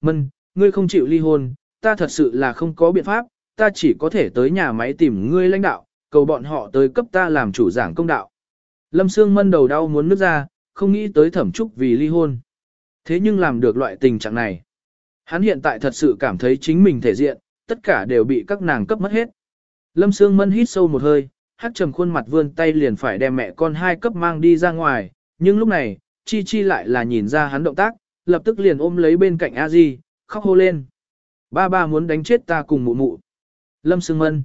Mân, ngươi không chịu ly hôn, ta thật sự là không có biện pháp, ta chỉ có thể tới nhà máy tìm ngươi lãnh đạo, cầu bọn họ tới cấp ta làm chủ giảng công đạo. Lâm Sương Mân đầu đau muốn nước ra, không nghĩ tới thẩm trúc vì ly hôn. Thế nhưng làm được loại tình trạng này. Hắn hiện tại thật sự cảm thấy chính mình thể diện, tất cả đều bị các nàng cấp mất hết. Lâm Sương Mân hít sâu một hơi, hát trầm khuôn mặt vươn tay liền phải đem mẹ con hai cấp mang đi ra ngoài, nhưng lúc này, Chi Chi lại là nhìn ra hắn động tác, lập tức liền ôm lấy bên cạnh A Di, khóc hô lên. Ba ba muốn đánh chết ta cùng mụ mụ. Lâm Sương Mân.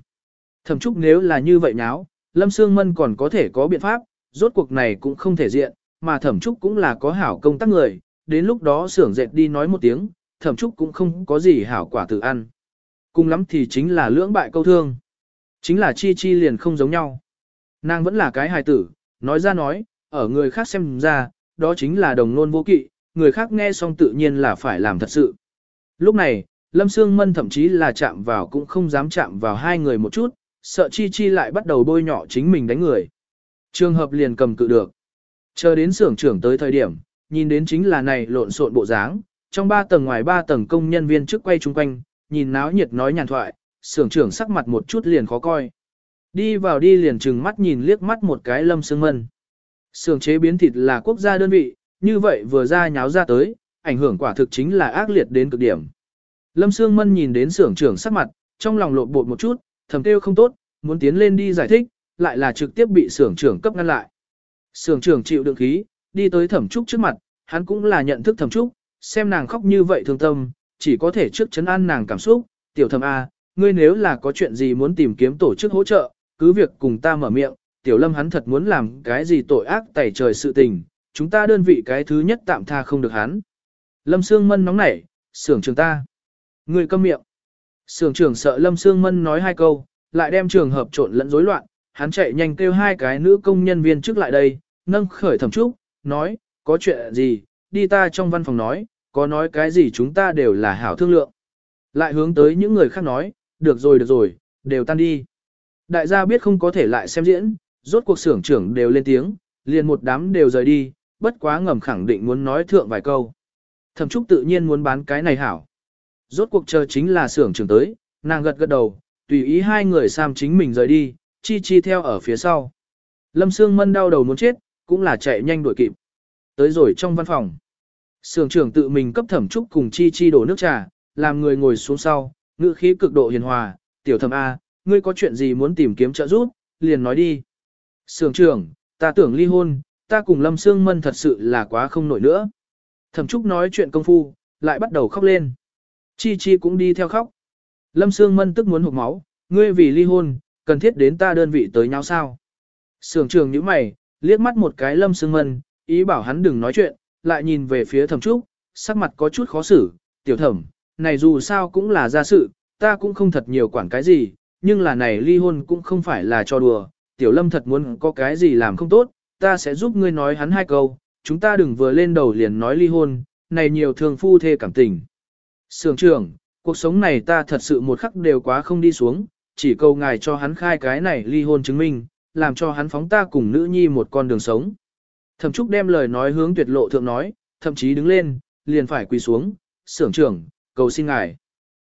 Thẩm Trúc nếu là như vậy nháo, Lâm Sương Mân còn có thể có biện pháp, rốt cuộc này cũng không thể diện, mà Thẩm Trúc cũng là có hảo công tác người, đến lúc đó xưởng dệt đi nói một tiếng, Thẩm Trúc cũng không có gì hảo quả tự ăn. Cùng lắm thì chính là lưỡng bại câu thương. Chính là chi chi liền không giống nhau. Nàng vẫn là cái hài tử, nói ra nói, ở người khác xem ra, đó chính là đồng nôn vô kỵ, người khác nghe xong tự nhiên là phải làm thật sự. Lúc này, Lâm Sương Mân thậm chí là chạm vào cũng không dám chạm vào hai người một chút, sợ Chi Chi lại bắt đầu bôi nhọ chính mình đánh người. Trường hợp liền cầm cự được. Chờ đến xưởng trưởng tới thời điểm, nhìn đến chính là này lộn xộn bộ dáng, trong ba tầng ngoài ba tầng công nhân viên trước quay chung quanh, nhìn náo nhiệt nói nhàn thoại, xưởng trưởng sắc mặt một chút liền khó coi. Đi vào đi liền trừng mắt nhìn liếc mắt một cái Lâm Sương Mân. Xưởng chế biến thịt là quốc gia đơn vị, như vậy vừa ra nháo ra tới, ảnh hưởng quả thực chính là ác liệt đến cực điểm. Lâm Sương Mân nhìn đến xưởng trưởng sắc mặt, trong lòng lộn bột một chút, thầm kêu không tốt, muốn tiến lên đi giải thích, lại là trực tiếp bị xưởng trưởng cấp ngăn lại. Xưởng trưởng chịu đựng khí, đi tới thẩm trúc trước mặt, hắn cũng là nhận thức thẩm trúc, xem nàng khóc như vậy thương tâm, chỉ có thể trước chấn an nàng cảm xúc, tiểu thẩm A, ngươi nếu là có chuyện gì muốn tìm kiếm tổ chức hỗ trợ, cứ việc cùng ta mở miệng, tiểu lâm hắn thật muốn làm cái gì tội ác tẩy trời sự tình, chúng ta đơn vị cái thứ nhất tạm tha không được hắn. Lâm Sương Mân nóng nảy, sưởng trường ta. người câm miệng. Sưởng trưởng sợ Lâm Sương Mân nói hai câu, lại đem trường hợp trộn lẫn rối loạn, hắn chạy nhanh kêu hai cái nữ công nhân viên trước lại đây, nâng khởi thẩm trúc, nói, có chuyện gì, đi ta trong văn phòng nói, có nói cái gì chúng ta đều là hảo thương lượng. Lại hướng tới những người khác nói, được rồi được rồi, đều tan đi. Đại gia biết không có thể lại xem diễn, rốt cuộc xưởng trưởng đều lên tiếng, liền một đám đều rời đi, bất quá ngầm khẳng định muốn nói thượng vài câu. Thẩm trúc tự nhiên muốn bán cái này hảo. Rốt cuộc chờ chính là xưởng trưởng tới, nàng gật gật đầu, tùy ý hai người Sam chính mình rời đi, chi chi theo ở phía sau. Lâm Sương Mân đau đầu muốn chết, cũng là chạy nhanh đuổi kịp. Tới rồi trong văn phòng. Sưởng trưởng tự mình cấp thẩm trúc cùng chi chi đổ nước trà, làm người ngồi xuống sau, ngữ khí cực độ hiền hòa, tiểu thẩm A, ngươi có chuyện gì muốn tìm kiếm trợ giúp, liền nói đi. Sưởng trưởng, ta tưởng ly hôn, ta cùng Lâm Sương Mân thật sự là quá không nổi nữa. Thẩm trúc nói chuyện công phu, lại bắt đầu khóc lên. Chi Chi cũng đi theo khóc. Lâm Sương Mân tức muốn hụt máu, ngươi vì ly hôn, cần thiết đến ta đơn vị tới nhau sao. Sưởng trường như mày, liếc mắt một cái Lâm Sương Mân, ý bảo hắn đừng nói chuyện, lại nhìn về phía thẩm trúc, sắc mặt có chút khó xử, tiểu thẩm, này dù sao cũng là gia sự, ta cũng không thật nhiều quản cái gì, nhưng là này ly hôn cũng không phải là cho đùa, tiểu lâm thật muốn có cái gì làm không tốt, ta sẽ giúp ngươi nói hắn hai câu, chúng ta đừng vừa lên đầu liền nói ly hôn, này nhiều thường phu thê cảm tình. Sưởng trưởng, cuộc sống này ta thật sự một khắc đều quá không đi xuống, chỉ cầu ngài cho hắn khai cái này ly hôn chứng minh, làm cho hắn phóng ta cùng nữ nhi một con đường sống. Thẩm Trúc đem lời nói hướng tuyệt lộ thượng nói, thậm chí đứng lên, liền phải quỳ xuống, sưởng trưởng, cầu xin ngài.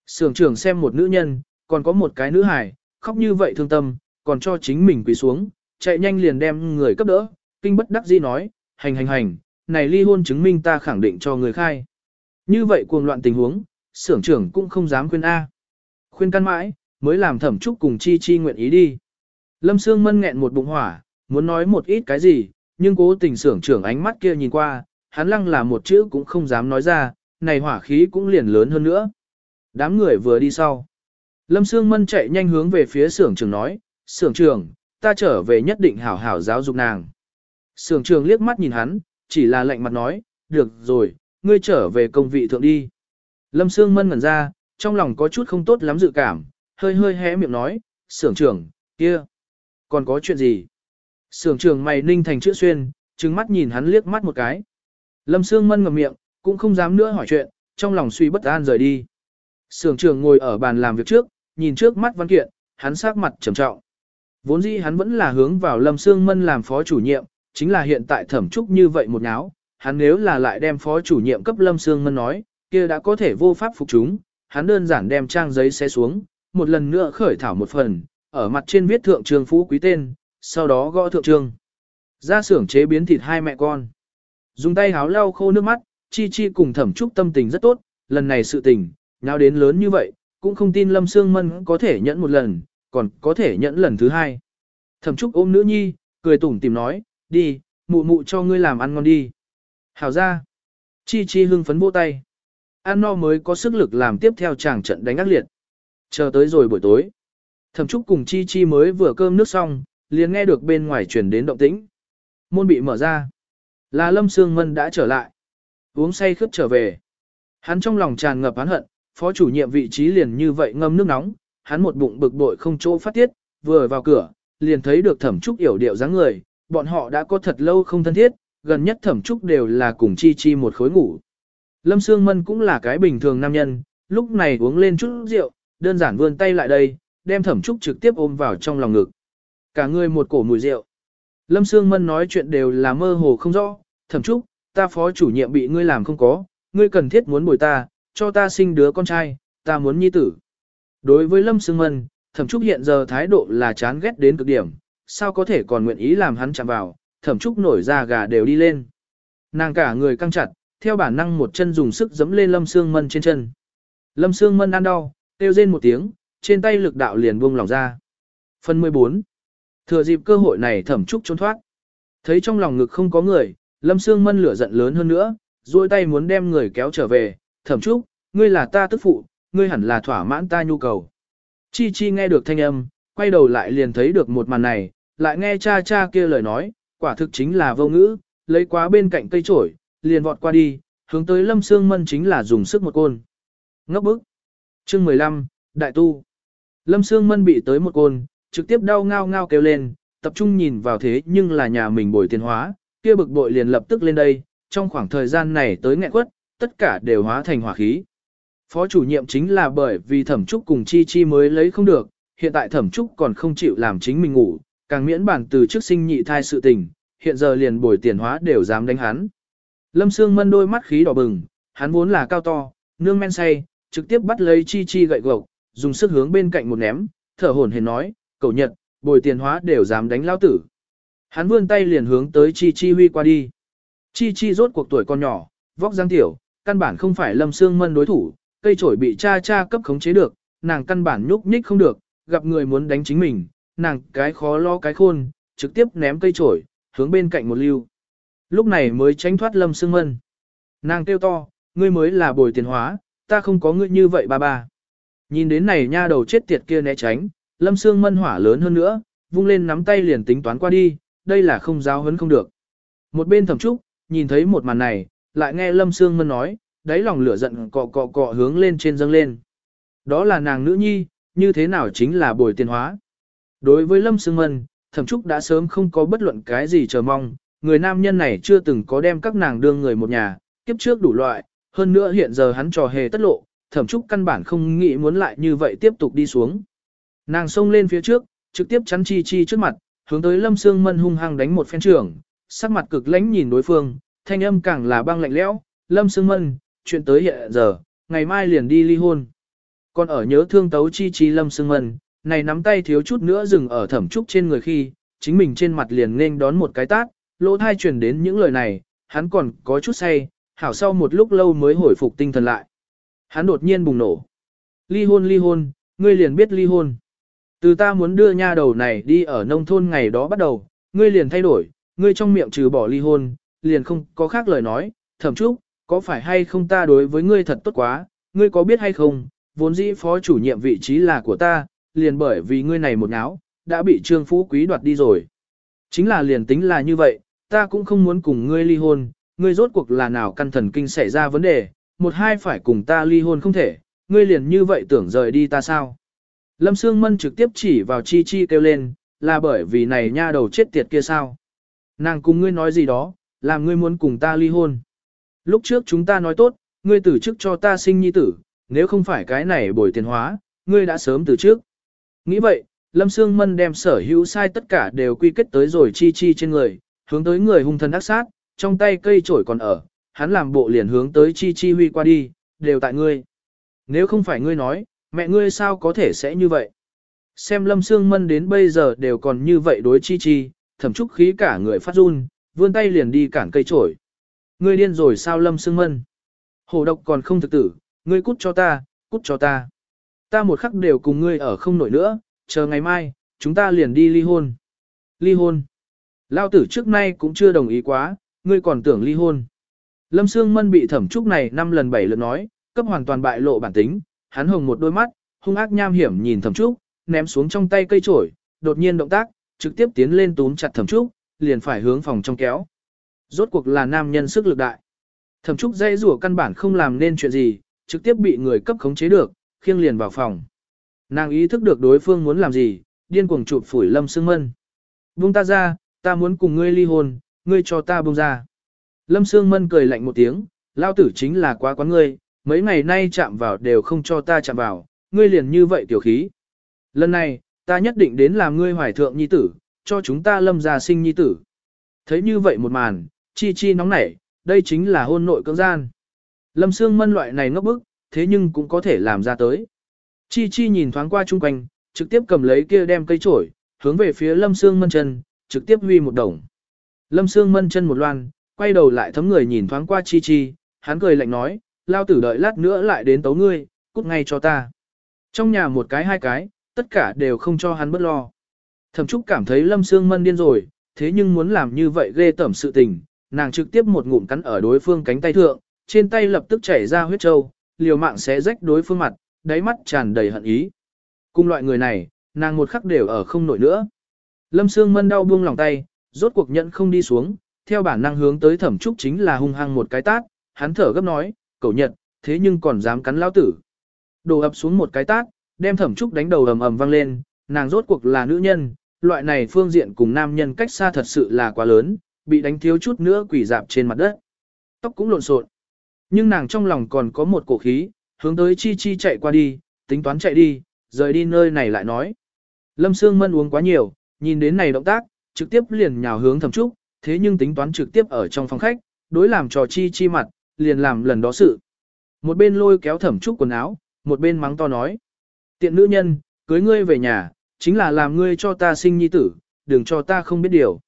Sưởng trưởng xem một nữ nhân, còn có một cái nữ hài, khóc như vậy thương tâm, còn cho chính mình quỳ xuống, chạy nhanh liền đem người cấp đỡ, kinh bất đắc dĩ nói, hành hành hành, này ly hôn chứng minh ta khẳng định cho người khai. Như vậy cuồng loạn tình huống, xưởng trưởng cũng không dám khuyên A. Khuyên căn mãi, mới làm thẩm trúc cùng chi chi nguyện ý đi. Lâm Sương Mân nghẹn một bụng hỏa, muốn nói một ít cái gì, nhưng cố tình xưởng trưởng ánh mắt kia nhìn qua, hắn lăng là một chữ cũng không dám nói ra, này hỏa khí cũng liền lớn hơn nữa. Đám người vừa đi sau. Lâm Sương Mân chạy nhanh hướng về phía xưởng trưởng nói, xưởng trưởng, ta trở về nhất định hảo hảo giáo dục nàng. Sưởng trưởng liếc mắt nhìn hắn, chỉ là lạnh mặt nói, được rồi, ngươi trở về công vị thượng đi. Lâm Sương Mân ngẩn ra, trong lòng có chút không tốt lắm dự cảm, hơi hơi hé miệng nói, sưởng trưởng, kia, còn có chuyện gì? Sưởng trưởng mày ninh thành chữ xuyên, trừng mắt nhìn hắn liếc mắt một cái. Lâm Sương Mân ngậm miệng, cũng không dám nữa hỏi chuyện, trong lòng suy bất an rời đi. Sưởng trưởng ngồi ở bàn làm việc trước, nhìn trước mắt văn kiện, hắn sắc mặt trầm trọng. Vốn dĩ hắn vẫn là hướng vào Lâm Sương Mân làm phó chủ nhiệm, chính là hiện tại thẩm trúc như vậy một náo, hắn nếu là lại đem phó chủ nhiệm cấp Lâm Sương Mân nói, kia đã có thể vô pháp phục chúng, hắn đơn giản đem trang giấy xé xuống, một lần nữa khởi thảo một phần, ở mặt trên viết thượng trường phú quý tên, sau đó gõ thượng trương. Ra xưởng chế biến thịt hai mẹ con. Dùng tay háo lau khô nước mắt, Chi Chi cùng thẩm trúc tâm tình rất tốt, lần này sự tình, nào đến lớn như vậy, cũng không tin Lâm Sương Mân có thể nhẫn một lần, còn có thể nhẫn lần thứ hai. Thẩm trúc ôm nữ nhi, cười tủm tìm nói, đi, mụ mụ cho ngươi làm ăn ngon đi. Hảo ra. Chi Chi hưng phấn vỗ tay. Ăn no mới có sức lực làm tiếp theo chàng trận đánh ác liệt. Chờ tới rồi buổi tối. Thẩm Trúc cùng Chi Chi mới vừa cơm nước xong, liền nghe được bên ngoài truyền đến động tĩnh. Môn bị mở ra. Là Lâm Sương Mân đã trở lại. Uống say khướt trở về. Hắn trong lòng tràn ngập oán hận, phó chủ nhiệm vị trí liền như vậy ngâm nước nóng, hắn một bụng bực bội không chỗ phát tiết, vừa vào cửa, liền thấy được Thẩm Trúc yểu điệu dáng người, bọn họ đã có thật lâu không thân thiết, gần nhất Thẩm Trúc đều là cùng Chi Chi một khối ngủ. Lâm Sương Mân cũng là cái bình thường nam nhân, lúc này uống lên chút rượu, đơn giản vươn tay lại đây, đem Thẩm Trúc trực tiếp ôm vào trong lòng ngực. Cả người một cổ mùi rượu. Lâm Sương Mân nói chuyện đều là mơ hồ không rõ, Thẩm Trúc, ta phó chủ nhiệm bị ngươi làm không có, ngươi cần thiết muốn bồi ta, cho ta sinh đứa con trai, ta muốn nhi tử. Đối với Lâm Sương Mân, Thẩm Trúc hiện giờ thái độ là chán ghét đến cực điểm, sao có thể còn nguyện ý làm hắn chạm vào, Thẩm Trúc nổi ra gà đều đi lên. Nàng cả người căng chặt, theo bản năng một chân dùng sức giẫm lên Lâm Sương Mân trên chân. Lâm Sương Mân ăn đau, kêu rên một tiếng, trên tay lực đạo liền buông lỏng ra. Phần 14. Thừa dịp cơ hội này thẩm trúc trốn thoát. Thấy trong lòng ngực không có người, Lâm Sương Mân lửa giận lớn hơn nữa, duỗi tay muốn đem người kéo trở về, thẩm trúc, ngươi là ta tức phụ, ngươi hẳn là thỏa mãn ta nhu cầu. Chi Chi nghe được thanh âm, quay đầu lại liền thấy được một màn này, lại nghe cha cha kia lời nói, quả thực chính là vô ngữ, lấy quá bên cạnh cây trổi, liền vọt qua đi, hướng tới Lâm Sương Mân chính là dùng sức một côn. Ngốc bức. Chương 15, Đại Tu. Lâm Sương Mân bị tới một côn, trực tiếp đau ngao ngao kêu lên, tập trung nhìn vào thế nhưng là nhà mình bồi tiền hóa, kia bực bội liền lập tức lên đây, trong khoảng thời gian này tới nghẹn quất, tất cả đều hóa thành hỏa khí. Phó chủ nhiệm chính là bởi vì thẩm trúc cùng chi chi mới lấy không được, hiện tại thẩm trúc còn không chịu làm chính mình ngủ, càng miễn bản từ trước sinh nhị thai sự tình, hiện giờ liền bồi tiền hóa đều dám đánh hắn. Lâm Sương Mân đôi mắt khí đỏ bừng, hắn vốn là cao to, nương men say, trực tiếp bắt lấy chi chi gậy gộc, dùng sức hướng bên cạnh một ném, thở hổn hển nói, cầu nhật, bồi tiền hóa đều dám đánh lao tử. Hắn vươn tay liền hướng tới chi chi huy qua đi. Chi chi rốt cuộc tuổi con nhỏ, vóc dáng tiểu, căn bản không phải lâm xương mân đối thủ, cây trổi bị cha cha cấp khống chế được, nàng căn bản nhúc nhích không được, gặp người muốn đánh chính mình, nàng cái khó lo cái khôn, trực tiếp ném cây trổi, hướng bên cạnh một lưu. Lúc này mới tránh thoát lâm Sương mân. Nàng kêu to, ngươi mới là bồi tiền hóa, ta không có ngươi như vậy ba ba. Nhìn đến này nha đầu chết tiệt kia né tránh, lâm Sương mân hỏa lớn hơn nữa, vung lên nắm tay liền tính toán qua đi, đây là không giáo hấn không được. Một bên thẩm trúc, nhìn thấy một màn này, lại nghe lâm Sương mân nói, đáy lòng lửa giận cọ cọ cọ hướng lên trên dâng lên. Đó là nàng nữ nhi, như thế nào chính là bồi tiền hóa. Đối với lâm Sương mân, thẩm trúc đã sớm không có bất luận cái gì chờ mong, người nam nhân này chưa từng có đem các nàng đương người một nhà, kiếp trước đủ loại, hơn nữa hiện giờ hắn trò hề tất lộ, thẩm trúc căn bản không nghĩ muốn lại như vậy tiếp tục đi xuống. Nàng xông lên phía trước, trực tiếp chắn chi chi trước mặt, hướng tới lâm sương mân hung hăng đánh một phen trưởng, sắc mặt cực lãnh nhìn đối phương, thanh âm càng là băng lạnh lẽo, lâm sương mân, chuyện tới hiện giờ, ngày mai liền đi ly hôn. Còn ở nhớ thương tấu chi chi lâm sương mân, này nắm tay thiếu chút nữa dừng ở thẩm trúc trên người khi, chính mình trên mặt liền nên đón một cái tát, lỗ thai truyền đến những lời này, hắn còn có chút say, hảo sau một lúc lâu mới hồi phục tinh thần lại. Hắn đột nhiên bùng nổ. Ly hôn ly hôn, ngươi liền biết ly hôn. Từ ta muốn đưa nha đầu này đi ở nông thôn ngày đó bắt đầu, ngươi liền thay đổi, ngươi trong miệng trừ bỏ ly hôn, liền không có khác lời nói, thẩm trúc có phải hay không ta đối với ngươi thật tốt quá, ngươi có biết hay không, vốn dĩ phó chủ nhiệm vị trí là của ta, liền bởi vì ngươi này một náo, đã bị trương phú quý đoạt đi rồi. Chính là liền tính là như vậy, ta cũng không muốn cùng ngươi ly hôn, ngươi rốt cuộc là nào căn thần kinh xảy ra vấn đề, một hai phải cùng ta ly hôn không thể, ngươi liền như vậy tưởng rời đi ta sao. Lâm Sương Mân trực tiếp chỉ vào Chi Chi kêu lên, là bởi vì này nha đầu chết tiệt kia sao. Nàng cùng ngươi nói gì đó, làm ngươi muốn cùng ta ly hôn. Lúc trước chúng ta nói tốt, ngươi tử chức cho ta sinh nhi tử, nếu không phải cái này bồi tiền hóa, ngươi đã sớm từ trước. Nghĩ vậy, Lâm Sương Mân đem sở hữu sai tất cả đều quy kết tới rồi Chi Chi trên người, hướng tới người hung thần ác sát, trong tay cây chổi còn ở, hắn làm bộ liền hướng tới Chi Chi huy qua đi, đều tại ngươi. Nếu không phải ngươi nói, mẹ ngươi sao có thể sẽ như vậy? Xem Lâm Sương Mân đến bây giờ đều còn như vậy đối chi chi, thậm chúc khí cả người phát run, vươn tay liền đi cản cây trổi. Ngươi điên rồi sao Lâm Sương Mân? Hổ độc còn không thực tử, ngươi cút cho ta, cút cho ta. Ta một khắc đều cùng ngươi ở không nổi nữa, chờ ngày mai, chúng ta liền đi ly hôn. Ly hôn. Lao tử trước nay cũng chưa đồng ý quá, ngươi còn tưởng ly hôn. Lâm Sương Mân bị thẩm trúc này năm lần bảy lượt nói, cấp hoàn toàn bại lộ bản tính, hắn hồng một đôi mắt, hung ác nham hiểm nhìn thẩm trúc, ném xuống trong tay cây trổi, đột nhiên động tác, trực tiếp tiến lên túm chặt thẩm trúc, liền phải hướng phòng trong kéo. Rốt cuộc là nam nhân sức lực đại. Thẩm trúc dây rủa căn bản không làm nên chuyện gì, trực tiếp bị người cấp khống chế được, khiêng liền vào phòng. Nàng ý thức được đối phương muốn làm gì, điên cuồng chụp phủi Lâm Sương Mân. Buông ta ra, ta muốn cùng ngươi ly hôn, ngươi cho ta buông ra. Lâm Sương Mân cười lạnh một tiếng, lao tử chính là quá quán ngươi, mấy ngày nay chạm vào đều không cho ta chạm vào, ngươi liền như vậy tiểu khí. Lần này, ta nhất định đến làm ngươi hoài thượng nhi tử, cho chúng ta lâm gia sinh nhi tử. Thấy như vậy một màn, chi chi nóng nảy, đây chính là hôn nội cưỡng gian. Lâm Sương Mân loại này ngốc bức, thế nhưng cũng có thể làm ra tới. Chi chi nhìn thoáng qua chung quanh, trực tiếp cầm lấy kia đem cây chổi, hướng về phía Lâm Sương Mân chân, trực tiếp huy một đồng. Lâm Sương Mân chân một loan, quay đầu lại thấm người nhìn thoáng qua chi chi, hắn cười lạnh nói, lao tử đợi lát nữa lại đến tấu ngươi, cút ngay cho ta. Trong nhà một cái hai cái, tất cả đều không cho hắn bất lo. Thẩm Trúc cảm thấy Lâm Sương Mân điên rồi, thế nhưng muốn làm như vậy ghê tẩm sự tình, nàng trực tiếp một ngụm cắn ở đối phương cánh tay thượng, trên tay lập tức chảy ra huyết trâu, liều mạng xé rách đối phương mặt, đáy mắt tràn đầy hận ý. Cùng loại người này, nàng một khắc đều ở không nổi nữa. Lâm Sương Mân đau buông lòng tay, rốt cuộc nhận không đi xuống, theo bản năng hướng tới Thẩm Trúc chính là hung hăng một cái tát, hắn thở gấp nói, cậu nhật, thế nhưng còn dám cắn lão tử. Đổ ập xuống một cái tát, đem Thẩm Trúc đánh đầu ầm ầm vang lên, nàng rốt cuộc là nữ nhân, loại này phương diện cùng nam nhân cách xa thật sự là quá lớn, bị đánh thiếu chút nữa quỷ dạp trên mặt đất. Tóc cũng lộn xộn. Nhưng nàng trong lòng còn có một cổ khí, hướng tới Chi Chi chạy qua đi, tính toán chạy đi, rời đi nơi này lại nói. Lâm Sương Mân uống quá nhiều, nhìn đến này động tác, trực tiếp liền nhào hướng thẩm trúc, thế nhưng tính toán trực tiếp ở trong phòng khách, đối làm trò Chi Chi mặt, liền làm lần đó sự. Một bên lôi kéo thẩm trúc quần áo, một bên mắng to nói. Tiện nữ nhân, cưới ngươi về nhà, chính là làm ngươi cho ta sinh nhi tử, đừng cho ta không biết điều.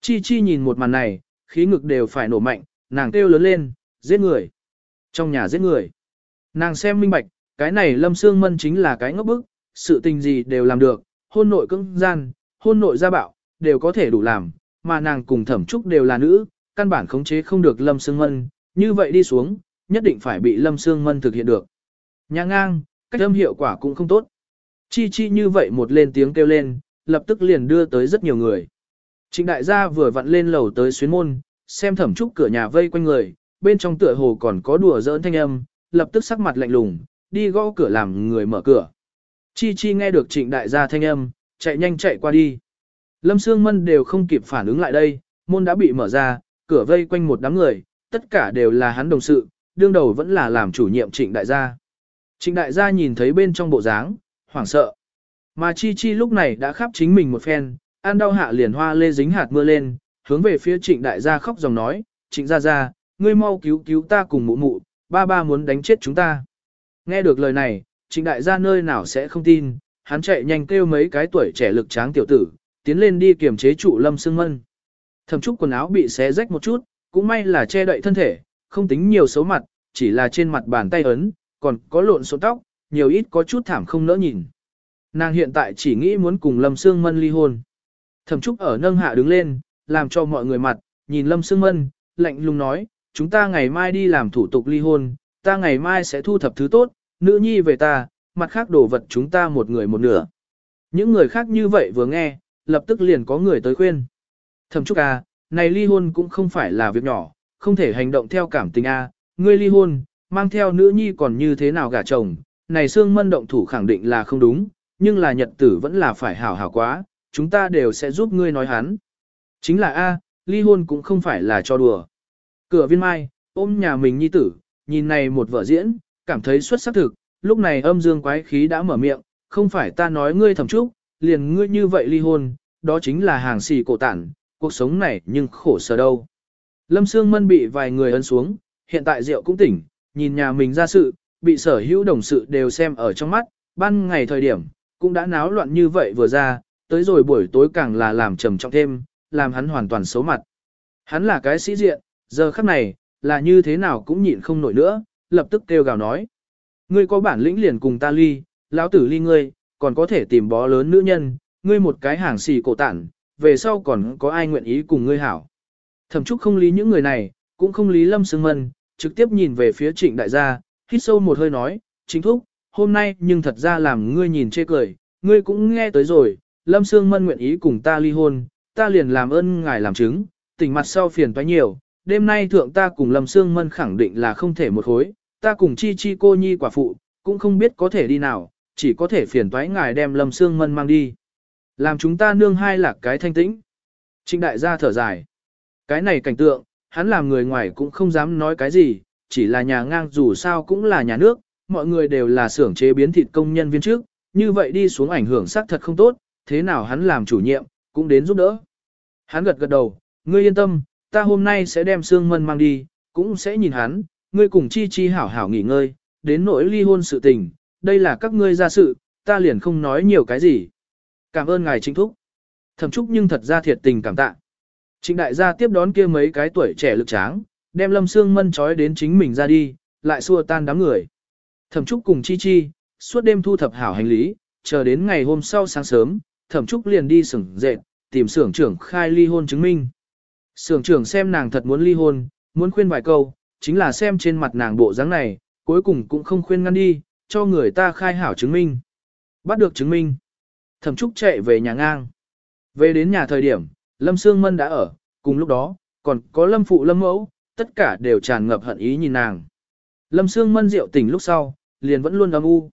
Chi Chi nhìn một màn này, khí ngực đều phải nổ mạnh, nàng kêu lớn lên, giết người. Trong nhà giết người. Nàng xem minh bạch, cái này Lâm Sương Mân chính là cái ngốc bức, sự tình gì đều làm được, hôn nội cưỡng gian, hôn nội gia bạo, đều có thể đủ làm, mà nàng cùng thẩm trúc đều là nữ, căn bản khống chế không được Lâm Sương Mân, như vậy đi xuống, nhất định phải bị Lâm Sương Mân thực hiện được. Nhà ngang, cách âm hiệu quả cũng không tốt. Chi chi như vậy một lên tiếng kêu lên, lập tức liền đưa tới rất nhiều người. Trịnh đại gia vừa vặn lên lầu tới xuyến môn, xem thẩm trúc cửa nhà vây quanh người, bên trong tựa hồ còn có đùa giỡn thanh âm, lập tức sắc mặt lạnh lùng, đi gõ cửa làm người mở cửa. Chi Chi nghe được trịnh đại gia thanh âm, chạy nhanh chạy qua đi. Lâm Sương Mân đều không kịp phản ứng lại đây, môn đã bị mở ra, cửa vây quanh một đám người, tất cả đều là hắn đồng sự, đương đầu vẫn là làm chủ nhiệm trịnh đại gia. Trịnh đại gia nhìn thấy bên trong bộ dáng, hoảng sợ. Mà Chi Chi lúc này đã khắp chính mình một phen, An đau hạ liền hoa lê dính hạt mưa lên, hướng về phía trịnh đại gia khóc dòng nói, trịnh gia gia, ngươi mau cứu cứu ta cùng mụ mụ, ba ba muốn đánh chết chúng ta. Nghe được lời này, trịnh đại gia nơi nào sẽ không tin, hắn chạy nhanh kêu mấy cái tuổi trẻ lực tráng tiểu tử, tiến lên đi kiềm chế trụ lâm sương mân. Thẩm trúc quần áo bị xé rách một chút, cũng may là che đậy thân thể, không tính nhiều xấu mặt, chỉ là trên mặt bàn tay ấn, còn có lộn xộn tóc, nhiều ít có chút thảm không nỡ nhìn. Nàng hiện tại chỉ nghĩ muốn cùng Lâm Sương Mân ly hôn. Thẩm Trúc ở nâng hạ đứng lên, làm cho mọi người mặt, nhìn Lâm Sương Mân, lạnh lùng nói, chúng ta ngày mai đi làm thủ tục ly hôn, ta ngày mai sẽ thu thập thứ tốt, nữ nhi về ta, mặt khác đồ vật chúng ta một người một nửa. Những người khác như vậy vừa nghe, lập tức liền có người tới khuyên. Thẩm Trúc à, này ly hôn cũng không phải là việc nhỏ, không thể hành động theo cảm tình a. À. ngươi ly hôn, mang theo nữ nhi còn như thế nào gả chồng, này Sương mân động thủ khẳng định là không đúng, nhưng là nhật tử vẫn là phải hảo hảo quá, chúng ta đều sẽ giúp ngươi nói hắn. Chính là a, ly hôn cũng không phải là cho đùa. Cửa viên mai, ôm nhà mình nhi tử, nhìn này một vở diễn, cảm thấy xuất sắc thực, lúc này âm dương quái khí đã mở miệng, không phải ta nói ngươi thầm trúc, liền ngươi như vậy ly hôn, đó chính là hàng xì cổ tản, cuộc sống này nhưng khổ sở đâu. Lâm Sương Mân bị vài người ấn xuống, hiện tại rượu cũng tỉnh, nhìn nhà mình ra sự, bị sở hữu đồng sự đều xem ở trong mắt, ban ngày thời điểm, cũng đã náo loạn như vậy vừa ra, tới rồi buổi tối càng là làm trầm trọng thêm, làm hắn hoàn toàn xấu mặt. Hắn là cái sĩ diện, giờ khắc này, là như thế nào cũng nhịn không nổi nữa, lập tức kêu gào nói. Ngươi có bản lĩnh liền cùng ta ly, lão tử ly ngươi, còn có thể tìm bó lớn nữ nhân, ngươi một cái hàng xì cổ tản, về sau còn có ai nguyện ý cùng ngươi hảo. Thẩm Trúc không lý những người này, cũng không lý Lâm Sương Mân, trực tiếp nhìn về phía trịnh đại gia, hít sâu một hơi nói, chính thúc, hôm nay nhưng thật ra làm ngươi nhìn chê cười, ngươi cũng nghe tới rồi, Lâm Sương Mân nguyện ý cùng ta ly hôn, ta liền làm ơn ngài làm chứng, tỉnh mặt sau phiền toái nhiều, đêm nay thượng ta cùng Lâm Sương Mân khẳng định là không thể một hối, ta cùng chi chi cô nhi quả phụ, cũng không biết có thể đi nào, chỉ có thể phiền toái ngài đem Lâm Sương Mân mang đi. Làm chúng ta nương hai lạc cái thanh tĩnh. Trịnh đại gia thở dài. Cái này cảnh tượng, hắn làm người ngoài cũng không dám nói cái gì, chỉ là nhà ngang dù sao cũng là nhà nước, mọi người đều là xưởng chế biến thịt công nhân viên trước, như vậy đi xuống ảnh hưởng xác thật không tốt, thế nào hắn làm chủ nhiệm, cũng đến giúp đỡ. Hắn gật gật đầu, ngươi yên tâm, ta hôm nay sẽ đem Sương Mân mang đi, cũng sẽ nhìn hắn, ngươi cùng chi chi hảo hảo nghỉ ngơi, đến nỗi ly hôn sự tình, đây là các ngươi ra sự, ta liền không nói nhiều cái gì. Cảm ơn ngài chính thúc. Thẩm Trúc nhưng thật ra thiệt tình cảm tạ. Trịnh đại gia tiếp đón kia mấy cái tuổi trẻ lực tráng, đem Lâm Sương Mân trói đến chính mình ra đi, lại xua tan đám người. Thẩm Trúc cùng Chi Chi, suốt đêm thu thập hảo hành lý, chờ đến ngày hôm sau sáng sớm, Thẩm Trúc liền đi xưởng dệt, tìm xưởng trưởng khai ly hôn chứng minh. Xưởng trưởng xem nàng thật muốn ly hôn, muốn khuyên vài câu, chính là xem trên mặt nàng bộ dáng này, cuối cùng cũng không khuyên ngăn đi, cho người ta khai hảo chứng minh. Bắt được chứng minh. Thẩm Trúc chạy về nhà ngang. Về đến nhà thời điểm, Lâm Sương Mân đã ở, cùng lúc đó, còn có Lâm Phụ Lâm Mẫu, tất cả đều tràn ngập hận ý nhìn nàng. Lâm Sương Mân rượu tỉnh lúc sau, liền vẫn luôn âm u.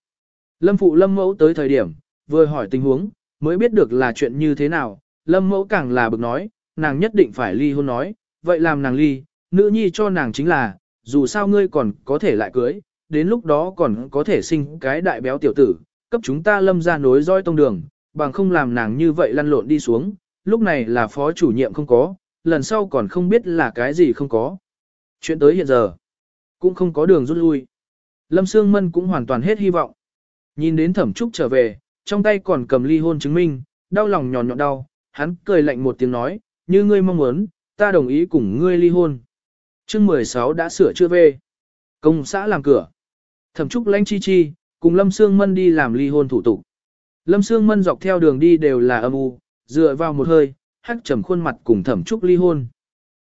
Lâm Phụ Lâm Mẫu tới thời điểm, vừa hỏi tình huống, mới biết được là chuyện như thế nào, Lâm Mẫu càng là bực nói, nàng nhất định phải ly hôn nói, vậy làm nàng ly, nữ nhi cho nàng chính là, dù sao ngươi còn có thể lại cưới, đến lúc đó còn có thể sinh cái đại béo tiểu tử, cấp chúng ta lâm ra nối roi tông đường, bằng không làm nàng như vậy lăn lộn đi xuống, lúc này là phó chủ nhiệm không có, lần sau còn không biết là cái gì không có. Chuyện tới hiện giờ, cũng không có đường rút lui. Lâm Sương Mân cũng hoàn toàn hết hy vọng. Nhìn đến thẩm trúc trở về, trong tay còn cầm ly hôn chứng minh, đau lòng nhòn nhọn đau, hắn cười lạnh một tiếng nói, như ngươi mong muốn, ta đồng ý cùng ngươi ly hôn. chương 16 đã sửa chưa về. Công xã làm cửa. Thẩm trúc lanh chi chi, cùng Lâm Sương Mân đi làm ly hôn thủ tục. Lâm Sương Mân dọc theo đường đi đều là âm u, dựa vào một hơi, hắc trầm khuôn mặt cùng thẩm trúc ly hôn.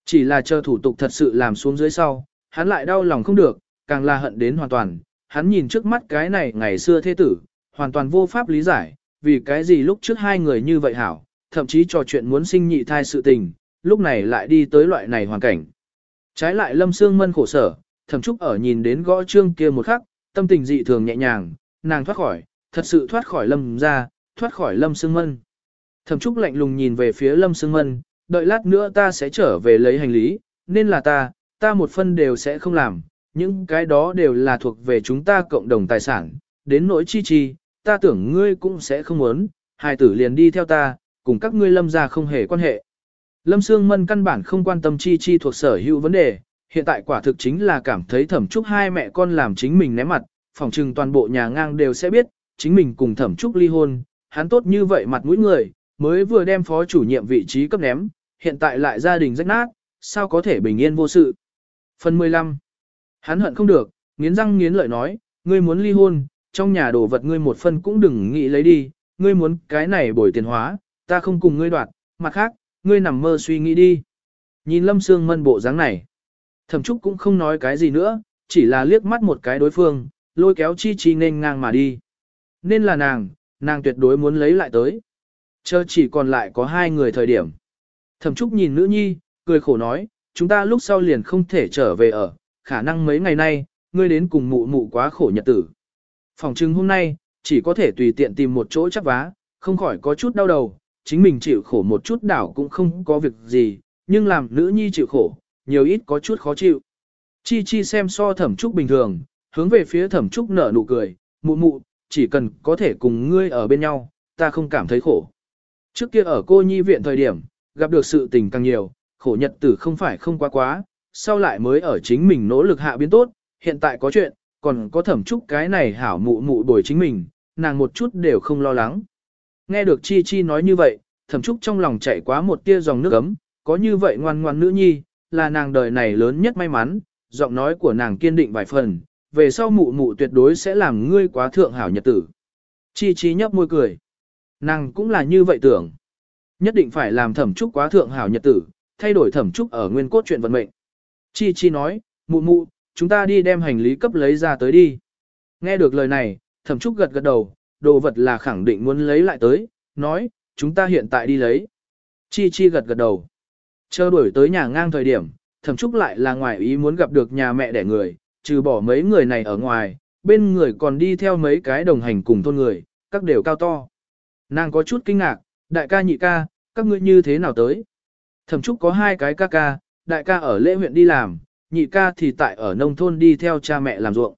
Chỉ là chờ thủ tục thật sự làm xuống dưới sau, hắn lại đau lòng không được, càng là hận đến hoàn toàn. Hắn nhìn trước mắt cái này ngày xưa thế tử, hoàn toàn vô pháp lý giải, vì cái gì lúc trước hai người như vậy hảo, thậm chí trò chuyện muốn sinh nhị thai sự tình, lúc này lại đi tới loại này hoàn cảnh. Trái lại Lâm Sương Mân khổ sở, thẩm Chúc ở nhìn đến gõ trương kia một khắc, tâm tình dị thường nhẹ nhàng, nàng thoát khỏi, thật sự thoát khỏi Lâm ra, thoát khỏi Lâm Sương Mân. Thẩm trúc lạnh lùng nhìn về phía Lâm Sương Mân, đợi lát nữa ta sẽ trở về lấy hành lý, nên là ta, ta một phân đều sẽ không làm, những cái đó đều là thuộc về chúng ta cộng đồng tài sản, đến nỗi chi chi, ta tưởng ngươi cũng sẽ không muốn, hài tử liền đi theo ta, cùng các ngươi lâm ra không hề quan hệ. Lâm Sương Mân căn bản không quan tâm chi chi thuộc sở hữu vấn đề, hiện tại quả thực chính là cảm thấy thẩm trúc hai mẹ con làm chính mình ném mặt, phòng trừng toàn bộ nhà ngang đều sẽ biết, chính mình cùng thẩm trúc ly hôn, hắn tốt như vậy mặt mũi người, mới vừa đem phó chủ nhiệm vị trí cấp ném, hiện tại lại gia đình rách nát, sao có thể bình yên vô sự. Phần 15. Hắn hận không được, nghiến răng nghiến lợi nói, ngươi muốn ly hôn, trong nhà đồ vật ngươi một phân cũng đừng nghĩ lấy đi, ngươi muốn cái này bồi tiền hóa, ta không cùng ngươi đoạt, mặt khác, ngươi nằm mơ suy nghĩ đi. Nhìn Lâm Sương Mân bộ dáng này, Thẩm Trúc cũng không nói cái gì nữa, chỉ là liếc mắt một cái đối phương, lôi kéo Chi Chi nên ngang mà đi. Nên là nàng, nàng tuyệt đối muốn lấy lại tới. Chờ chỉ còn lại có hai người thời điểm. Thẩm Trúc nhìn nữ nhi, cười khổ nói, chúng ta lúc sau liền không thể trở về ở, khả năng mấy ngày nay, ngươi đến cùng mụ mụ quá khổ nhật tử. Phòng trưng hôm nay, chỉ có thể tùy tiện tìm một chỗ chắc vá, không khỏi có chút đau đầu, chính mình chịu khổ một chút đảo cũng không có việc gì, nhưng làm nữ nhi chịu khổ, nhiều ít có chút khó chịu. Chi chi xem so thẩm trúc bình thường, hướng về phía thẩm trúc nở nụ cười, mụ mụ, chỉ cần có thể cùng ngươi ở bên nhau, ta không cảm thấy khổ. Trước kia ở cô nhi viện thời điểm, gặp được sự tình càng nhiều, khổ nhật tử không phải không quá quá, sau lại mới ở chính mình nỗ lực hạ biến tốt, hiện tại có chuyện, còn có thẩm trúc cái này hảo mụ mụ bồi chính mình, nàng một chút đều không lo lắng. Nghe được Chi Chi nói như vậy, thẩm trúc trong lòng chạy quá một tia dòng nước ấm, có như vậy ngoan ngoan nữ nhi, là nàng đời này lớn nhất may mắn, giọng nói của nàng kiên định vài phần, về sau mụ mụ tuyệt đối sẽ làm ngươi quá thượng hảo nhật tử. Chi Chi nhấp môi cười. Nàng cũng là như vậy tưởng. Nhất định phải làm thẩm trúc quá thượng hảo nhật tử, thay đổi thẩm trúc ở nguyên cốt chuyện vận mệnh. Chi Chi nói, mụ mụ, chúng ta đi đem hành lý cấp lấy ra tới đi. Nghe được lời này, thẩm trúc gật gật đầu, đồ vật là khẳng định muốn lấy lại tới, nói, chúng ta hiện tại đi lấy. Chi Chi gật gật đầu. Chờ đuổi tới nhà ngang thời điểm, thẩm trúc lại là ngoài ý muốn gặp được nhà mẹ đẻ người, trừ bỏ mấy người này ở ngoài, bên người còn đi theo mấy cái đồng hành cùng thôn người, các đều cao to. Nàng có chút kinh ngạc, đại ca nhị ca, các ngươi như thế nào tới? Thẩm trúc có hai cái ca ca, đại ca ở lễ huyện đi làm, nhị ca thì tại ở nông thôn đi theo cha mẹ làm ruộng.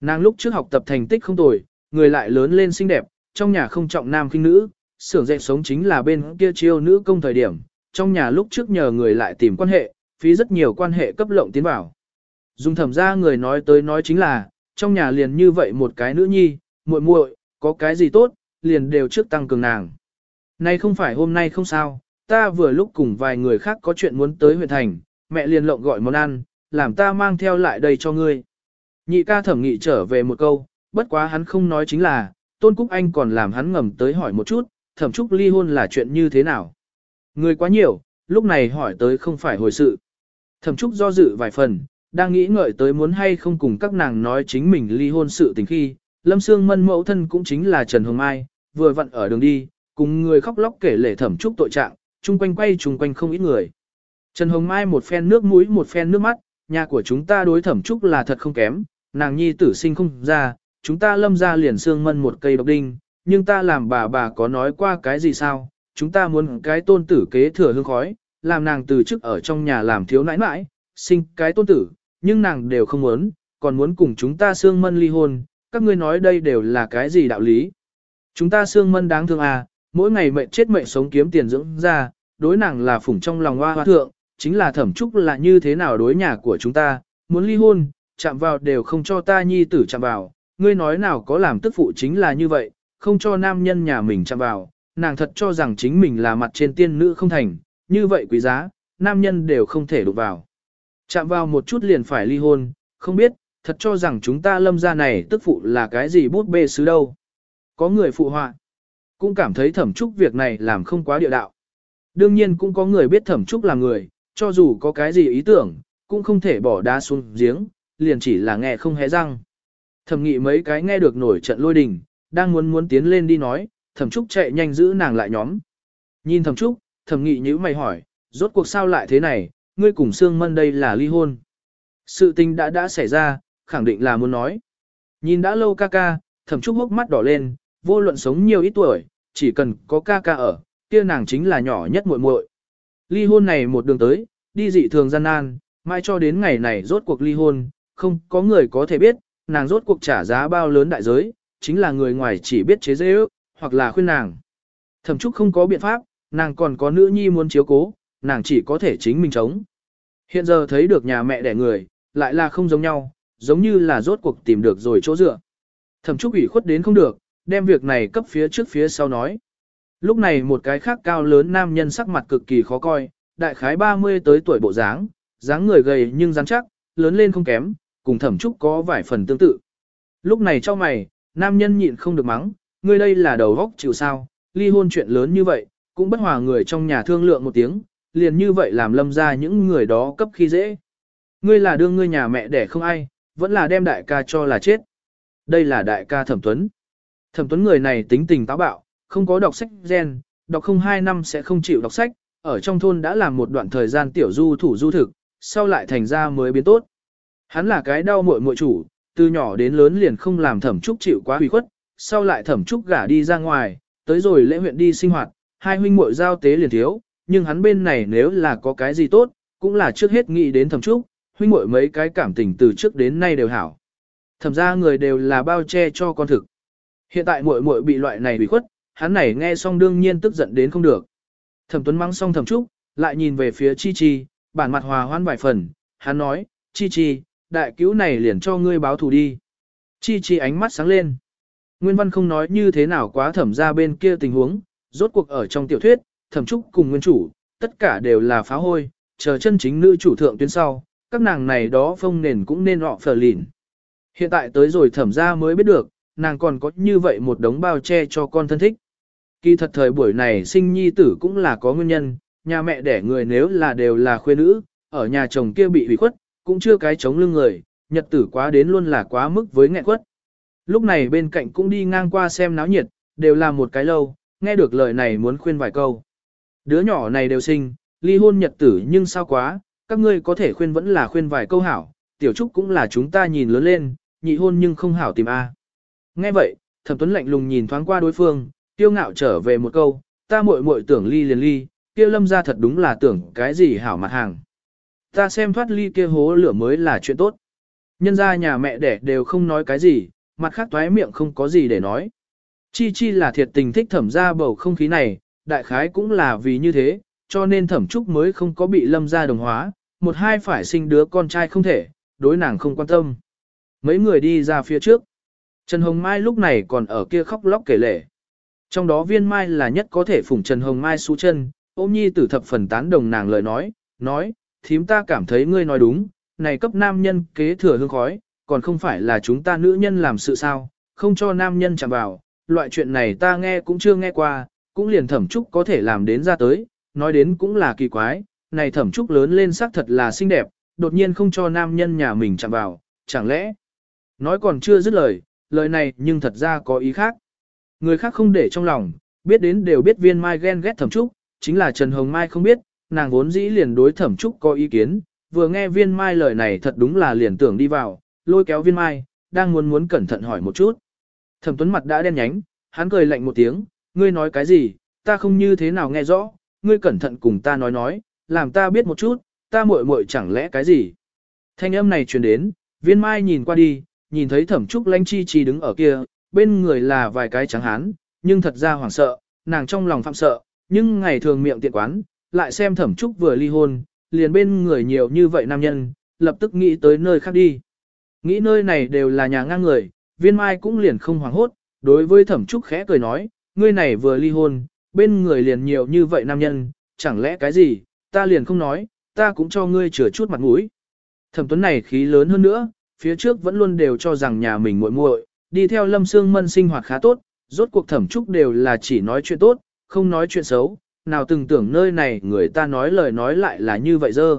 Nàng lúc trước học tập thành tích không tồi, người lại lớn lên xinh đẹp, trong nhà không trọng nam khinh nữ, xưởng dạy sống chính là bên kia chiêu nữ công thời điểm, trong nhà lúc trước nhờ người lại tìm quan hệ, phí rất nhiều quan hệ cấp lộng tiến vào. Dùng thẩm ra người nói tới nói chính là, trong nhà liền như vậy một cái nữ nhi, muội muội, có cái gì tốt, liền đều trước tăng cường nàng. Nay không phải hôm nay không sao, ta vừa lúc cùng vài người khác có chuyện muốn tới huyện thành, mẹ liền lộng gọi món ăn, làm ta mang theo lại đây cho ngươi. Nhị ca thẩm nghị trở về một câu, bất quá hắn không nói chính là, Tôn Cúc Anh còn làm hắn ngầm tới hỏi một chút, thẩm trúc ly hôn là chuyện như thế nào. Người quá nhiều, lúc này hỏi tới không phải hồi sự. Thẩm trúc do dự vài phần, đang nghĩ ngợi tới muốn hay không cùng các nàng nói chính mình ly hôn sự tình khi, Lâm Sương Mân mẫu thân cũng chính là Trần Hồng Mai, vừa vặn ở đường đi, cùng người khóc lóc kể lể thẩm trúc tội trạng, chung quanh quay chung quanh không ít người. Trần Hồng Mai một phen nước mũi một phen nước mắt, nhà của chúng ta đối thẩm trúc là thật không kém, nàng nhi tử sinh không ra, chúng ta lâm ra liền xương mân một cây độc đinh, nhưng ta làm bà bà có nói qua cái gì sao, chúng ta muốn cái tôn tử kế thừa hương khói, làm nàng từ chức ở trong nhà làm thiếu nãi nãi, sinh cái tôn tử, nhưng nàng đều không muốn, còn muốn cùng chúng ta xương mân ly hôn, các ngươi nói đây đều là cái gì đạo lý. Chúng ta xương mân đáng thương à, mỗi ngày mệnh chết mệnh sống kiếm tiền dưỡng ra, đối nàng là phủng trong lòng hoa hoa thượng, chính là thẩm trúc là như thế nào đối nhà của chúng ta, muốn ly hôn, chạm vào đều không cho ta nhi tử chạm vào, ngươi nói nào có làm tức phụ chính là như vậy, không cho nam nhân nhà mình chạm vào, nàng thật cho rằng chính mình là mặt trên tiên nữ không thành, như vậy quý giá, nam nhân đều không thể đụng vào. Chạm vào một chút liền phải ly hôn, không biết, thật cho rằng chúng ta lâm ra này tức phụ là cái gì bút bê xứ đâu. Có người phụ họa, cũng cảm thấy thẩm trúc việc này làm không quá địa đạo. Đương nhiên cũng có người biết thẩm trúc là người, cho dù có cái gì ý tưởng, cũng không thể bỏ đá xuống giếng, liền chỉ là nghe không hé răng. Thẩm nghị mấy cái nghe được nổi trận lôi đình, đang muốn muốn tiến lên đi nói, thẩm trúc chạy nhanh giữ nàng lại nhóm. Nhìn thẩm trúc, thẩm nghị nhíu mày hỏi, rốt cuộc sao lại thế này, ngươi cùng Sương Mân đây là ly hôn. Sự tình đã đã xảy ra, khẳng định là muốn nói. Nhìn đã lâu ca ca, thẩm trúc hốc mắt đỏ lên, vô luận sống nhiều ít tuổi, chỉ cần có ca ca ở, kia nàng chính là nhỏ nhất muội muội. Ly hôn này một đường tới, đi dị thường gian nan, mai cho đến ngày này rốt cuộc ly hôn, không có người có thể biết, nàng rốt cuộc trả giá bao lớn đại giới, chính là người ngoài chỉ biết chế dễ ước, hoặc là khuyên nàng. Thẩm Trúc không có biện pháp, nàng còn có nữ nhi muốn chiếu cố, nàng chỉ có thể chính mình chống. Hiện giờ thấy được nhà mẹ đẻ người, lại là không giống nhau, giống như là rốt cuộc tìm được rồi chỗ dựa. Thẩm Trúc ủy khuất đến không được, đem việc này cấp phía trước phía sau nói. Lúc này một cái khác cao lớn nam nhân sắc mặt cực kỳ khó coi, đại khái 30 tới tuổi bộ dáng, dáng người gầy nhưng rắn chắc, lớn lên không kém, cùng thẩm trúc có vài phần tương tự. Lúc này cho mày, nam nhân nhịn không được mắng, ngươi đây là đầu góc chịu sao, ly hôn chuyện lớn như vậy, cũng bất hòa người trong nhà thương lượng một tiếng, liền như vậy làm lâm ra những người đó cấp khi dễ. Ngươi là đương ngươi nhà mẹ đẻ không ai, vẫn là đem đại ca cho là chết. Đây là đại ca thẩm tuấn. Thẩm tuấn người này tính tình táo bạo, không có đọc sách gen, đọc không hai năm sẽ không chịu đọc sách, ở trong thôn đã làm một đoạn thời gian tiểu du thủ du thực, sau lại thành ra mới biến tốt. Hắn là cái đau muội muội chủ, từ nhỏ đến lớn liền không làm thẩm trúc chịu quá hủy khuất, sau lại thẩm trúc gả đi ra ngoài, tới rồi lễ huyện đi sinh hoạt, hai huynh muội giao tế liền thiếu, nhưng hắn bên này nếu là có cái gì tốt, cũng là trước hết nghĩ đến thẩm trúc, huynh muội mấy cái cảm tình từ trước đến nay đều hảo. Thẩm ra người đều là bao che cho con thực. Hiện tại muội muội bị loại này hủy khuất, hắn này nghe xong đương nhiên tức giận đến không được. Thẩm Tuấn mắng xong thẩm trúc, lại nhìn về phía Chi Chi, bản mặt hòa hoan vài phần, hắn nói, Chi Chi, đại cứu này liền cho ngươi báo thù đi. Chi chi ánh mắt sáng lên. Nguyên văn không nói như thế nào quá thẩm ra bên kia tình huống, rốt cuộc ở trong tiểu thuyết, thẩm trúc cùng nguyên chủ, tất cả đều là phá hôi, chờ chân chính nữ chủ thượng tuyến sau, các nàng này đó phong nền cũng nên họ phở lìn. Hiện tại tới rồi thẩm ra mới biết được, nàng còn có như vậy một đống bao che cho con thân thích. Kỳ thật thời buổi này sinh nhi tử cũng là có nguyên nhân, nhà mẹ đẻ người nếu là đều là khuê nữ, ở nhà chồng kia bị hủy khuất, cũng chưa cái chống lưng người, nhật tử quá đến luôn là quá mức với nghẹn quất. Lúc này bên cạnh cũng đi ngang qua xem náo nhiệt, đều là một cái lâu, nghe được lời này muốn khuyên vài câu. Đứa nhỏ này đều sinh, ly hôn nhật tử nhưng sao quá, các ngươi có thể khuyên vẫn là khuyên vài câu hảo, tiểu trúc cũng là chúng ta nhìn lớn lên, nhị hôn nhưng không hảo tìm A. Nghe vậy, thẩm tuấn lạnh lùng nhìn thoáng qua đối phương, tiêu ngạo trở về một câu, ta muội muội tưởng ly liền ly, kia lâm ra thật đúng là tưởng cái gì hảo mặt hàng. Ta xem thoát ly kia hố lửa mới là chuyện tốt. Nhân ra nhà mẹ đẻ đều không nói cái gì, mặt khác toái miệng không có gì để nói. Chi chi là thiệt tình thích thẩm ra bầu không khí này, đại khái cũng là vì như thế, cho nên thẩm trúc mới không có bị lâm ra đồng hóa, một hai phải sinh đứa con trai không thể, đối nàng không quan tâm. Mấy người đi ra phía trước. Trần Hồng Mai lúc này còn ở kia khóc lóc kể lể. Trong đó viên mai là nhất có thể phủng Trần Hồng Mai xú chân, ôm nhi tử thập phần tán đồng nàng lời nói, nói, thím ta cảm thấy ngươi nói đúng, này cấp nam nhân kế thừa hương khói, còn không phải là chúng ta nữ nhân làm sự sao, không cho nam nhân chạm vào, loại chuyện này ta nghe cũng chưa nghe qua, cũng liền thẩm trúc có thể làm đến ra tới, nói đến cũng là kỳ quái, này thẩm trúc lớn lên sắc thật là xinh đẹp, đột nhiên không cho nam nhân nhà mình chạm vào, chẳng lẽ, nói còn chưa dứt lời, lời này nhưng thật ra có ý khác. Người khác không để trong lòng, biết đến đều biết viên mai ghen ghét thẩm trúc, chính là Trần Hồng Mai không biết, nàng vốn dĩ liền đối thẩm trúc có ý kiến, vừa nghe viên mai lời này thật đúng là liền tưởng đi vào, lôi kéo viên mai, đang muốn muốn cẩn thận hỏi một chút. Thẩm tuấn mặt đã đen nhánh, hắn cười lạnh một tiếng, ngươi nói cái gì, ta không như thế nào nghe rõ, ngươi cẩn thận cùng ta nói nói, làm ta biết một chút, ta muội muội chẳng lẽ cái gì. Thanh âm này truyền đến, viên mai nhìn qua đi, nhìn thấy thẩm trúc lanh chi chi đứng ở kia, bên người là vài cái trắng hán, nhưng thật ra hoảng sợ, nàng trong lòng phạm sợ, nhưng ngày thường miệng tiện quán, lại xem thẩm trúc vừa ly hôn, liền bên người nhiều như vậy nam nhân, lập tức nghĩ tới nơi khác đi. Nghĩ nơi này đều là nhà ngang người, viên mai cũng liền không hoảng hốt, đối với thẩm trúc khẽ cười nói, ngươi này vừa ly hôn, bên người liền nhiều như vậy nam nhân, chẳng lẽ cái gì, ta liền không nói, ta cũng cho ngươi chừa chút mặt mũi. Thẩm tuấn này khí lớn hơn nữa, phía trước vẫn luôn đều cho rằng nhà mình muội muội đi theo lâm Sương mân sinh hoạt khá tốt, rốt cuộc thẩm trúc đều là chỉ nói chuyện tốt, không nói chuyện xấu, nào từng tưởng nơi này người ta nói lời nói lại là như vậy dơ.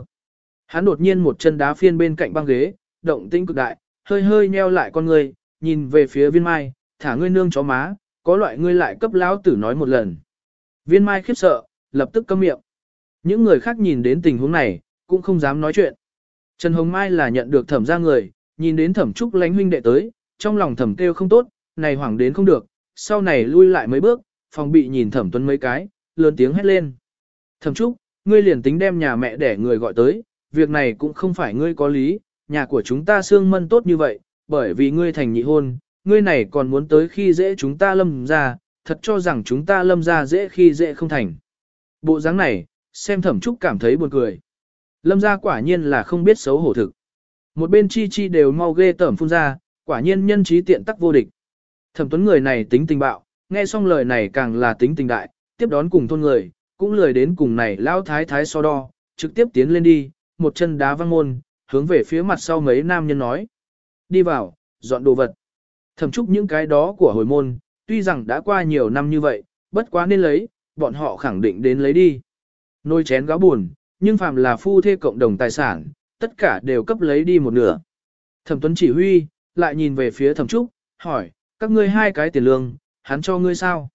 Hắn đột nhiên một chân đá phiên bên cạnh băng ghế, động tĩnh cực đại, hơi hơi nheo lại con người, nhìn về phía viên mai, thả ngươi nương chó má, có loại ngươi lại cấp lão tử nói một lần. Viên mai khiếp sợ, lập tức câm miệng. Những người khác nhìn đến tình huống này, cũng không dám nói chuyện. Trần Hồng Mai là nhận được thẩm ra người, nhìn đến thẩm trúc lánh huynh đệ tới, trong lòng thẩm kêu không tốt, này hoảng đến không được, sau này lui lại mấy bước, phòng bị nhìn thẩm tuấn mấy cái, lớn tiếng hét lên. Thẩm trúc, ngươi liền tính đem nhà mẹ để người gọi tới, việc này cũng không phải ngươi có lý, nhà của chúng ta xương mân tốt như vậy, bởi vì ngươi thành nhị hôn, ngươi này còn muốn tới khi dễ chúng ta lâm ra, thật cho rằng chúng ta lâm ra dễ khi dễ không thành. Bộ dáng này, xem thẩm trúc cảm thấy buồn cười. Lâm ra quả nhiên là không biết xấu hổ thực. Một bên chi chi đều mau ghê tẩm phun ra, quả nhiên nhân trí tiện tắc vô địch. Thẩm tuấn người này tính tình bạo, nghe xong lời này càng là tính tình đại, tiếp đón cùng thôn người, cũng lười đến cùng này lão thái thái so đo, trực tiếp tiến lên đi, một chân đá văng môn, hướng về phía mặt sau mấy nam nhân nói. Đi vào, dọn đồ vật. Thẩm chúc những cái đó của hồi môn, tuy rằng đã qua nhiều năm như vậy, bất quá nên lấy, bọn họ khẳng định đến lấy đi. Nôi chén gáo buồn, nhưng phàm là phu thê cộng đồng tài sản, tất cả đều cấp lấy đi một nửa. Thẩm Tuấn chỉ huy, lại nhìn về phía Thẩm Trúc, hỏi, các ngươi hai cái tiền lương, hắn cho ngươi sao?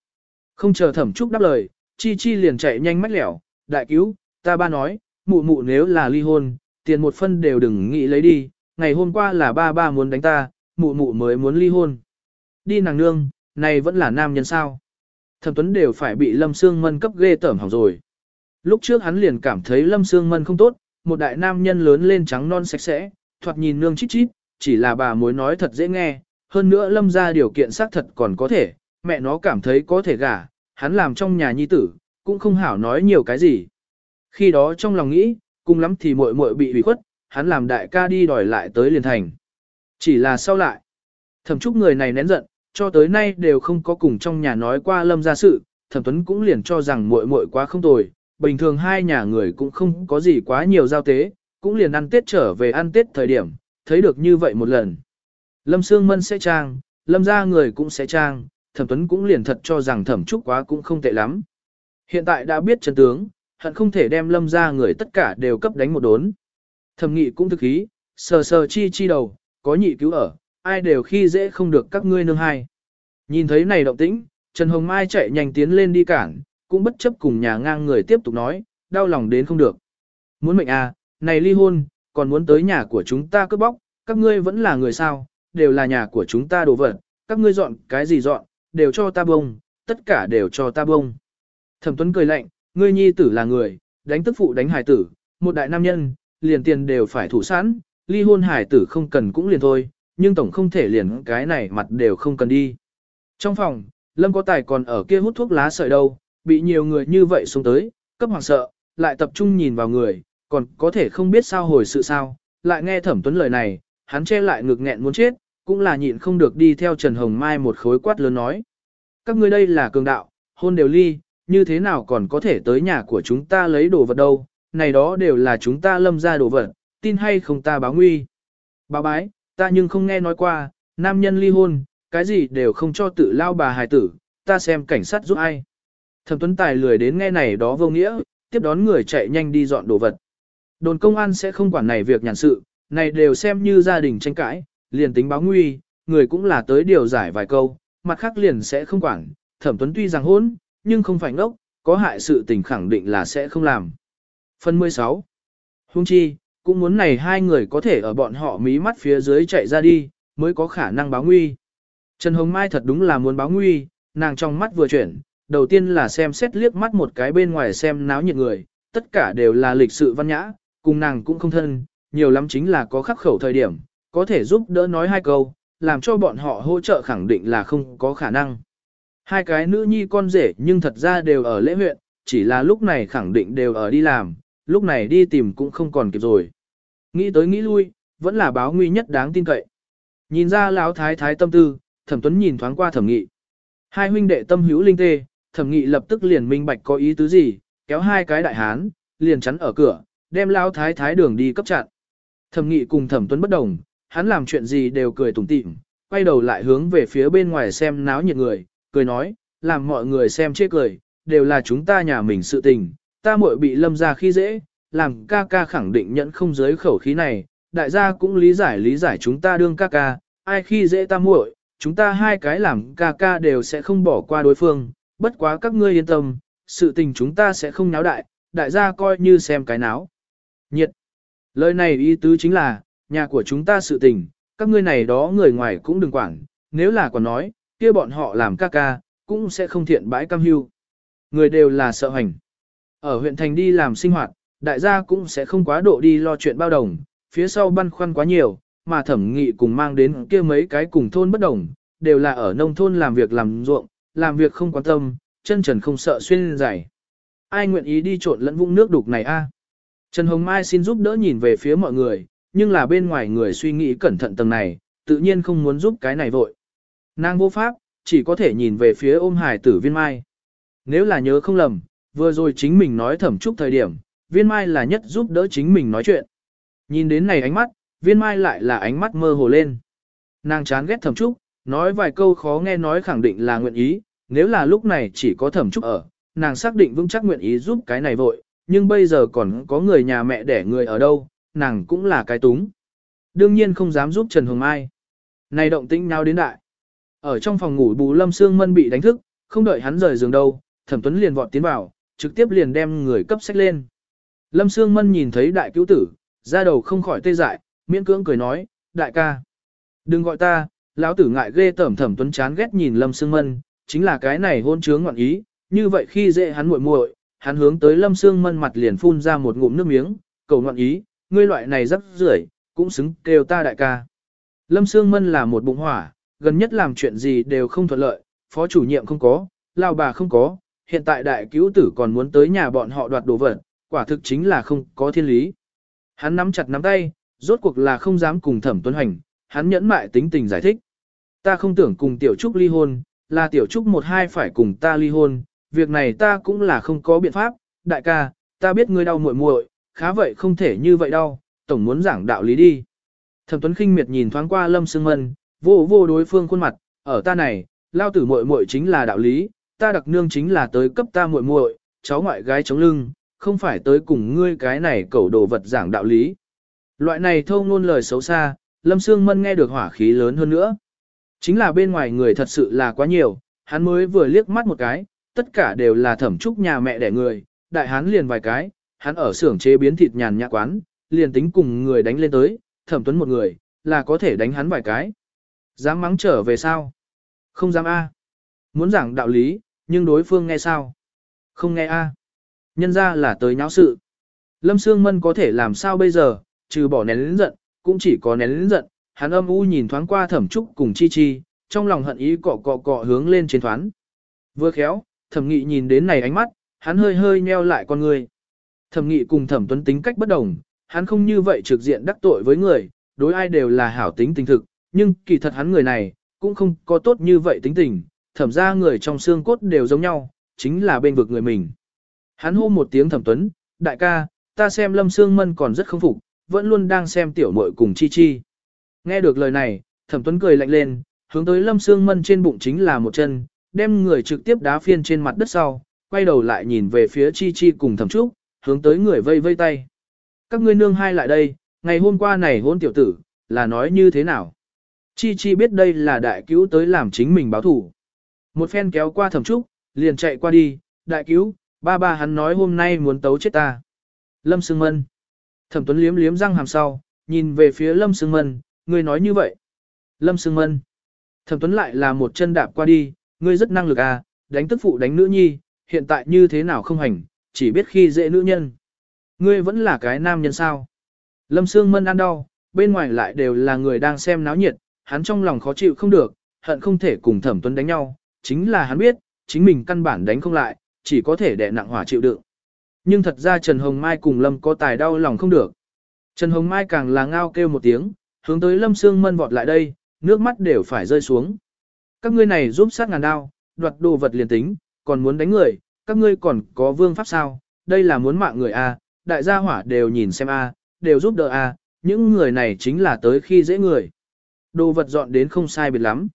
Không chờ Thẩm Trúc đáp lời, Chi Chi liền chạy nhanh mách lẻo, đại cứu, ta ba nói, mụ mụ nếu là ly hôn, tiền một phân đều đừng nghĩ lấy đi, ngày hôm qua là ba ba muốn đánh ta, mụ mụ mới muốn ly hôn. Đi nàng nương, này vẫn là nam nhân sao? Thẩm Tuấn đều phải bị Lâm Sương Mân cấp ghê tởm hỏng rồi. Lúc trước hắn liền cảm thấy Lâm Sương Mân không tốt, một đại nam nhân lớn lên trắng non sạch sẽ, thoạt nhìn nương chít chít, chỉ là bà mối nói thật dễ nghe, hơn nữa Lâm ra điều kiện xác thật còn có thể, mẹ nó cảm thấy có thể gả, hắn làm trong nhà nhi tử, cũng không hảo nói nhiều cái gì. Khi đó trong lòng nghĩ, cùng lắm thì muội muội bị hủy khuất, hắn làm đại ca đi đòi lại tới liền thành. Chỉ là sau lại, thẩm trúc người này nén giận, cho tới nay đều không có cùng trong nhà nói qua lâm ra sự, thẩm tuấn cũng liền cho rằng muội muội quá không tồi, bình thường hai nhà người cũng không có gì quá nhiều giao tế, cũng liền ăn tết trở về ăn tết thời điểm, thấy được như vậy một lần. Lâm Sương Mân sẽ trang, lâm ra người cũng sẽ trang, thẩm tuấn cũng liền thật cho rằng thẩm trúc quá cũng không tệ lắm. Hiện tại đã biết chân tướng, hận không thể đem lâm ra người tất cả đều cấp đánh một đốn. Thẩm nghị cũng thực ý, sờ sờ chi chi đầu, có nhị cứu ở, ai đều khi dễ không được các ngươi nương hai. Nhìn thấy này động tĩnh, Trần Hồng Mai chạy nhanh tiến lên đi cản, cũng bất chấp cùng nhà ngang người tiếp tục nói, đau lòng đến không được. Muốn mệnh à, này ly hôn, còn muốn tới nhà của chúng ta cướp bóc, các ngươi vẫn là người sao, đều là nhà của chúng ta đồ vật, các ngươi dọn cái gì dọn, đều cho ta bông, tất cả đều cho ta bông. Thẩm Tuấn cười lạnh, ngươi nhi tử là người, đánh tức phụ đánh hải tử, một đại nam nhân, liền tiền đều phải thủ sẵn, ly hôn hải tử không cần cũng liền thôi, nhưng tổng không thể liền cái này mặt đều không cần đi. Trong phòng, Lâm có tài còn ở kia hút thuốc lá sợi đâu, bị nhiều người như vậy xuống tới, cấp hoàng sợ, lại tập trung nhìn vào người, còn có thể không biết sao hồi sự sao, lại nghe thẩm tuấn lời này, hắn che lại ngực nghẹn muốn chết, cũng là nhịn không được đi theo Trần Hồng Mai một khối quát lớn nói. Các ngươi đây là cường đạo, hôn đều ly, như thế nào còn có thể tới nhà của chúng ta lấy đồ vật đâu, này đó đều là chúng ta lâm ra đồ vật, tin hay không ta báo nguy. Báo bái, ta nhưng không nghe nói qua, nam nhân ly hôn, cái gì đều không cho tự lao bà hài tử, ta xem cảnh sát giúp ai. Thẩm Tuấn Tài lười đến nghe này đó vô nghĩa, tiếp đón người chạy nhanh đi dọn đồ vật. Đồn công an sẽ không quản này việc nhàn sự, này đều xem như gia đình tranh cãi, liền tính báo nguy, người cũng là tới điều giải vài câu, mặt khác liền sẽ không quản. Thẩm Tuấn tuy rằng hôn, nhưng không phải ngốc, có hại sự tình khẳng định là sẽ không làm. Phần 16. Hung chi, cũng muốn này hai người có thể ở bọn họ mí mắt phía dưới chạy ra đi, mới có khả năng báo nguy. Trần Hồng Mai thật đúng là muốn báo nguy, nàng trong mắt vừa chuyển, đầu tiên là xem xét liếc mắt một cái bên ngoài xem náo nhiệt người, tất cả đều là lịch sự văn nhã, cùng nàng cũng không thân, nhiều lắm chính là có khắc khẩu thời điểm, có thể giúp đỡ nói hai câu, làm cho bọn họ hỗ trợ khẳng định là không có khả năng. Hai cái nữ nhi con rể nhưng thật ra đều ở lễ huyện, chỉ là lúc này khẳng định đều ở đi làm, lúc này đi tìm cũng không còn kịp rồi. Nghĩ tới nghĩ lui, vẫn là báo nguy nhất đáng tin cậy. Nhìn ra lão thái thái tâm tư, thẩm tuấn nhìn thoáng qua thẩm nghị. Hai huynh đệ tâm hữu linh tê, thẩm nghị lập tức liền minh bạch có ý tứ gì, kéo hai cái đại hán, liền chắn ở cửa, đem lão thái thái đường đi cấp chặn. Thẩm nghị cùng thẩm tuấn bất đồng, hắn làm chuyện gì đều cười tủm tỉm, quay đầu lại hướng về phía bên ngoài xem náo nhiệt người, cười nói, làm mọi người xem chê cười, đều là chúng ta nhà mình sự tình, ta muội bị lâm ra khi dễ, làm ca ca khẳng định nhận không giới khẩu khí này, đại gia cũng lý giải lý giải chúng ta đương ca ca, ai khi dễ ta muội, chúng ta hai cái làm ca ca đều sẽ không bỏ qua đối phương, bất quá các ngươi yên tâm, sự tình chúng ta sẽ không náo đại, đại gia coi như xem cái náo. Nhiệt. Lời này ý tứ chính là, nhà của chúng ta sự tình, các ngươi này đó người ngoài cũng đừng quản, nếu là còn nói, kia bọn họ làm ca ca, cũng sẽ không thiện bãi cam hưu. Người đều là sợ hành. Ở huyện thành đi làm sinh hoạt, đại gia cũng sẽ không quá độ đi lo chuyện bao đồng, phía sau băn khoăn quá nhiều, mà thẩm nghị cùng mang đến kia mấy cái cùng thôn bất đồng, đều là ở nông thôn làm việc làm ruộng, làm việc không quan tâm, chân trần không sợ xuyên dày. Ai nguyện ý đi trộn lẫn vũng nước đục này a? Trần Hồng Mai xin giúp đỡ nhìn về phía mọi người, nhưng là bên ngoài người suy nghĩ cẩn thận tầng này, tự nhiên không muốn giúp cái này vội. Nàng vô pháp, chỉ có thể nhìn về phía ôm hải tử viên mai. Nếu là nhớ không lầm, vừa rồi chính mình nói thẩm trúc thời điểm, viên mai là nhất giúp đỡ chính mình nói chuyện. Nhìn đến này ánh mắt, viên mai lại là ánh mắt mơ hồ lên. Nàng chán ghét thẩm trúc, nói vài câu khó nghe nói khẳng định là nguyện ý, nếu là lúc này chỉ có thẩm trúc ở, nàng xác định vững chắc nguyện ý giúp cái này vội, nhưng bây giờ còn có người nhà mẹ đẻ người ở đâu, nàng cũng là cái túng. Đương nhiên không dám giúp Trần Hồng Mai. Này động tĩnh nào đến đại. Ở trong phòng ngủ bù lâm sương mân bị đánh thức, không đợi hắn rời giường đâu, thẩm tuấn liền vọt tiến vào, trực tiếp liền đem người cấp sách lên. Lâm Sương Mân nhìn thấy đại cứu tử, ra đầu không khỏi tê dại, miễn cưỡng cười nói, đại ca. Đừng gọi ta, lão tử ngại ghê tẩm thẩm tuấn chán ghét nhìn Lâm Sương Mân, chính là cái này hôn chướng ngoạn ý, như vậy khi dễ hắn muội muội, hắn hướng tới Lâm Sương Mân mặt liền phun ra một ngụm nước miếng, cầu ngoạn ý, ngươi loại này rất rưởi, cũng xứng kêu ta đại ca. Lâm Sương Mân là một bụng hỏa, gần nhất làm chuyện gì đều không thuận lợi, phó chủ nhiệm không có, lao bà không có, hiện tại đại cứu tử còn muốn tới nhà bọn họ đoạt đồ vật, quả thực chính là không có thiên lý. Hắn nắm chặt nắm tay, rốt cuộc là không dám cùng thẩm tuấn hành, hắn nhẫn mại tính tình giải thích. Ta không tưởng cùng tiểu trúc ly hôn, là tiểu trúc một hai phải cùng ta ly hôn, việc này ta cũng là không có biện pháp, đại ca, ta biết ngươi đau muội muội, khá vậy không thể như vậy đâu, tổng muốn giảng đạo lý đi. Thẩm Tuấn Khinh miệt nhìn thoáng qua Lâm Sương Mân, vô vô đối phương khuôn mặt, ở ta này, lao tử muội muội chính là đạo lý, ta đặc nương chính là tới cấp ta muội muội, cháu ngoại gái chống lưng, không phải tới cùng ngươi cái này cẩu đồ vật giảng đạo lý. Loại này thâu ngôn lời xấu xa, Lâm Sương Mân nghe được hỏa khí lớn hơn nữa. Chính là bên ngoài người thật sự là quá nhiều, hắn mới vừa liếc mắt một cái, tất cả đều là thẩm trúc nhà mẹ đẻ người, đại hắn liền vài cái, hắn ở xưởng chế biến thịt nhàn nhã quán, liền tính cùng người đánh lên tới, thẩm tuấn một người, là có thể đánh hắn vài cái. Dám mắng trở về sao? Không dám A. Muốn giảng đạo lý, nhưng đối phương nghe sao? Không nghe A. Nhân ra là tới nháo sự. Lâm Sương Mân có thể làm sao bây giờ, trừ bỏ nén lĩnh giận, cũng chỉ có nén lĩnh giận, hắn âm u nhìn thoáng qua thẩm trúc cùng chi chi, trong lòng hận ý cọ cọ cọ hướng lên trên thoán. Vừa khéo, thẩm nghị nhìn đến này ánh mắt, hắn hơi hơi nheo lại con người. Thẩm nghị cùng thẩm tuấn tính cách bất đồng, hắn không như vậy trực diện đắc tội với người, đối ai đều là hảo tính tình thực, nhưng kỳ thật hắn người này, cũng không có tốt như vậy tính tình, thẩm ra người trong xương cốt đều giống nhau, chính là bên vực người mình. Hắn hô một tiếng thẩm tuấn, đại ca, ta xem lâm xương mân còn rất không phục, vẫn luôn đang xem tiểu muội cùng chi chi. Nghe được lời này, thẩm tuấn cười lạnh lên, hướng tới lâm xương mân trên bụng chính là một chân, đem người trực tiếp đá phiên trên mặt đất sau, quay đầu lại nhìn về phía chi chi cùng thẩm trúc, hướng tới người vây vây tay. Các ngươi nương hai lại đây, ngày hôm qua này hôn tiểu tử, là nói như thế nào? Chi chi biết đây là đại cứu tới làm chính mình báo thủ. Một phen kéo qua thẩm trúc, liền chạy qua đi, đại cứu, ba ba hắn nói hôm nay muốn tấu chết ta. Lâm Sương Mân. Thẩm Tuấn liếm liếm răng hàm sau, nhìn về phía Lâm Sương Mân, ngươi nói như vậy. Lâm Sương Mân. Thẩm Tuấn lại là một chân đạp qua đi, ngươi rất năng lực à, đánh tức phụ đánh nữ nhi, hiện tại như thế nào không hành, chỉ biết khi dễ nữ nhân. Ngươi vẫn là cái nam nhân sao. Lâm Sương Mân ăn đau, bên ngoài lại đều là người đang xem náo nhiệt, hắn trong lòng khó chịu không được, hận không thể cùng thẩm tuấn đánh nhau, chính là hắn biết, chính mình căn bản đánh không lại, chỉ có thể đè nặng hỏa chịu đựng. Nhưng thật ra Trần Hồng Mai cùng Lâm có tài đau lòng không được. Trần Hồng Mai càng là ngao kêu một tiếng, hướng tới Lâm Sương Mân vọt lại đây, nước mắt đều phải rơi xuống. Các ngươi này giúp sát ngàn đao, đoạt đồ vật liền tính, còn muốn đánh người, các ngươi còn có vương pháp sao, đây là muốn mạng người a, đại gia hỏa đều nhìn xem a, đều giúp đỡ a, những người này chính là tới khi dễ người. Đồ vật dọn đến không sai biệt lắm.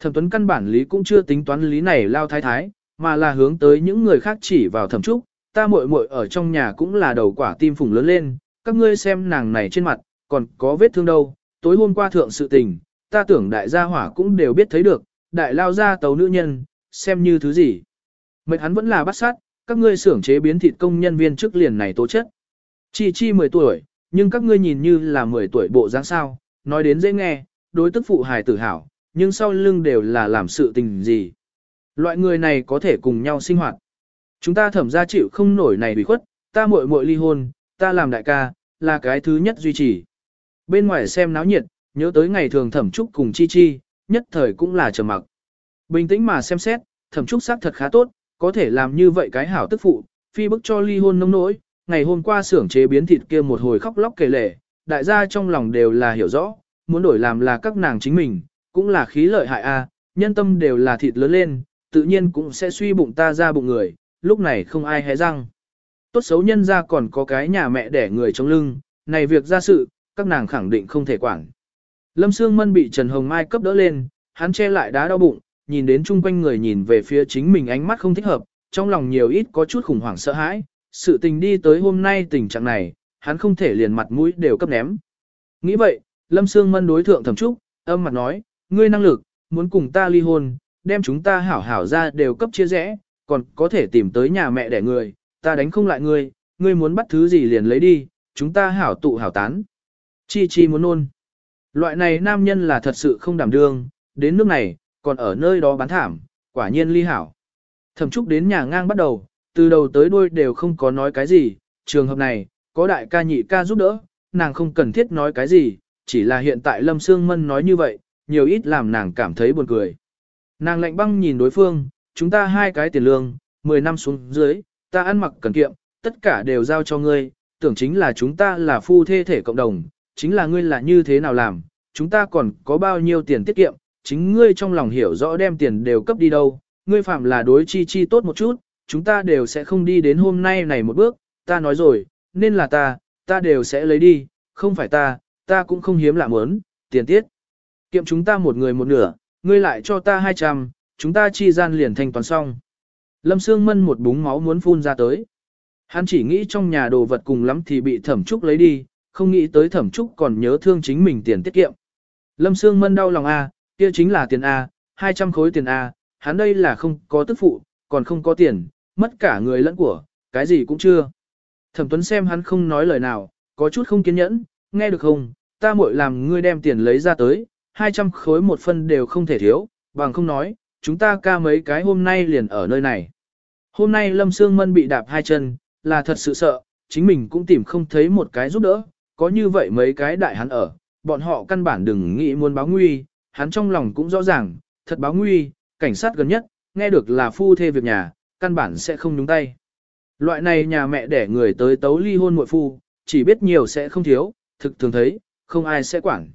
Thẩm Tuấn căn bản lý cũng chưa tính toán lý này lao thái thái, mà là hướng tới những người khác chỉ vào thẩm trúc, ta muội muội ở trong nhà cũng là đầu quả tim phùng lớn lên, các ngươi xem nàng này trên mặt, còn có vết thương đâu, tối hôm qua thượng sự tình, ta tưởng đại gia hỏa cũng đều biết thấy được, đại lao ra tấu nữ nhân, xem như thứ gì. mệnh hắn vẫn là bắt sát, các ngươi xưởng chế biến thịt công nhân viên trước liền này tố chất. Chi chi 10 tuổi, nhưng các ngươi nhìn như là 10 tuổi bộ dáng sao, nói đến dễ nghe, đối tức phụ hài tử hảo, nhưng sau lưng đều là làm sự tình gì. Loại người này có thể cùng nhau sinh hoạt. Chúng ta thẩm ra chịu không nổi này bị khuất, ta muội muội ly hôn, ta làm đại ca, là cái thứ nhất duy trì. Bên ngoài xem náo nhiệt, nhớ tới ngày thường thẩm trúc cùng chi chi, nhất thời cũng là trầm mặc. Bình tĩnh mà xem xét, thẩm trúc xác thật khá tốt, có thể làm như vậy cái hảo tức phụ, phi bức cho ly hôn nông nỗi, ngày hôm qua xưởng chế biến thịt kia một hồi khóc lóc kể lể, đại gia trong lòng đều là hiểu rõ, muốn đổi làm là các nàng chính mình, cũng là khí lợi hại a, nhân tâm đều là thịt lớn lên, tự nhiên cũng sẽ suy bụng ta ra bụng người, lúc này không ai hé răng. Tốt xấu nhân ra còn có cái nhà mẹ đẻ người trong lưng, này việc ra sự, các nàng khẳng định không thể quản. Lâm Sương Mân bị Trần Hồng Mai cấp đỡ lên, hắn che lại đá đau bụng, nhìn đến chung quanh người nhìn về phía chính mình ánh mắt không thích hợp, trong lòng nhiều ít có chút khủng hoảng sợ hãi, sự tình đi tới hôm nay tình trạng này, hắn không thể liền mặt mũi đều cấp ném. Nghĩ vậy, Lâm Sương Mân đối thượng thẩm trúc, âm mặt nói, ngươi năng lực, muốn cùng ta ly hôn, đem chúng ta hảo hảo ra đều cấp chia rẽ, còn có thể tìm tới nhà mẹ đẻ người, ta đánh không lại ngươi, ngươi muốn bắt thứ gì liền lấy đi, chúng ta hảo tụ hảo tán. Chi chi muốn nôn. Loại này nam nhân là thật sự không đảm đương, đến nước này, còn ở nơi đó bán thảm, quả nhiên ly hảo. Thẩm trúc đến nhà ngang bắt đầu, từ đầu tới đuôi đều không có nói cái gì, trường hợp này, có đại ca nhị ca giúp đỡ, nàng không cần thiết nói cái gì, chỉ là hiện tại Lâm Sương Mân nói như vậy, nhiều ít làm nàng cảm thấy buồn cười. Nàng lạnh băng nhìn đối phương, chúng ta hai cái tiền lương, 10 năm xuống dưới, ta ăn mặc cần kiệm, tất cả đều giao cho ngươi, tưởng chính là chúng ta là phu thê thể cộng đồng, chính là ngươi là như thế nào làm, chúng ta còn có bao nhiêu tiền tiết kiệm, chính ngươi trong lòng hiểu rõ đem tiền đều cấp đi đâu, ngươi phạm là đối chi chi tốt một chút, chúng ta đều sẽ không đi đến hôm nay này một bước, ta nói rồi, nên là ta, ta đều sẽ lấy đi, không phải ta, ta cũng không hiếm lạ muốn, tiền tiết. Kiệm chúng ta một người một nửa, ngươi lại cho ta 200, chúng ta chi gian liền thanh toán xong. Lâm Sương Mân một búng máu muốn phun ra tới. Hắn chỉ nghĩ trong nhà đồ vật cùng lắm thì bị thẩm trúc lấy đi, không nghĩ tới thẩm trúc còn nhớ thương chính mình tiền tiết kiệm. Lâm Sương Mân đau lòng A, kia chính là tiền à, A, 200 khối tiền A, hắn đây là không có tức phụ, còn không có tiền, mất cả người lẫn của, cái gì cũng chưa. Thẩm Tuấn xem hắn không nói lời nào, có chút không kiên nhẫn, nghe được không, ta muội làm ngươi đem tiền lấy ra tới, 200 khối một phân đều không thể thiếu, bằng không nói, chúng ta ca mấy cái hôm nay liền ở nơi này. Hôm nay Lâm Sương Mân bị đạp hai chân, là thật sự sợ, chính mình cũng tìm không thấy một cái giúp đỡ, có như vậy mấy cái đại hắn ở, bọn họ căn bản đừng nghĩ muốn báo nguy, hắn trong lòng cũng rõ ràng, thật báo nguy, cảnh sát gần nhất, nghe được là phu thê việc nhà, căn bản sẽ không nhúng tay. Loại này nhà mẹ để người tới tấu ly hôn muội phu, chỉ biết nhiều sẽ không thiếu, thực thường thấy, không ai sẽ quản.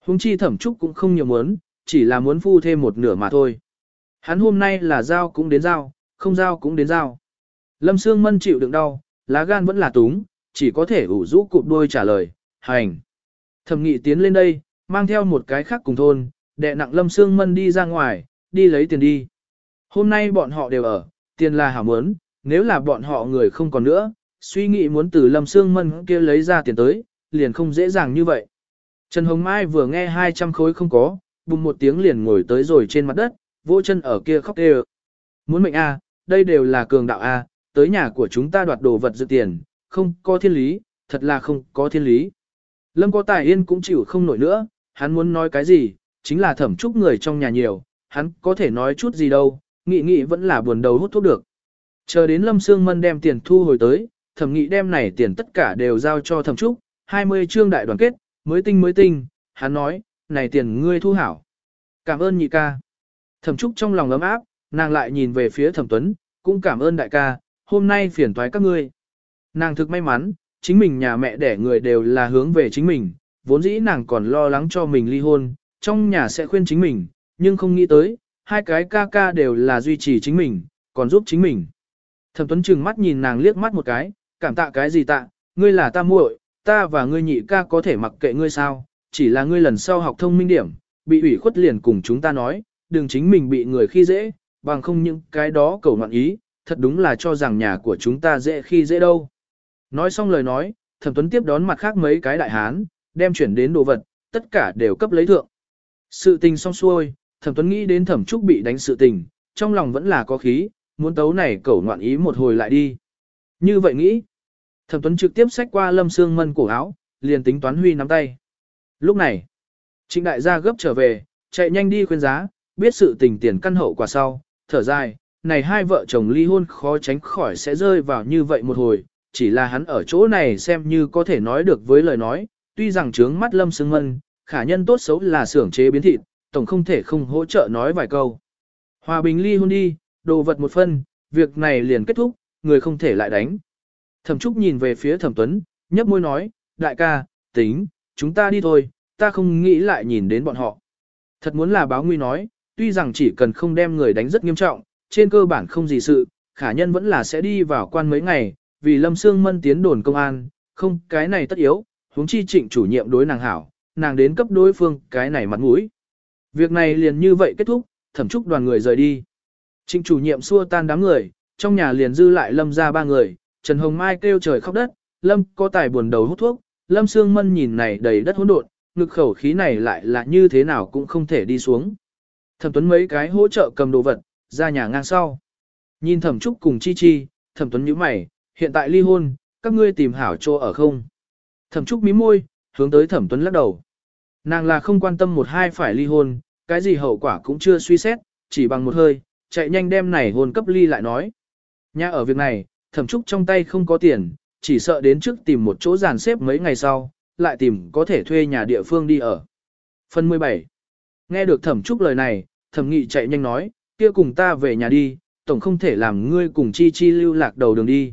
Hùng chi thẩm trúc cũng không nhiều muốn, chỉ là muốn phu thêm một nửa mà thôi. Hắn hôm nay là giao cũng đến giao, không giao cũng đến giao. Lâm Sương Mân chịu đựng đau, lá gan vẫn là túng, chỉ có thể ủ rũ cụp đôi trả lời, hành. Thẩm nghị tiến lên đây, mang theo một cái khác cùng thôn, đệ nặng Lâm xương Mân đi ra ngoài, đi lấy tiền đi. Hôm nay bọn họ đều ở, tiền là hảo muốn, nếu là bọn họ người không còn nữa, suy nghĩ muốn từ Lâm xương Mân kia lấy ra tiền tới, liền không dễ dàng như vậy. Trần Hồng Mai vừa nghe 200 khối không có, bùng một tiếng liền ngồi tới rồi trên mặt đất, vỗ chân ở kia khóc đều. Muốn mệnh A, đây đều là cường đạo A, tới nhà của chúng ta đoạt đồ vật dự tiền, không có thiên lý, thật là không có thiên lý. Lâm có tài yên cũng chịu không nổi nữa, hắn muốn nói cái gì, chính là thẩm trúc người trong nhà nhiều, hắn có thể nói chút gì đâu, nghị nghị vẫn là buồn đầu hút thuốc được. Chờ đến Lâm Sương Mân đem tiền thu hồi tới, thẩm nghị đem này tiền tất cả đều giao cho thẩm trúc, 20 chương đại đoàn kết, mới tinh mới tinh, hắn nói, này tiền ngươi thu hảo. Cảm ơn nhị ca. Thẩm trúc trong lòng ấm áp, nàng lại nhìn về phía thẩm tuấn, cũng cảm ơn đại ca, hôm nay phiền toái các ngươi. Nàng thực may mắn, chính mình nhà mẹ đẻ người đều là hướng về chính mình, vốn dĩ nàng còn lo lắng cho mình ly hôn, trong nhà sẽ khuyên chính mình, nhưng không nghĩ tới, hai cái ca ca đều là duy trì chính mình, còn giúp chính mình. Thẩm Tuấn trừng mắt nhìn nàng liếc mắt một cái, cảm tạ cái gì tạ, ngươi là ta muội, ta và ngươi nhị ca có thể mặc kệ ngươi sao, chỉ là ngươi lần sau học thông minh điểm, bị ủy khuất liền cùng chúng ta nói, đừng chính mình bị người khi dễ, bằng không những cái đó cầu ngoạn ý, thật đúng là cho rằng nhà của chúng ta dễ khi dễ đâu. Nói xong lời nói, thẩm tuấn tiếp đón mặt khác mấy cái đại hán, đem chuyển đến đồ vật, tất cả đều cấp lấy thượng. Sự tình xong xuôi, thẩm tuấn nghĩ đến thẩm trúc bị đánh sự tình, trong lòng vẫn là có khí, muốn tấu này cẩu ngoạn ý một hồi lại đi. Như vậy nghĩ, thẩm tuấn trực tiếp xách qua lâm xương mân cổ áo, liền tính toán huy nắm tay. Lúc này, trịnh đại gia gấp trở về, chạy nhanh đi khuyên giá, biết sự tình tiền căn hậu quả sau, thở dài, này hai vợ chồng ly hôn khó tránh khỏi sẽ rơi vào như vậy một hồi, chỉ là hắn ở chỗ này xem như có thể nói được với lời nói, tuy rằng trướng mắt lâm sương mân, khả nhân tốt xấu là xưởng chế biến thịt, tổng không thể không hỗ trợ nói vài câu. Hòa bình ly hôn đi, đồ vật một phân, việc này liền kết thúc, người không thể lại đánh. Thẩm Trúc nhìn về phía Thẩm Tuấn, nhấp môi nói, đại ca, tính, chúng ta đi thôi, ta không nghĩ lại nhìn đến bọn họ. Thật muốn là báo nguy nói, tuy rằng chỉ cần không đem người đánh rất nghiêm trọng, trên cơ bản không gì sự, khả nhân vẫn là sẽ đi vào quan mấy ngày, vì Lâm Sương Mân tiến đồn công an, không cái này tất yếu, huống chi trịnh chủ nhiệm đối nàng hảo, nàng đến cấp đối phương cái này mặt mũi. Việc này liền như vậy kết thúc, thẩm trúc đoàn người rời đi. Trịnh chủ nhiệm xua tan đám người, trong nhà liền dư lại Lâm ra ba người, Trần Hồng Mai kêu trời khóc đất, Lâm có tài buồn đầu hút thuốc, Lâm Sương Mân nhìn này đầy đất hỗn độn, ngực khẩu khí này lại là như thế nào cũng không thể đi xuống. Thẩm Tuấn mấy cái hỗ trợ cầm đồ vật, ra nhà ngang sau. Nhìn Thẩm Trúc cùng Chi Chi, Thẩm Tuấn nhíu mày, hiện tại ly hôn, các ngươi tìm hảo chỗ ở không? Thẩm Trúc mím môi, hướng tới Thẩm Tuấn lắc đầu. Nàng là không quan tâm một hai phải ly hôn, cái gì hậu quả cũng chưa suy xét, chỉ bằng một hơi, chạy nhanh đem này hôn cấp ly lại nói. Nhà ở việc này, Thẩm Trúc trong tay không có tiền, chỉ sợ đến trước tìm một chỗ dàn xếp mấy ngày sau, lại tìm có thể thuê nhà địa phương đi ở. Phần 17 Nghe được Thẩm Trúc lời này, Thẩm Nghị chạy nhanh nói, kia cùng ta về nhà đi, tổng không thể làm ngươi cùng Chi Chi lưu lạc đầu đường đi.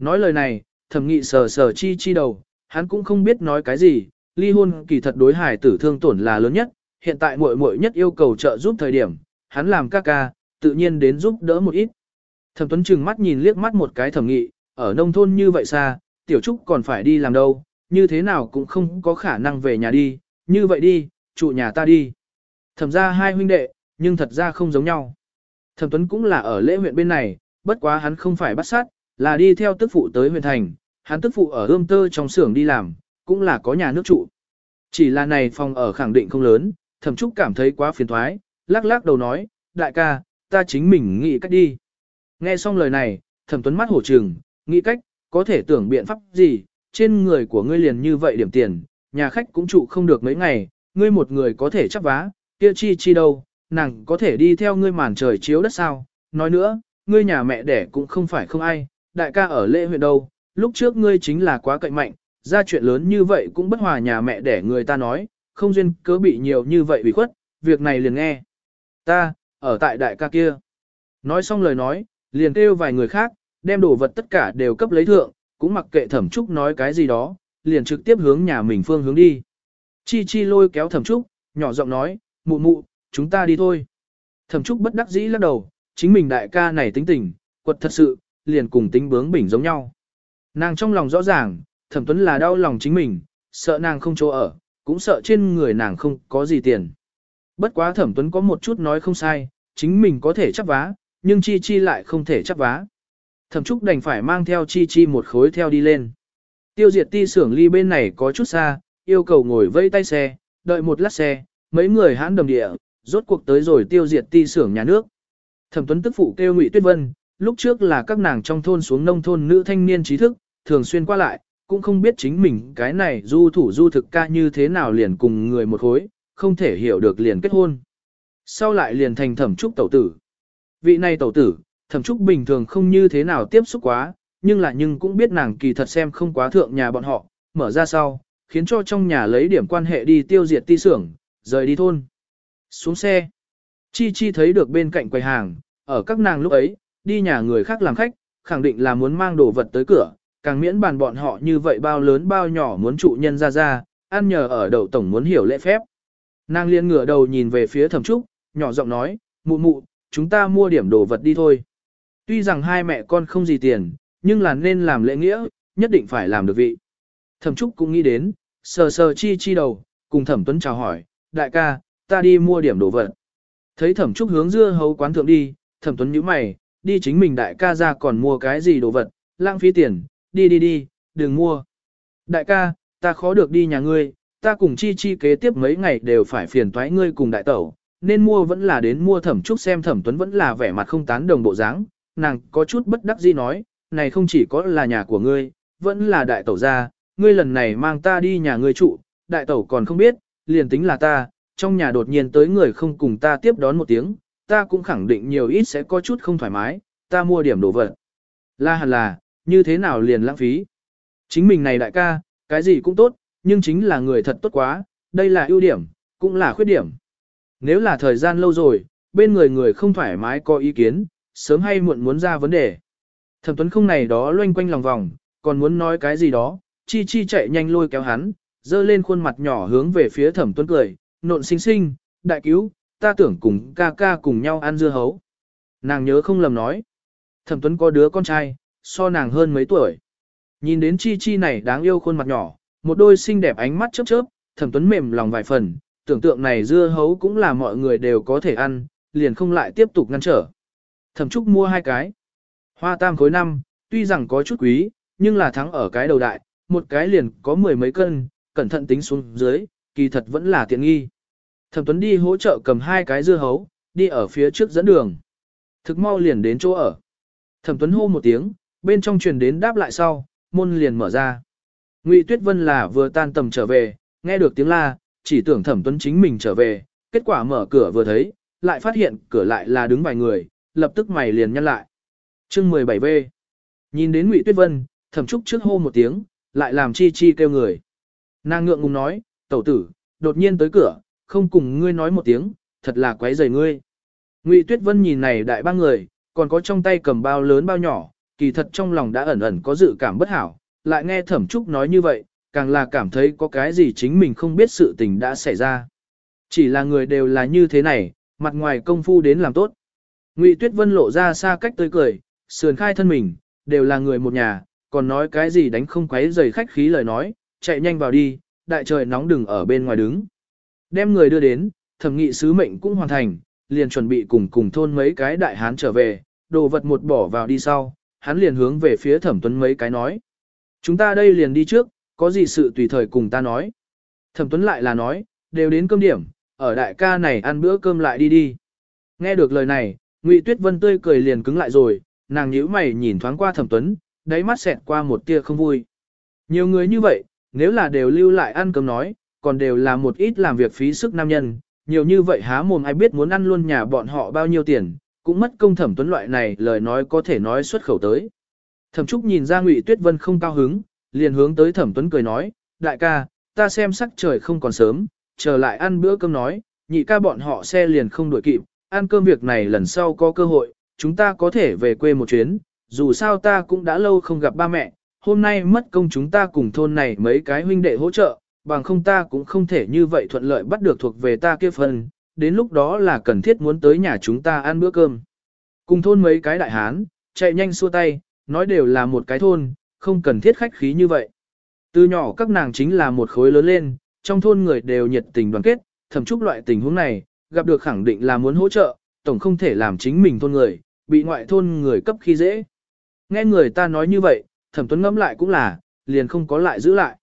Nói lời này, thẩm nghị sờ sờ chi chi đầu, hắn cũng không biết nói cái gì, ly hôn kỳ thật đối hải tử thương tổn là lớn nhất, hiện tại muội muội nhất yêu cầu trợ giúp thời điểm, hắn làm ca ca, tự nhiên đến giúp đỡ một ít. Thẩm Tuấn trừng mắt nhìn liếc mắt một cái thẩm nghị, ở nông thôn như vậy xa, tiểu trúc còn phải đi làm đâu, như thế nào cũng không có khả năng về nhà đi, như vậy đi, trụ nhà ta đi. Thẩm ra hai huynh đệ, nhưng thật ra không giống nhau. Thẩm Tuấn cũng là ở lễ huyện bên này, bất quá hắn không phải bắt sát, là đi theo tức phụ tới huyện thành, hắn tức phụ ở ươm tơ trong xưởng đi làm, cũng là có nhà nước trụ. Chỉ là này phòng ở khẳng định không lớn, thẩm trúc cảm thấy quá phiền thoái, lắc lắc đầu nói, đại ca, ta chính mình nghĩ cách đi. Nghe xong lời này, thẩm tuấn mắt hổ trừng, nghĩ cách, có thể tưởng biện pháp gì, trên người của ngươi liền như vậy điểm tiền, nhà khách cũng trụ không được mấy ngày, ngươi một người có thể chấp vá, kia chi chi đâu, nàng có thể đi theo ngươi màn trời chiếu đất sao, nói nữa, ngươi nhà mẹ đẻ cũng không phải không ai, đại ca ở lễ huyện đâu, lúc trước ngươi chính là quá cậy mạnh, ra chuyện lớn như vậy cũng bất hòa nhà mẹ để người ta nói, không duyên cớ bị nhiều như vậy bị khuất, việc này liền nghe. Ta, ở tại đại ca kia. Nói xong lời nói, liền kêu vài người khác, đem đồ vật tất cả đều cấp lấy thượng, cũng mặc kệ thẩm trúc nói cái gì đó, liền trực tiếp hướng nhà mình phương hướng đi. Chi chi lôi kéo thẩm trúc, nhỏ giọng nói, mụ mụ, chúng ta đi thôi. Thẩm trúc bất đắc dĩ lắc đầu, chính mình đại ca này tính tình, quật thật sự, liền cùng tính bướng bỉnh giống nhau. Nàng trong lòng rõ ràng, thẩm tuấn là đau lòng chính mình, sợ nàng không chỗ ở, cũng sợ trên người nàng không có gì tiền. Bất quá thẩm tuấn có một chút nói không sai, chính mình có thể chấp vá, nhưng chi chi lại không thể chấp vá. Thẩm trúc đành phải mang theo chi chi một khối theo đi lên. Tiêu diệt ti xưởng ly bên này có chút xa, yêu cầu ngồi vây tay xe, đợi một lát xe, mấy người hãn đầm địa, rốt cuộc tới rồi tiêu diệt ti xưởng nhà nước. Thẩm tuấn tức phụ kêu Ngụy Tuyết Vân, lúc trước là các nàng trong thôn xuống nông thôn nữ thanh niên trí thức, thường xuyên qua lại, cũng không biết chính mình cái này du thủ du thực ca như thế nào liền cùng người một khối, không thể hiểu được liền kết hôn. Sau lại liền thành thẩm trúc tẩu tử. Vị này tẩu tử, thẩm trúc bình thường không như thế nào tiếp xúc quá, nhưng là nhưng cũng biết nàng kỳ thật xem không quá thượng nhà bọn họ, mở ra sau, khiến cho trong nhà lấy điểm quan hệ đi tiêu diệt ti xưởng, rời đi thôn. Xuống xe. Chi Chi thấy được bên cạnh quầy hàng, ở các nàng lúc ấy, đi nhà người khác làm khách, khẳng định là muốn mang đồ vật tới cửa, càng miễn bàn bọn họ như vậy bao lớn bao nhỏ muốn trụ nhân ra ra, ăn nhờ ở đầu tổng muốn hiểu lễ phép. Nàng liên ngửa đầu nhìn về phía thẩm trúc, nhỏ giọng nói, mụ mụ, chúng ta mua điểm đồ vật đi thôi. Tuy rằng hai mẹ con không gì tiền, nhưng là nên làm lễ nghĩa, nhất định phải làm được vị. Thẩm trúc cũng nghĩ đến, sờ sờ chi chi đầu, cùng thẩm tuấn chào hỏi, đại ca, ta đi mua điểm đồ vật. Thấy thẩm trúc hướng dưa hấu quán thượng đi, thẩm tuấn nhíu mày, đi chính mình đại ca ra còn mua cái gì đồ vật, lãng phí tiền, đi đi đi, đừng mua. Đại ca, ta khó được đi nhà ngươi, ta cùng chi chi kế tiếp mấy ngày đều phải phiền toái ngươi cùng đại tẩu, nên mua vẫn là đến mua thẩm trúc xem thẩm tuấn vẫn là vẻ mặt không tán đồng bộ dáng, nàng có chút bất đắc dĩ nói, này không chỉ có là nhà của ngươi, vẫn là đại tẩu gia, ngươi lần này mang ta đi nhà ngươi trụ, đại tẩu còn không biết, liền tính là ta, trong nhà đột nhiên tới người không cùng ta tiếp đón một tiếng, ta cũng khẳng định nhiều ít sẽ có chút không thoải mái, ta mua điểm đồ vật. là hẳn là, như thế nào liền lãng phí. Chính mình này đại ca, cái gì cũng tốt, nhưng chính là người thật tốt quá, đây là ưu điểm, cũng là khuyết điểm. Nếu là thời gian lâu rồi, bên người người không thoải mái có ý kiến, sớm hay muộn muốn ra vấn đề. Thẩm Tuấn không này đó loanh quanh lòng vòng, còn muốn nói cái gì đó, chi chi chạy nhanh lôi kéo hắn, dơ lên khuôn mặt nhỏ hướng về phía Thẩm Tuấn cười, nộn xinh xinh, đại cứu, ta tưởng cùng ca ca cùng nhau ăn dưa hấu. Nàng nhớ không lầm nói. Thẩm Tuấn có đứa con trai, so nàng hơn mấy tuổi. Nhìn đến chi chi này đáng yêu khuôn mặt nhỏ, một đôi xinh đẹp ánh mắt chớp chớp, Thẩm Tuấn mềm lòng vài phần, tưởng tượng này dưa hấu cũng là mọi người đều có thể ăn, liền không lại tiếp tục ngăn trở. Thẩm Trúc mua hai cái. Hoa tam khối năm, tuy rằng có chút quý, nhưng là thắng ở cái đầu đại, một cái liền có mười mấy cân, cẩn thận tính xuống dưới, kỳ thật vẫn là tiện nghi. Thẩm Tuấn đi hỗ trợ cầm hai cái dưa hấu, đi ở phía trước dẫn đường. Thực mau liền đến chỗ ở. Thẩm Tuấn hô một tiếng, bên trong truyền đến đáp lại sau, môn liền mở ra. Ngụy Tuyết Vân là vừa tan tầm trở về, nghe được tiếng la, chỉ tưởng Thẩm Tuấn chính mình trở về, kết quả mở cửa vừa thấy, lại phát hiện cửa lại là đứng vài người, lập tức mày liền nhăn lại. Chương 17V. Nhìn đến Ngụy Tuyết Vân, Thẩm Trúc trước hô một tiếng, lại làm chi chi kêu người. Nàng ngượng ngùng nói, "Tẩu tử, đột nhiên tới cửa, không cùng ngươi nói một tiếng, thật là quấy rầy ngươi." Ngụy Tuyết Vân nhìn này đại ba người, còn có trong tay cầm bao lớn bao nhỏ, kỳ thật trong lòng đã ẩn ẩn có dự cảm bất hảo, lại nghe Thẩm Trúc nói như vậy, càng là cảm thấy có cái gì chính mình không biết sự tình đã xảy ra. Chỉ là người đều là như thế này, mặt ngoài công phu đến làm tốt. Ngụy Tuyết Vân lộ ra xa cách tươi cười, sườn khai thân mình, đều là người một nhà, còn nói cái gì đánh không quấy rầy khách khí lời nói, chạy nhanh vào đi, đại trời nóng đừng ở bên ngoài đứng. Đem người đưa đến, thẩm nghị sứ mệnh cũng hoàn thành, liền chuẩn bị cùng cùng thôn mấy cái đại hán trở về, đồ vật một bỏ vào đi sau, hắn liền hướng về phía thẩm tuấn mấy cái nói. Chúng ta đây liền đi trước, có gì sự tùy thời cùng ta nói. Thẩm tuấn lại là nói, đều đến cơm điểm, ở đại ca này ăn bữa cơm lại đi đi. Nghe được lời này, Ngụy Tuyết Vân tươi cười liền cứng lại rồi, nàng nhíu mày nhìn thoáng qua Thẩm Tuấn, đáy mắt xẹt qua một tia không vui. Nhiều người như vậy, nếu là đều lưu lại ăn cơm nói, còn đều là một ít làm việc phí sức nam nhân, nhiều như vậy há mồm ai biết muốn ăn luôn nhà bọn họ bao nhiêu tiền, cũng mất công Thẩm Tuấn loại này lời nói có thể nói xuất khẩu tới. Thẩm Trúc nhìn ra Ngụy Tuyết Vân không cao hứng, liền hướng tới Thẩm Tuấn cười nói, đại ca, ta xem sắc trời không còn sớm, trở lại ăn bữa cơm nói, nhị ca bọn họ xe liền không đuổi kịp, ăn cơm việc này lần sau có cơ hội, chúng ta có thể về quê một chuyến, dù sao ta cũng đã lâu không gặp ba mẹ, hôm nay mất công chúng ta cùng thôn này mấy cái huynh đệ hỗ trợ, bằng không ta cũng không thể như vậy thuận lợi bắt được thuộc về ta kia phần, đến lúc đó là cần thiết muốn tới nhà chúng ta ăn bữa cơm. Cùng thôn mấy cái đại hán, chạy nhanh xua tay, nói đều là một cái thôn, không cần thiết khách khí như vậy. Từ nhỏ các nàng chính là một khối lớn lên, trong thôn người đều nhiệt tình đoàn kết, thậm chúc loại tình huống này, gặp được khẳng định là muốn hỗ trợ, tổng không thể làm chính mình thôn người, bị ngoại thôn người cấp khi dễ. Nghe người ta nói như vậy, thẩm tuấn ngẫm lại cũng là, liền không có lại giữ lại.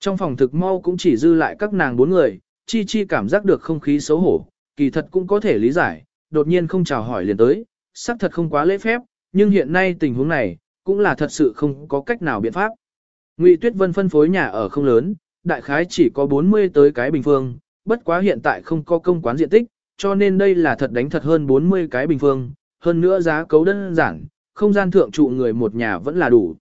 Trong phòng thực mau cũng chỉ dư lại các nàng bốn người, chi chi cảm giác được không khí xấu hổ, kỳ thật cũng có thể lý giải, đột nhiên không chào hỏi liền tới, xác thật không quá lễ phép, nhưng hiện nay tình huống này, cũng là thật sự không có cách nào biện pháp. Ngụy Tuyết Vân phân phối nhà ở không lớn, đại khái chỉ có 40 tới cái bình phương, bất quá hiện tại không có công quán diện tích, cho nên đây là thật đánh thật hơn 40 cái bình phương, hơn nữa giá cấu đơn giản, không gian thượng trụ người một nhà vẫn là đủ.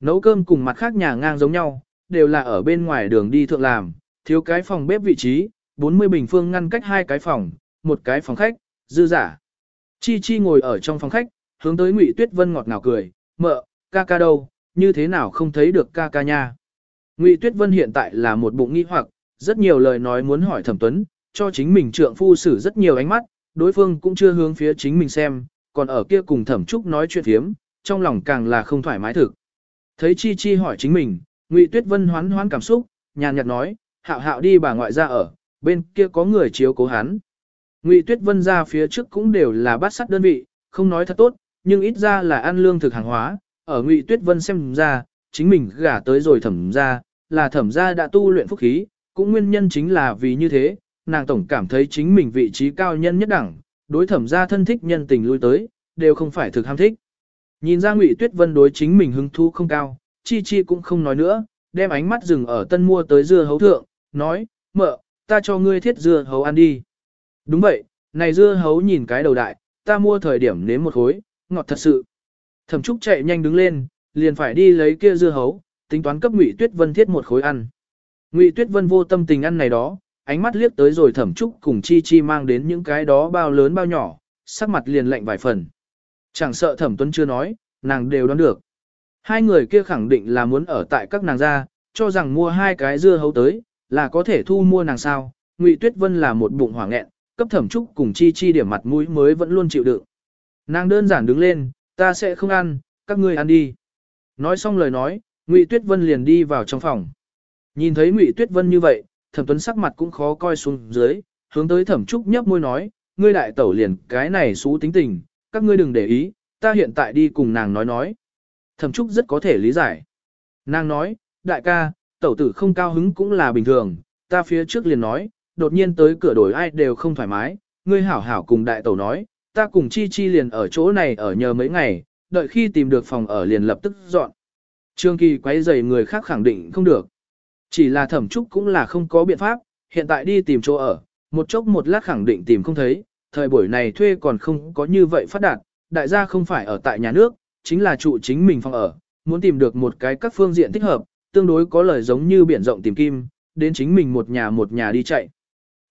Nấu cơm cùng mặt khác nhà ngang giống nhau, đều là ở bên ngoài đường đi thượng làm, thiếu cái phòng bếp vị trí, 40 bình phương ngăn cách hai cái phòng, một cái phòng khách, dư giả. Chi Chi ngồi ở trong phòng khách, hướng tới Ngụy Tuyết Vân ngọt ngào cười, mợ, ca ca đâu, như thế nào không thấy được ca ca nha. Ngụy Tuyết Vân hiện tại là một bụng nghi hoặc, rất nhiều lời nói muốn hỏi Thẩm Tuấn, cho chính mình trượng phu xử rất nhiều ánh mắt, đối phương cũng chưa hướng phía chính mình xem, còn ở kia cùng Thẩm Trúc nói chuyện phiếm, trong lòng càng là không thoải mái thực. Thấy Chi Chi hỏi chính mình, Ngụy Tuyết Vân hoán hoán cảm xúc, nhàn nhạt nói, hạo hạo đi bà ngoại ra ở, bên kia có người chiếu cố hắn. Ngụy Tuyết Vân ra phía trước cũng đều là bát sắt đơn vị, không nói thật tốt, nhưng ít ra là ăn lương thực hàng hóa, ở Ngụy Tuyết Vân xem ra, chính mình gả tới rồi thẩm ra, là thẩm ra đã tu luyện phúc khí, cũng nguyên nhân chính là vì như thế, nàng tổng cảm thấy chính mình vị trí cao nhân nhất đẳng, đối thẩm ra thân thích nhân tình lui tới, đều không phải thực ham thích. Nhìn ra Ngụy Tuyết Vân đối chính mình hứng thú không cao, Chi Chi cũng không nói nữa, đem ánh mắt dừng ở tân mua tới dưa hấu thượng, nói, mợ, ta cho ngươi thiết dưa hấu ăn đi. Đúng vậy, này dưa hấu nhìn cái đầu đại, ta mua thời điểm nếm một khối, ngọt thật sự. Thẩm Trúc chạy nhanh đứng lên, liền phải đi lấy kia dưa hấu, tính toán cấp Ngụy Tuyết Vân thiết một khối ăn. Ngụy Tuyết Vân vô tâm tình ăn này đó, ánh mắt liếc tới rồi Thẩm Trúc cùng Chi Chi mang đến những cái đó bao lớn bao nhỏ, sắc mặt liền lạnh vài phần. Chẳng sợ Thẩm Tuấn chưa nói, nàng đều đoán được. Hai người kia khẳng định là muốn ở tại các nàng gia, cho rằng mua hai cái dưa hấu tới, là có thể thu mua nàng sao. Ngụy Tuyết Vân là một bụng hỏa nghẹn, cấp Thẩm Trúc cùng Chi Chi điểm mặt mũi mới vẫn luôn chịu đựng. Nàng đơn giản đứng lên, ta sẽ không ăn, các ngươi ăn đi. Nói xong lời nói, Ngụy Tuyết Vân liền đi vào trong phòng. Nhìn thấy Ngụy Tuyết Vân như vậy, Thẩm Tuấn sắc mặt cũng khó coi xuống dưới, hướng tới Thẩm Trúc nhấp môi nói, ngươi đại tẩu liền cái này xú tính tình, các ngươi đừng để ý, ta hiện tại đi cùng nàng nói nói. Thẩm Trúc rất có thể lý giải. Nàng nói, đại ca, tẩu tử không cao hứng cũng là bình thường, ta phía trước liền nói, đột nhiên tới cửa đổi ai đều không thoải mái, ngươi hảo hảo cùng đại tẩu nói, ta cùng Chi Chi liền ở chỗ này ở nhờ mấy ngày, đợi khi tìm được phòng ở liền lập tức dọn. Trương Kỳ quấy rầy người khác khẳng định không được. Chỉ là thẩm trúc cũng là không có biện pháp, hiện tại đi tìm chỗ ở, một chốc một lát khẳng định tìm không thấy, thời buổi này thuê còn không có như vậy phát đạt, đại gia không phải ở tại nhà nước, chính là trụ chính mình phòng ở, muốn tìm được một cái các phương diện thích hợp, tương đối có lời giống như biển rộng tìm kim, đến chính mình một nhà một nhà đi chạy.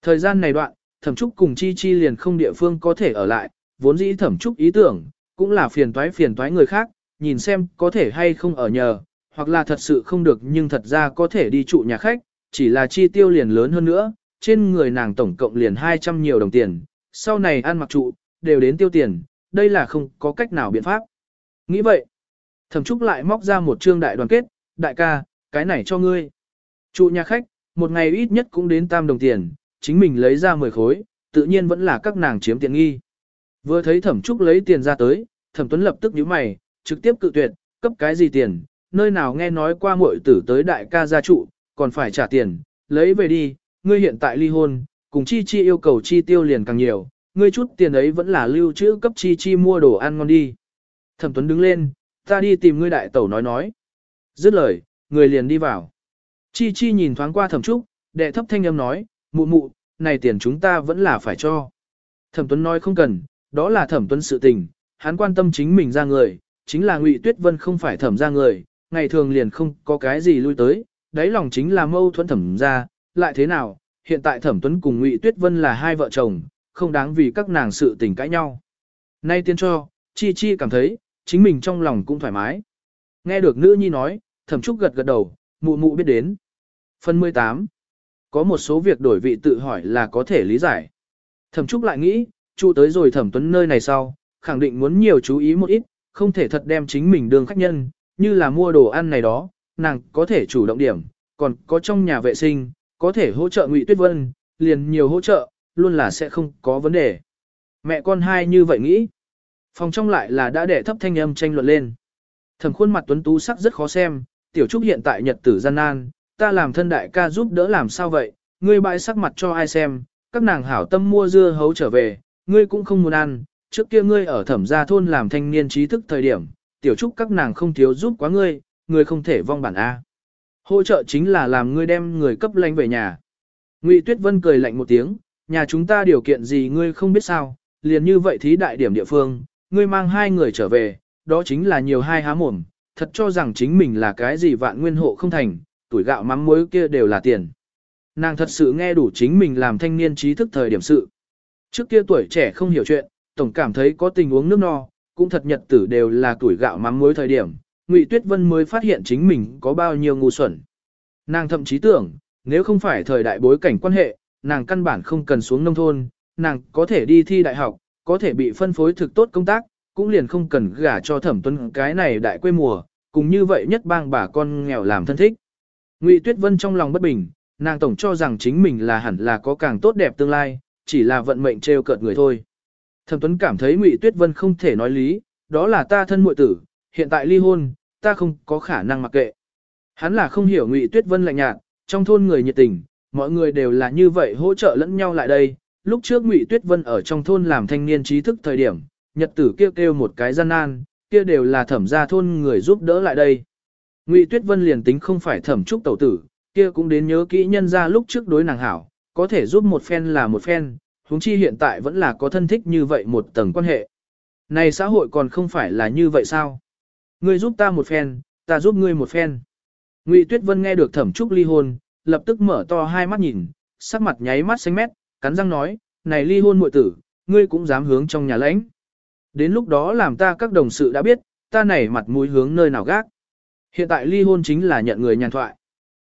Thời gian này đoạn, thẩm trúc cùng chi chi liền không địa phương có thể ở lại, vốn dĩ thẩm trúc ý tưởng, cũng là phiền toái phiền toái người khác, nhìn xem có thể hay không ở nhờ, hoặc là thật sự không được nhưng thật ra có thể đi trụ nhà khách, chỉ là chi tiêu liền lớn hơn nữa, trên người nàng tổng cộng liền 200 nhiều đồng tiền, sau này ăn mặc trụ, đều đến tiêu tiền, đây là không có cách nào biện pháp. Nghĩ vậy, thẩm trúc lại móc ra một trương đại đoàn kết, đại ca, cái này cho ngươi. Trụ nhà khách, một ngày ít nhất cũng đến tam đồng tiền, chính mình lấy ra 10 khối, tự nhiên vẫn là các nàng chiếm tiện nghi. Vừa thấy thẩm trúc lấy tiền ra tới, thẩm tuấn lập tức nhíu mày, trực tiếp cự tuyệt, cấp cái gì tiền, nơi nào nghe nói qua muội tử tới đại ca gia trụ, còn phải trả tiền, lấy về đi, ngươi hiện tại ly hôn, cùng chi chi yêu cầu chi tiêu liền càng nhiều, ngươi chút tiền ấy vẫn là lưu trữ cấp chi chi mua đồ ăn ngon đi. Thẩm Tuấn đứng lên, ta đi tìm ngươi đại tẩu nói nói. Dứt lời, người liền đi vào. Chi chi nhìn thoáng qua thẩm trúc, đệ thấp thanh âm nói, mụ mụ, này tiền chúng ta vẫn là phải cho. Thẩm Tuấn nói không cần, đó là thẩm Tuấn sự tình, hắn quan tâm chính mình ra người, chính là Ngụy Tuyết Vân không phải thẩm ra người, ngày thường liền không có cái gì lui tới, đáy lòng chính là mâu thuẫn thẩm ra, lại thế nào, hiện tại thẩm Tuấn cùng Ngụy Tuyết Vân là hai vợ chồng, không đáng vì các nàng sự tình cãi nhau. Nay tiên cho, Chi Chi cảm thấy, chính mình trong lòng cũng thoải mái. Nghe được nữ nhi nói, thẩm trúc gật gật đầu, mụ mụ biết đến. Phần 18. Có một số việc đổi vị tự hỏi là có thể lý giải. Thẩm trúc lại nghĩ, trụ tới rồi thẩm tuấn nơi này sau, khẳng định muốn nhiều chú ý một ít, không thể thật đem chính mình đường khách nhân, như là mua đồ ăn này đó, nàng có thể chủ động điểm, còn có trong nhà vệ sinh, có thể hỗ trợ Ngụy Tuyết Vân, liền nhiều hỗ trợ, luôn là sẽ không có vấn đề. Mẹ con hai như vậy nghĩ. Phòng trong lại là đã để thấp thanh âm tranh luận lên. Thẩm khuôn mặt tuấn tú sắc rất khó xem, tiểu trúc hiện tại nhật tử gian nan, ta làm thân đại ca giúp đỡ làm sao vậy, ngươi bãi sắc mặt cho ai xem, các nàng hảo tâm mua dưa hấu trở về, ngươi cũng không muốn ăn, trước kia ngươi ở thẩm gia thôn làm thanh niên trí thức thời điểm, tiểu trúc các nàng không thiếu giúp quá ngươi, ngươi không thể vong bản A. Hỗ trợ chính là làm ngươi đem người cấp lanh về nhà. Ngụy Tuyết Vân cười lạnh một tiếng, nhà chúng ta điều kiện gì ngươi không biết sao, liền như vậy thí đại điểm địa phương, ngươi mang hai người trở về, đó chính là nhiều hai há mồm, thật cho rằng chính mình là cái gì vạn nguyên hộ không thành, tuổi gạo mắm muối kia đều là tiền. Nàng thật sự nghe đủ chính mình làm thanh niên trí thức thời điểm sự. Trước kia tuổi trẻ không hiểu chuyện, tổng cảm thấy có tình uống nước no, cũng thật nhật tử đều là tuổi gạo mắm muối thời điểm, Ngụy Tuyết Vân mới phát hiện chính mình có bao nhiêu ngu xuẩn. Nàng thậm chí tưởng, nếu không phải thời đại bối cảnh quan hệ, nàng căn bản không cần xuống nông thôn, nàng có thể đi thi đại học, có thể bị phân phối thực tốt công tác, cũng liền không cần gả cho thẩm tuấn cái này đại quê mùa, cùng như vậy nhất bang bà con nghèo làm thân thích. Ngụy Tuyết Vân trong lòng bất bình, nàng tổng cho rằng chính mình là hẳn là có càng tốt đẹp tương lai, chỉ là vận mệnh trêu cợt người thôi. Thẩm Tuấn cảm thấy Ngụy Tuyết Vân không thể nói lý, đó là ta thân muội tử, hiện tại ly hôn, ta không có khả năng mặc kệ. Hắn là không hiểu Ngụy Tuyết Vân lạnh nhạt, trong thôn người nhiệt tình, mọi người đều là như vậy hỗ trợ lẫn nhau lại đây. Lúc trước Ngụy Tuyết Vân ở trong thôn làm thanh niên trí thức thời điểm, nhật tử kêu kêu một cái gian nan, kia đều là thẩm gia thôn người giúp đỡ lại đây. Ngụy Tuyết Vân liền tính không phải thẩm trúc tẩu tử, kia cũng đến nhớ kỹ nhân ra lúc trước đối nàng hảo, có thể giúp một phen là một phen, huống chi hiện tại vẫn là có thân thích như vậy một tầng quan hệ. Này xã hội còn không phải là như vậy sao? Ngươi giúp ta một phen, ta giúp ngươi một phen. Ngụy Tuyết Vân nghe được thẩm trúc ly hôn, lập tức mở to hai mắt nhìn, sắc mặt nháy mắt xanh mét, cắn răng nói, này ly hôn muội tử, ngươi cũng dám hướng trong nhà lãnh. Đến lúc đó làm ta các đồng sự đã biết, ta này mặt mũi hướng nơi nào gác. Hiện tại ly hôn chính là nhận người nhàn thoại.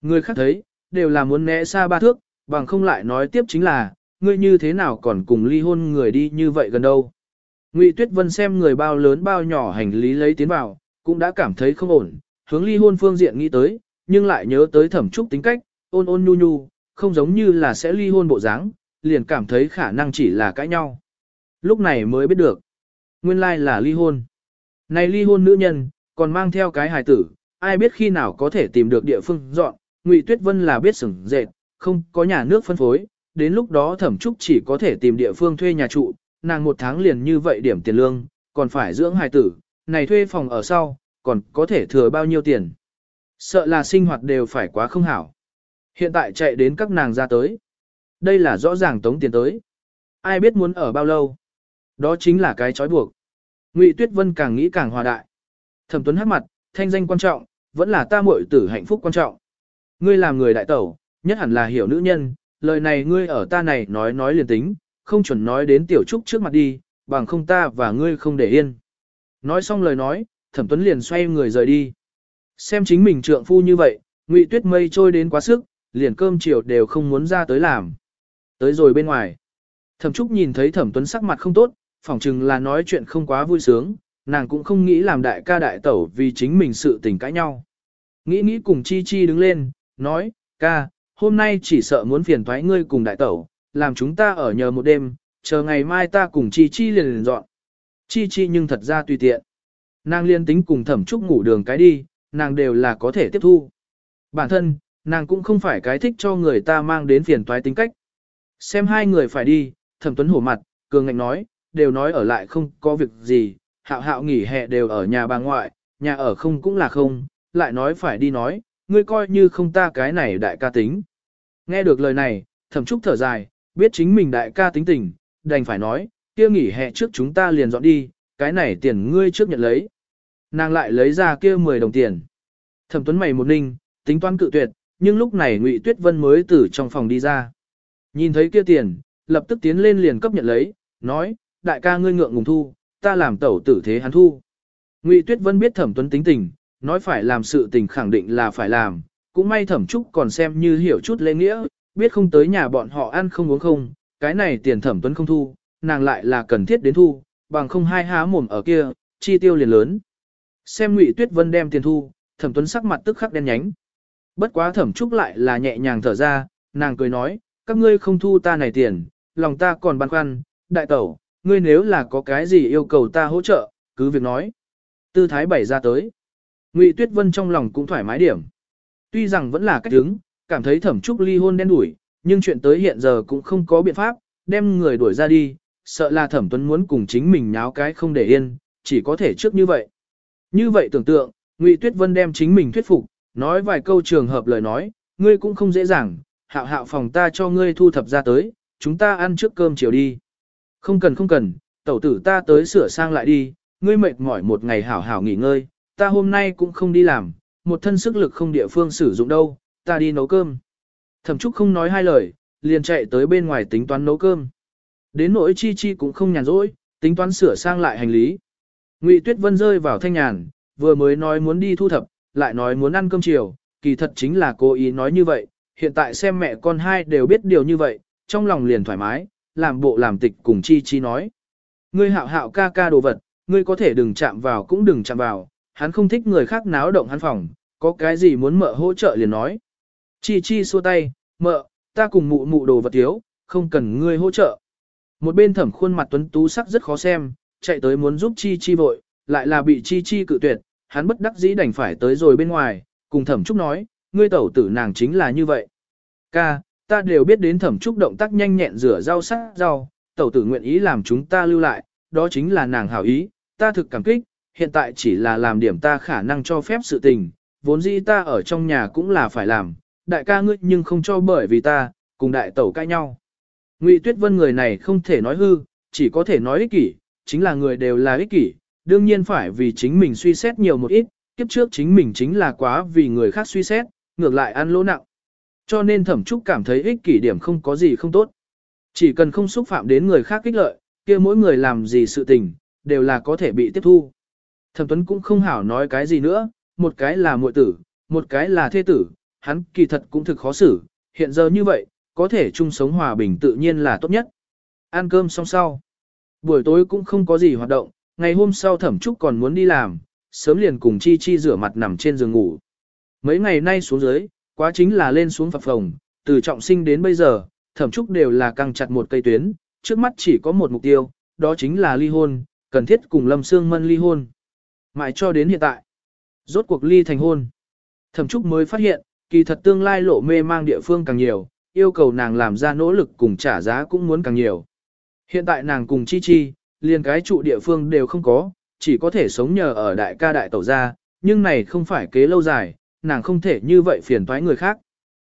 Người khác thấy, đều là muốn né xa ba thước, bằng không lại nói tiếp chính là, ngươi như thế nào còn cùng ly hôn người đi như vậy gần đâu. Ngụy Tuyết Vân xem người bao lớn bao nhỏ hành lý lấy tiến vào, cũng đã cảm thấy không ổn, hướng ly hôn phương diện nghĩ tới, nhưng lại nhớ tới thẩm trúc tính cách, ôn ôn nhu nhu, không giống như là sẽ ly hôn bộ dáng, liền cảm thấy khả năng chỉ là cãi nhau. Lúc này mới biết được, nguyên lai là ly hôn. Này ly hôn nữ nhân, còn mang theo cái hài tử, ai biết khi nào có thể tìm được địa phương dọn, Ngụy Tuyết Vân là biết sửng dệt, không có nhà nước phân phối, đến lúc đó thẩm trúc chỉ có thể tìm địa phương thuê nhà trụ, nàng một tháng liền như vậy điểm tiền lương, còn phải dưỡng hài tử, này thuê phòng ở sau, còn có thể thừa bao nhiêu tiền. Sợ là sinh hoạt đều phải quá không hảo. Hiện tại chạy đến các nàng ra tới. Đây là rõ ràng tống tiền tới. Ai biết muốn ở bao lâu. Đó chính là cái trói buộc. Ngụy Tuyết Vân càng nghĩ càng hòa đại. Thẩm Tuấn hát mặt, thanh danh quan trọng, vẫn là ta muội tử hạnh phúc quan trọng. Ngươi làm người đại tẩu, nhất hẳn là hiểu nữ nhân, lời này ngươi ở ta này nói nói liền tính, không chuẩn nói đến tiểu trúc trước mặt đi, bằng không ta và ngươi không để yên. Nói xong lời nói, thẩm tuấn liền xoay người rời đi. Xem chính mình trượng phu như vậy, Ngụy Tuyết mây trôi đến quá sức, liền cơm chiều đều không muốn ra tới làm. Tới rồi bên ngoài, Thẩm Trúc nhìn thấy Thẩm Tuấn sắc mặt không tốt, phỏng chừng là nói chuyện không quá vui sướng, nàng cũng không nghĩ làm đại ca đại tẩu vì chính mình sự tình cãi nhau. Nghĩ nghĩ cùng Chi Chi đứng lên, nói, ca, hôm nay chỉ sợ muốn phiền thoái ngươi cùng đại tẩu, làm chúng ta ở nhờ một đêm, chờ ngày mai ta cùng Chi Chi liền liền dọn. Chi Chi nhưng thật ra tùy tiện. Nàng liên tính cùng thẩm trúc ngủ đường cái đi, nàng đều là có thể tiếp thu. Bản thân, nàng cũng không phải cái thích cho người ta mang đến phiền toái tính cách. Xem hai người phải đi, thẩm tuấn hổ mặt, cường ngạnh nói, đều nói ở lại không có việc gì, hạo hạo nghỉ hè đều ở nhà bà ngoại, nhà ở không cũng là không, lại nói phải đi nói, ngươi coi như không ta cái này đại ca tính. Nghe được lời này, thẩm trúc thở dài, biết chính mình đại ca tính tình, đành phải nói, kia nghỉ hè trước chúng ta liền dọn đi, cái này tiền ngươi trước nhận lấy. Nàng lại lấy ra kia 10 đồng tiền. Thẩm tuấn mày một ninh, tính toán cự tuyệt, nhưng lúc này Ngụy Tuyết Vân mới từ trong phòng đi ra. Nhìn thấy kia tiền, lập tức tiến lên liền cấp nhận lấy, nói, đại ca ngươi ngượng ngùng thu, ta làm tẩu tử thế hắn thu. Ngụy Tuyết Vân biết Thẩm Tuấn tính tình, nói phải làm sự tình khẳng định là phải làm, cũng may Thẩm Trúc còn xem như hiểu chút lễ nghĩa, biết không tới nhà bọn họ ăn không uống không, cái này tiền Thẩm Tuấn không thu, nàng lại là cần thiết đến thu, bằng không hai há mồm ở kia, chi tiêu liền lớn. Xem Ngụy Tuyết Vân đem tiền thu, Thẩm Tuấn sắc mặt tức khắc đen nhánh. Bất quá Thẩm Trúc lại là nhẹ nhàng thở ra, nàng cười nói, các ngươi không thu ta này tiền, lòng ta còn băn khoăn, đại tẩu, ngươi nếu là có cái gì yêu cầu ta hỗ trợ, cứ việc nói. Tư thái bảy ra tới. Ngụy Tuyết Vân trong lòng cũng thoải mái điểm. Tuy rằng vẫn là cách đứng, cảm thấy Thẩm Trúc ly hôn đen đủi, nhưng chuyện tới hiện giờ cũng không có biện pháp, đem người đuổi ra đi, sợ là Thẩm Tuấn muốn cùng chính mình nháo cái không để yên, chỉ có thể trước như vậy. Như vậy tưởng tượng, Ngụy Tuyết Vân đem chính mình thuyết phục, nói vài câu trường hợp lời nói, ngươi cũng không dễ dàng, hạo hạo phòng ta cho ngươi thu thập ra tới, chúng ta ăn trước cơm chiều đi. Không cần không cần, tẩu tử ta tới sửa sang lại đi, ngươi mệt mỏi một ngày hảo hảo nghỉ ngơi, ta hôm nay cũng không đi làm, một thân sức lực không địa phương sử dụng đâu, ta đi nấu cơm. Thẩm Trúc không nói hai lời, liền chạy tới bên ngoài tính toán nấu cơm. Đến nỗi chi chi cũng không nhàn rỗi, tính toán sửa sang lại hành lý. Ngụy Tuyết Vân rơi vào thanh nhàn, vừa mới nói muốn đi thu thập, lại nói muốn ăn cơm chiều, kỳ thật chính là cố ý nói như vậy, hiện tại xem mẹ con hai đều biết điều như vậy, trong lòng liền thoải mái, làm bộ làm tịch cùng Chi Chi nói. Ngươi hạo hạo ca ca đồ vật, ngươi có thể đừng chạm vào cũng đừng chạm vào, hắn không thích người khác náo động hắn phòng, có cái gì muốn mợ hỗ trợ liền nói. Chi Chi xua tay, mợ, ta cùng mụ mụ đồ vật thiếu, không cần ngươi hỗ trợ. Một bên thẩm khuôn mặt tuấn tú sắc rất khó xem, chạy tới muốn giúp Chi Chi vội, lại là bị Chi Chi cự tuyệt, hắn bất đắc dĩ đành phải tới rồi bên ngoài, cùng thẩm trúc nói, ngươi tẩu tử nàng chính là như vậy. Ca, ta đều biết đến thẩm trúc động tác nhanh nhẹn rửa rau sắc rau, tẩu tử nguyện ý làm chúng ta lưu lại, đó chính là nàng hảo ý, ta thực cảm kích, hiện tại chỉ là làm điểm ta khả năng cho phép sự tình, vốn dĩ ta ở trong nhà cũng là phải làm, đại ca ngươi nhưng không cho bởi vì ta, cùng đại tẩu cãi nhau. Ngụy Tuyết Vân người này không thể nói hư, chỉ có thể nói ích kỷ, chính là người đều là ích kỷ, đương nhiên phải vì chính mình suy xét nhiều một ít, kiếp trước chính mình chính là quá vì người khác suy xét, ngược lại ăn lỗ nặng. Cho nên thẩm trúc cảm thấy ích kỷ điểm không có gì không tốt. Chỉ cần không xúc phạm đến người khác kích lợi, kia mỗi người làm gì sự tình, đều là có thể bị tiếp thu. Thẩm Tuấn cũng không hảo nói cái gì nữa, một cái là muội tử, một cái là thê tử, hắn kỳ thật cũng thực khó xử, hiện giờ như vậy, có thể chung sống hòa bình tự nhiên là tốt nhất. Ăn cơm xong sau. Buổi tối cũng không có gì hoạt động, ngày hôm sau thẩm trúc còn muốn đi làm, sớm liền cùng Chi Chi rửa mặt nằm trên giường ngủ. Mấy ngày nay xuống dưới, quá chính là lên xuống phập phồng, từ trọng sinh đến bây giờ, thẩm trúc đều là căng chặt một cây tuyến, trước mắt chỉ có một mục tiêu, đó chính là ly hôn, cần thiết cùng Lâm Sương Mân ly hôn. Mãi cho đến hiện tại, rốt cuộc ly thành hôn. Thẩm trúc mới phát hiện, kỳ thật tương lai lộ mê mang địa phương càng nhiều, yêu cầu nàng làm ra nỗ lực cùng trả giá cũng muốn càng nhiều. Hiện tại nàng cùng Chi Chi, liền cái trụ địa phương đều không có, chỉ có thể sống nhờ ở đại ca đại tẩu gia, nhưng này không phải kế lâu dài, nàng không thể như vậy phiền toái người khác.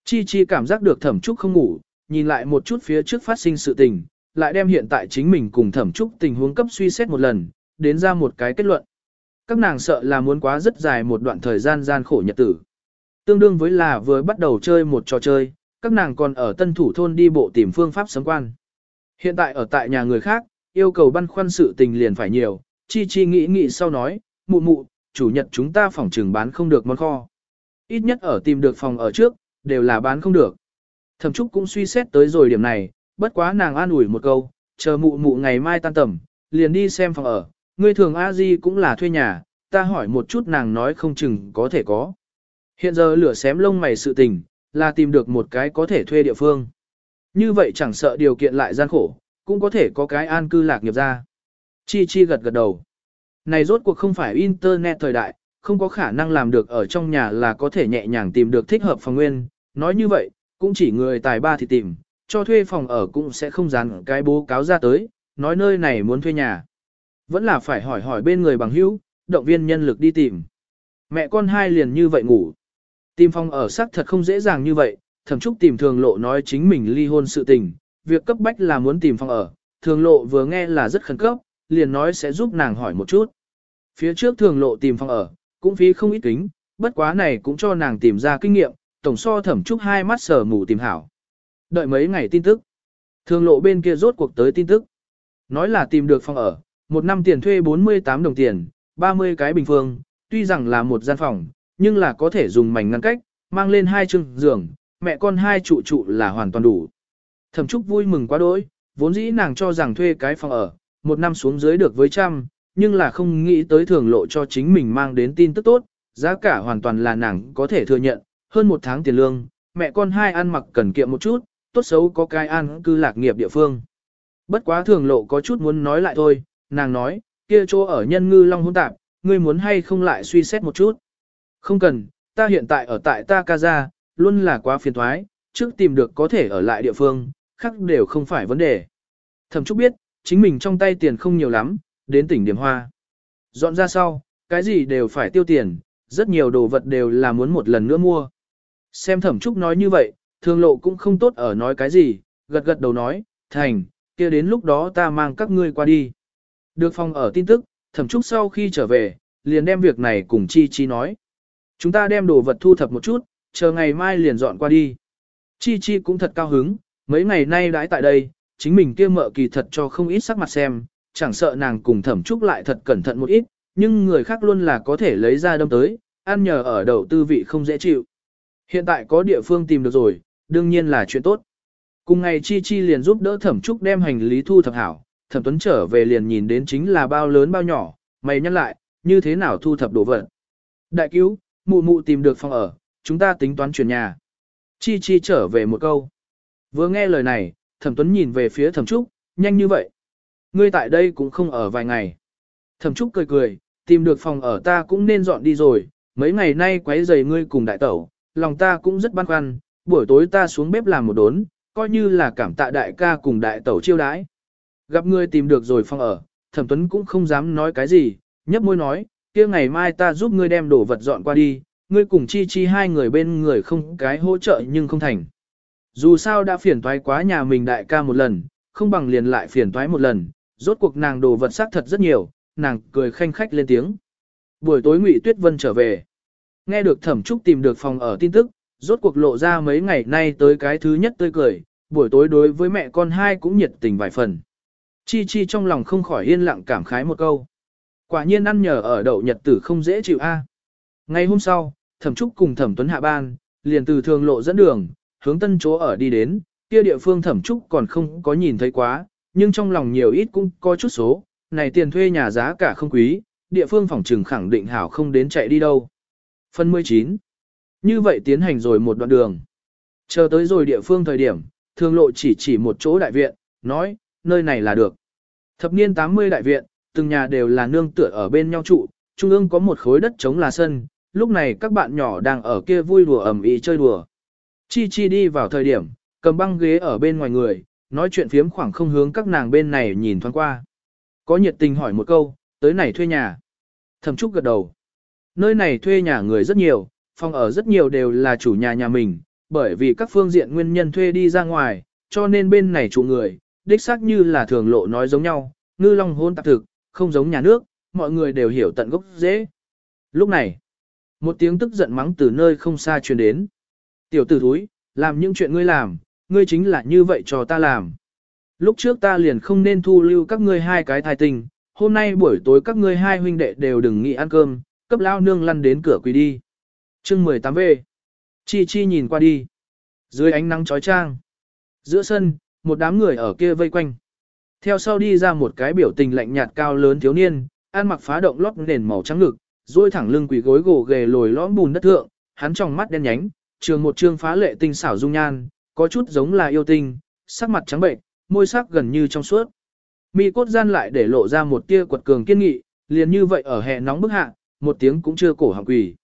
Chi Chi cảm giác được thẩm trúc không ngủ, nhìn lại một chút phía trước phát sinh sự tình, lại đem hiện tại chính mình cùng thẩm trúc tình huống cấp suy xét một lần, đến ra một cái kết luận. Các nàng sợ là muốn quá rất dài một đoạn thời gian gian khổ nhật tử. Tương đương với là vừa bắt đầu chơi một trò chơi, các nàng còn ở tân thủ thôn đi bộ tìm phương pháp sống quan. Hiện tại ở tại nhà người khác, yêu cầu băn khoăn sự tình liền phải nhiều, chi chi nghĩ nghĩ sau nói, mụ mụ, chủ nhật chúng ta phòng trường bán không được món kho. Ít nhất ở tìm được phòng ở trước, đều là bán không được. Thẩm Trúc cũng suy xét tới rồi điểm này, bất quá nàng an ủi một câu, chờ mụ mụ ngày mai tan tầm, liền đi xem phòng ở, ngươi thường a di cũng là thuê nhà, ta hỏi một chút nàng nói không chừng có thể có. Hiện giờ lửa xém lông mày sự tình, là tìm được một cái có thể thuê địa phương. Như vậy chẳng sợ điều kiện lại gian khổ, cũng có thể có cái an cư lạc nghiệp ra. Chi Chi gật gật đầu. Này rốt cuộc không phải internet thời đại, không có khả năng làm được ở trong nhà là có thể nhẹ nhàng tìm được thích hợp phòng nguyên. Nói như vậy, cũng chỉ người tài ba thì tìm, cho thuê phòng ở cũng sẽ không dán cái bố cáo ra tới, nói nơi này muốn thuê nhà. Vẫn là phải hỏi hỏi bên người bằng hữu, động viên nhân lực đi tìm. Mẹ con hai liền như vậy ngủ. Tìm phòng ở xác thật không dễ dàng như vậy, thẩm trúc tìm thường lộ nói chính mình ly hôn sự tình, việc cấp bách là muốn tìm phòng ở, thường lộ vừa nghe là rất khẩn cấp, liền nói sẽ giúp nàng hỏi một chút. Phía trước thường lộ tìm phòng ở, cũng phí không ít kính, bất quá này cũng cho nàng tìm ra kinh nghiệm, tổng so thẩm trúc hai mắt sở mù tìm hảo. Đợi mấy ngày tin tức. Thường lộ bên kia rốt cuộc tới tin tức. Nói là tìm được phòng ở, một năm tiền thuê 48 đồng tiền, 30 cái bình phương, tuy rằng là một gian phòng, nhưng là có thể dùng mảnh ngăn cách, mang lên hai chương giường, mẹ con hai trụ trụ là hoàn toàn đủ. Thẩm Trúc vui mừng quá đỗi, vốn dĩ nàng cho rằng thuê cái phòng ở, một năm xuống dưới được với trăm, nhưng là không nghĩ tới thường lộ cho chính mình mang đến tin tức tốt, giá cả hoàn toàn là nàng có thể thừa nhận, hơn một tháng tiền lương, mẹ con hai ăn mặc cần kiệm một chút, tốt xấu có cái an cư lạc nghiệp địa phương. Bất quá thường lộ có chút muốn nói lại thôi, nàng nói, kia chỗ ở nhân ngư long hôn tạp, ngươi muốn hay không lại suy xét một chút. Không cần, ta hiện tại ở tại ta ca gia, luôn là quá phiền thoái, trước tìm được có thể ở lại địa phương, khác đều không phải vấn đề. Thẩm Trúc biết, chính mình trong tay tiền không nhiều lắm, đến tỉnh điểm hoa. Dọn ra sau, cái gì đều phải tiêu tiền, rất nhiều đồ vật đều là muốn một lần nữa mua. Xem Thẩm Trúc nói như vậy, thường lộ cũng không tốt ở nói cái gì, gật gật đầu nói, thành, kia đến lúc đó ta mang các ngươi qua đi. Được phòng ở tin tức, Thẩm Trúc sau khi trở về, liền đem việc này cùng Chi Chi nói. Chúng ta đem đồ vật thu thập một chút, chờ ngày mai liền dọn qua đi. Chi Chi cũng thật cao hứng, mấy ngày nay đãi tại đây, chính mình kia mợ kỳ thật cho không ít sắc mặt xem, chẳng sợ nàng cùng thẩm trúc lại thật cẩn thận một ít, nhưng người khác luôn là có thể lấy ra đâm tới, ăn nhờ ở đầu tư vị không dễ chịu. Hiện tại có địa phương tìm được rồi, đương nhiên là chuyện tốt. Cùng ngày Chi Chi liền giúp đỡ thẩm trúc đem hành lý thu thập hảo, thẩm tuấn trở về liền nhìn đến chính là bao lớn bao nhỏ, mày nhắc lại, như thế nào thu thập đồ vật. Đại cứu, mụ mụ tìm được phòng ở, chúng ta tính toán chuyển nhà. Chi Chi trở về một câu. Vừa nghe lời này, Thẩm Tuấn nhìn về phía Thẩm Trúc, nhanh như vậy. Ngươi tại đây cũng không ở vài ngày. Thẩm Trúc cười cười, tìm được phòng ở ta cũng nên dọn đi rồi, mấy ngày nay quấy rầy ngươi cùng đại tẩu, lòng ta cũng rất băn khoăn, buổi tối ta xuống bếp làm một đốn, coi như là cảm tạ đại ca cùng đại tẩu chiêu đãi. Gặp ngươi tìm được rồi phòng ở, Thẩm Tuấn cũng không dám nói cái gì, nhấp môi nói, kia ngày mai ta giúp ngươi đem đồ vật dọn qua đi, ngươi cùng chi chi hai người bên người không cái hỗ trợ nhưng không thành. Dù sao đã phiền toái quá nhà mình đại ca một lần, không bằng liền lại phiền toái một lần, rốt cuộc nàng đồ vật sắc thật rất nhiều, nàng cười khanh khách lên tiếng. Buổi tối Ngụy Tuyết Vân trở về. Nghe được Thẩm Trúc tìm được phòng ở tin tức, rốt cuộc lộ ra mấy ngày nay tới cái thứ nhất tươi cười, buổi tối đối với mẹ con hai cũng nhiệt tình vài phần. Chi Chi trong lòng không khỏi yên lặng cảm khái một câu. Quả nhiên ăn nhờ ở đậu nhật tử không dễ chịu a. Ngày hôm sau, Thẩm Trúc cùng Thẩm Tuấn hạ ban, liền từ thường lộ dẫn đường, hướng tân chỗ ở đi đến, kia địa phương thẩm trúc còn không có nhìn thấy quá, nhưng trong lòng nhiều ít cũng có chút số, này tiền thuê nhà giá cả không quý, địa phương phòng trừng khẳng định hảo không đến chạy đi đâu. Phần 19. Như vậy tiến hành rồi một đoạn đường. Chờ tới rồi địa phương thời điểm, thương lộ chỉ chỉ một chỗ đại viện, nói, nơi này là được. Thập niên 80 đại viện, từng nhà đều là nương tựa ở bên nhau trụ, trung ương có một khối đất trống là sân, lúc này các bạn nhỏ đang ở kia vui đùa ẩm ý chơi đùa. Chi Chi đi vào thời điểm, cầm băng ghế ở bên ngoài người, nói chuyện phiếm khoảng không hướng các nàng bên này nhìn thoáng qua. Có nhiệt tình hỏi một câu, tới này thuê nhà. Thẩm Trúc gật đầu. Nơi này thuê nhà người rất nhiều, phòng ở rất nhiều đều là chủ nhà nhà mình, bởi vì các phương diện nguyên nhân thuê đi ra ngoài, cho nên bên này chủ người, đích xác như là thường lộ nói giống nhau, ngư long hôn tạp thực, không giống nhà nước, mọi người đều hiểu tận gốc dễ. Lúc này, một tiếng tức giận mắng từ nơi không xa truyền đến. Tiểu tử thúi, làm những chuyện ngươi làm, ngươi chính là như vậy cho ta làm. Lúc trước ta liền không nên thu lưu các ngươi hai cái thai tình, hôm nay buổi tối các ngươi hai huynh đệ đều đừng nghĩ ăn cơm, cấp lao nương lăn đến cửa quỳ đi. chương 18 về. Chi Chi nhìn qua đi. Dưới ánh nắng chói trang, Giữa sân, một đám người ở kia vây quanh. Theo sau đi ra một cái biểu tình lạnh nhạt cao lớn thiếu niên, ăn mặc phá động lót nền màu trắng ngực, duỗi thẳng lưng quỳ gối gồ ghề lồi lõm bùn đất thượng, hắn trong mắt đen nhánh, trường một trương phá lệ tinh xảo dung nhan, có chút giống là yêu tinh, sắc mặt trắng bệnh, môi sắc gần như trong suốt. Mi cốt gian lại để lộ ra một tia quật cường kiên nghị, liền như vậy ở hè nóng bức hạ, một tiếng cũng chưa cổ họng quỷ.